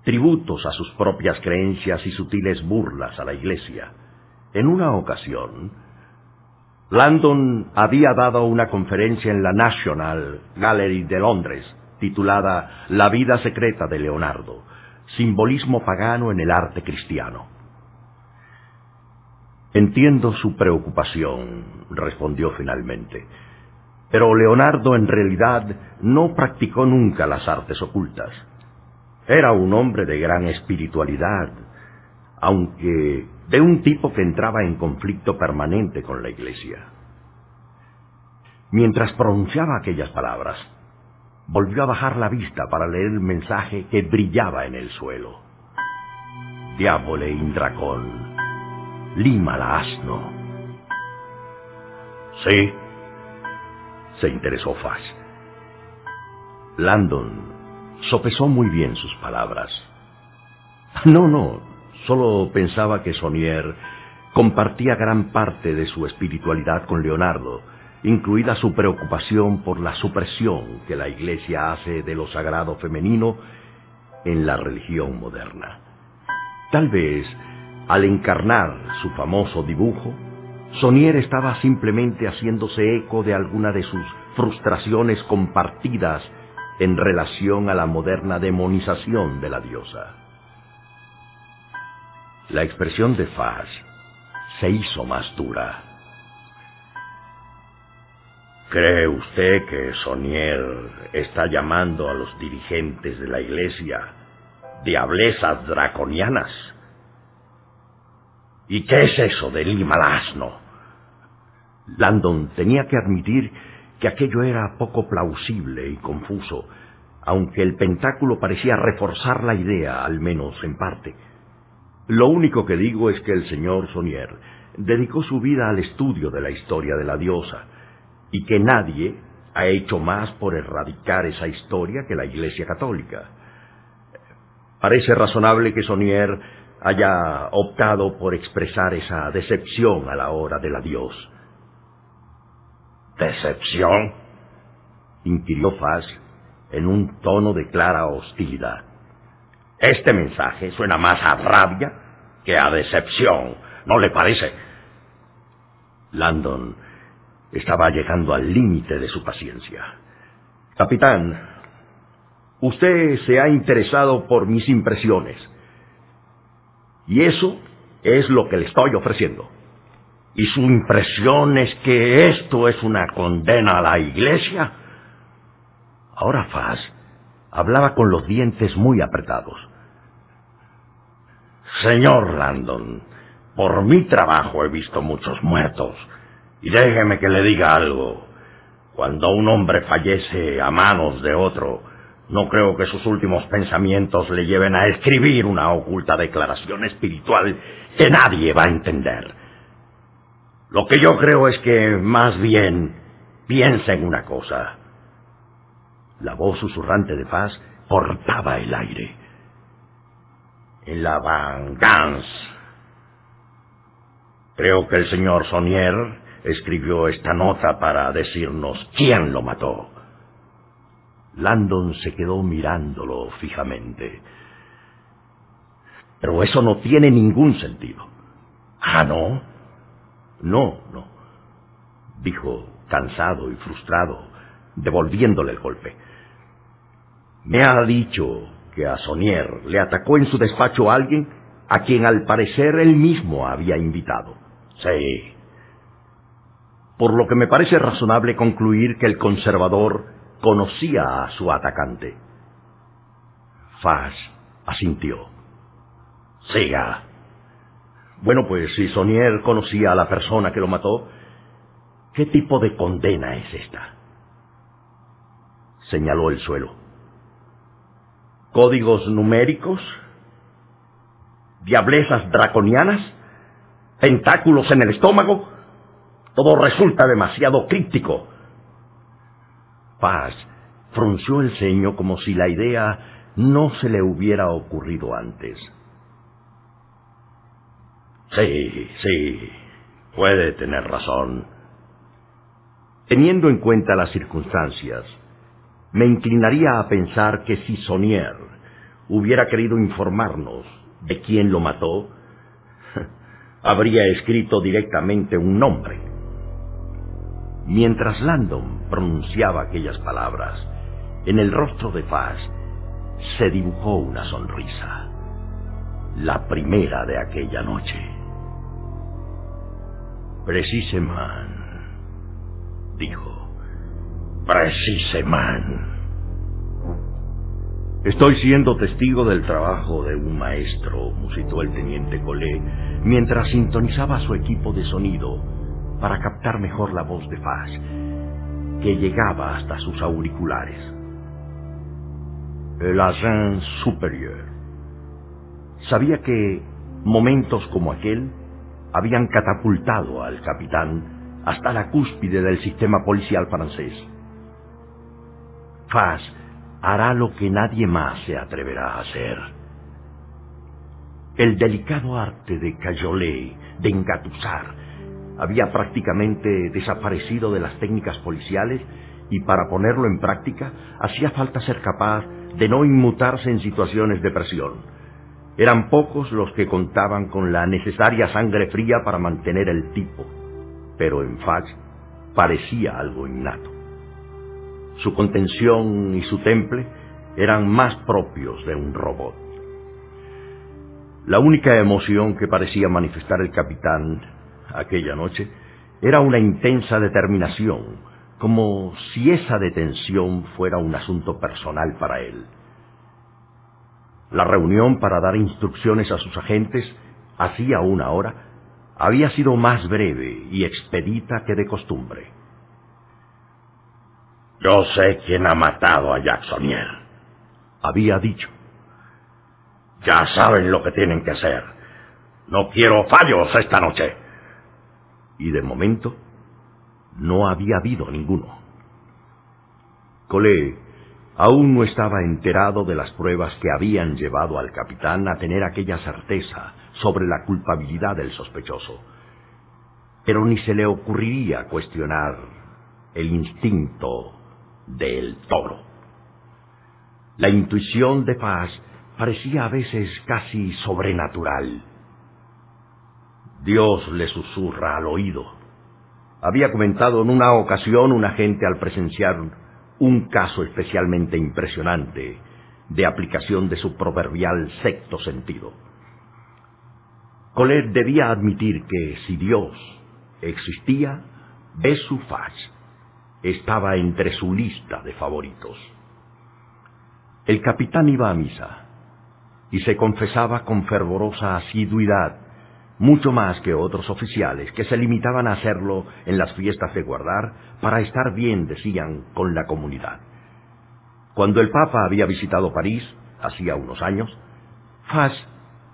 A: tributos a sus propias creencias y sutiles burlas a la Iglesia. En una ocasión, Landon había dado una conferencia en la National Gallery de Londres, titulada La vida secreta de Leonardo, simbolismo pagano en el arte cristiano. Entiendo su preocupación, respondió finalmente, pero Leonardo en realidad no practicó nunca las artes ocultas. Era un hombre de gran espiritualidad, aunque de un tipo que entraba en conflicto permanente con la Iglesia. Mientras pronunciaba aquellas palabras, volvió a bajar la vista para leer el mensaje que brillaba en el suelo. Diabole Indracón, lima la asno.
B: Sí,
A: se interesó Fash. Landon sopesó muy bien sus palabras. No, no, solo pensaba que Sonier compartía gran parte de su espiritualidad con Leonardo, incluida su preocupación por la supresión que la Iglesia hace de lo sagrado femenino en la religión moderna. Tal vez, al encarnar su famoso dibujo, Sonier estaba simplemente haciéndose eco de alguna de sus frustraciones compartidas en relación a la moderna demonización de la diosa. La expresión de Faz se hizo más dura.
B: ¿Cree usted que Sonier está llamando a los dirigentes de la iglesia diablesas draconianas? ¿Y qué es eso del asno?
A: Landon tenía que admitir que aquello era poco plausible y confuso, aunque el pentáculo parecía reforzar la idea, al menos en parte. Lo único que digo es que el señor Sonier dedicó su vida al estudio de la historia de la diosa, y que nadie ha hecho más por erradicar esa historia que la Iglesia Católica. Parece razonable que Sonier haya optado por expresar esa decepción a la hora del adiós.
B: ¿Decepción?
A: inquirió Faz en un tono de clara hostilidad.
B: Este mensaje suena más a rabia que a decepción, ¿no le parece?
A: Landon estaba llegando al límite de su paciencia. Capitán, usted se ha interesado por mis impresiones. Y eso es lo que le estoy ofreciendo.
B: ¿Y su impresión es que esto es una condena a la iglesia?
A: Ahora Faz hablaba con los dientes muy apretados.
B: Señor Landon, por mi trabajo he visto muchos muertos. Y déjeme que le diga algo. Cuando un hombre fallece a manos de otro, no creo que sus últimos pensamientos le lleven a escribir una oculta declaración espiritual que nadie va a entender. Lo que yo creo es que más bien piensa en una cosa.
A: La voz susurrante de paz cortaba el aire.
B: En la venganza. Creo que el señor Sonier escribió esta nota para decirnos quién lo mató.
A: Landon se quedó mirándolo fijamente. Pero eso no tiene ningún sentido.
B: Ah, ¿no?
A: No, no, dijo cansado y frustrado, devolviéndole el golpe. Me ha dicho que a Sonier le atacó en su despacho alguien a quien al parecer él mismo había invitado.
B: Sí,
A: por lo que me parece razonable concluir que el conservador conocía a su atacante. Faz asintió.
B: Siga.
A: Bueno, pues si Sonier conocía a la persona que lo mató, ¿qué tipo de condena es esta? Señaló el suelo. ¿Códigos numéricos? ¿Diablezas draconianas? ¿Tentáculos en el estómago? Todo resulta demasiado críptico. Paz frunció el ceño como si la idea no se le hubiera ocurrido antes.
B: Sí, sí, puede tener razón.
A: Teniendo en cuenta las circunstancias, me inclinaría a pensar que si Sonier hubiera querido informarnos de quién lo mató, habría escrito directamente un nombre. Mientras Landon pronunciaba aquellas palabras, en el rostro de Faz se dibujó una sonrisa, la primera de aquella noche. Preciseman, dijo.
B: Preciseman.
A: Estoy siendo testigo del trabajo de un maestro, musitó el teniente Colé, mientras sintonizaba su equipo de sonido para captar mejor la voz de Faz, que llegaba hasta sus auriculares. el agent superior. Sabía que momentos como aquel habían catapultado al capitán hasta la cúspide del sistema policial francés. Faz hará lo que nadie más se atreverá a hacer. El delicado arte de cajoler, de engatusar, había prácticamente desaparecido de las técnicas policiales y para ponerlo en práctica hacía falta ser capaz de no inmutarse en situaciones de presión. Eran pocos los que contaban con la necesaria sangre fría para mantener el tipo, pero en Fax parecía algo innato. Su contención y su temple eran más propios de un robot. La única emoción que parecía manifestar el capitán aquella noche era una intensa determinación, como si esa detención fuera un asunto personal para él. La reunión para dar instrucciones a sus agentes hacía una hora había sido más breve y expedita que de costumbre.
B: Yo sé quién ha matado a Jacksonier,
A: había dicho.
B: Ya saben lo que tienen que hacer. No quiero fallos esta noche.
A: Y de momento no había habido ninguno. Colé aún no estaba enterado de las pruebas que habían llevado al capitán a tener aquella certeza sobre la culpabilidad del sospechoso. Pero ni se le ocurriría cuestionar el instinto del toro. La intuición de paz parecía a veces casi sobrenatural. Dios le susurra al oído había comentado en una ocasión un agente al presenciar un caso especialmente impresionante de aplicación de su proverbial sexto sentido. Colette debía admitir que si Dios existía, Besufach estaba entre su lista de favoritos. El capitán iba a misa y se confesaba con fervorosa asiduidad mucho más que otros oficiales que se limitaban a hacerlo en las fiestas de guardar para estar bien, decían, con la comunidad. Cuando el Papa había visitado París, hacía unos años, Faz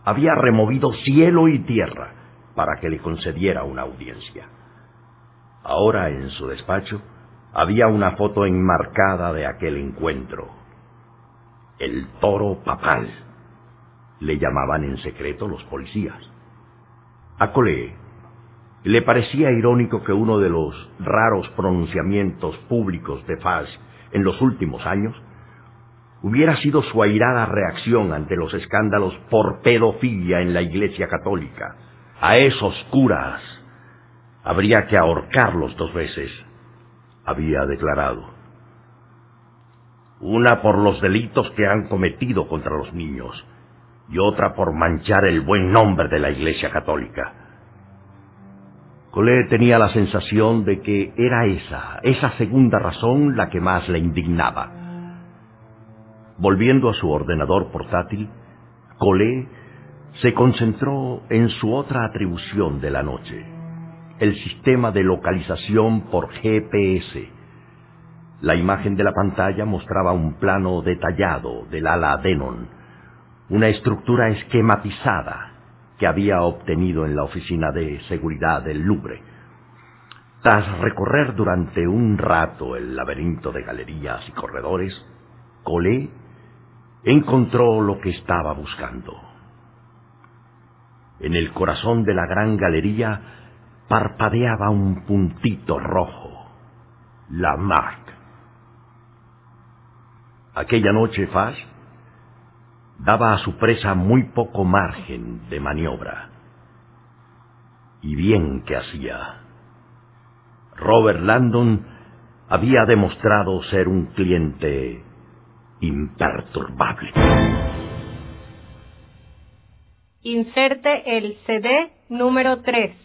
A: había removido cielo y tierra para que le concediera una audiencia. Ahora en su despacho había una foto enmarcada de aquel encuentro. El toro papal, le llamaban en secreto los policías. A Colé le parecía irónico que uno de los raros pronunciamientos públicos de Faz en los últimos años hubiera sido su airada reacción ante los escándalos por pedofilia en la Iglesia Católica. A esos curas habría que ahorcarlos dos veces, había declarado. Una por los delitos que han cometido contra los niños y otra por manchar el buen nombre de la Iglesia Católica. Colette tenía la sensación de que era esa, esa segunda razón la que más le indignaba. Volviendo a su ordenador portátil, Colette se concentró en su otra atribución de la noche, el sistema de localización por GPS. La imagen de la pantalla mostraba un plano detallado del ala Denon, una estructura esquematizada que había obtenido en la oficina de seguridad del Louvre. Tras recorrer durante un rato el laberinto de galerías y corredores, Colé encontró lo que estaba buscando. En el corazón de la gran galería parpadeaba un puntito rojo, la marca. Aquella noche Faz daba a su presa muy poco margen de maniobra. Y bien que hacía. Robert Landon había demostrado ser un cliente imperturbable.
D: Inserte el CD número 3.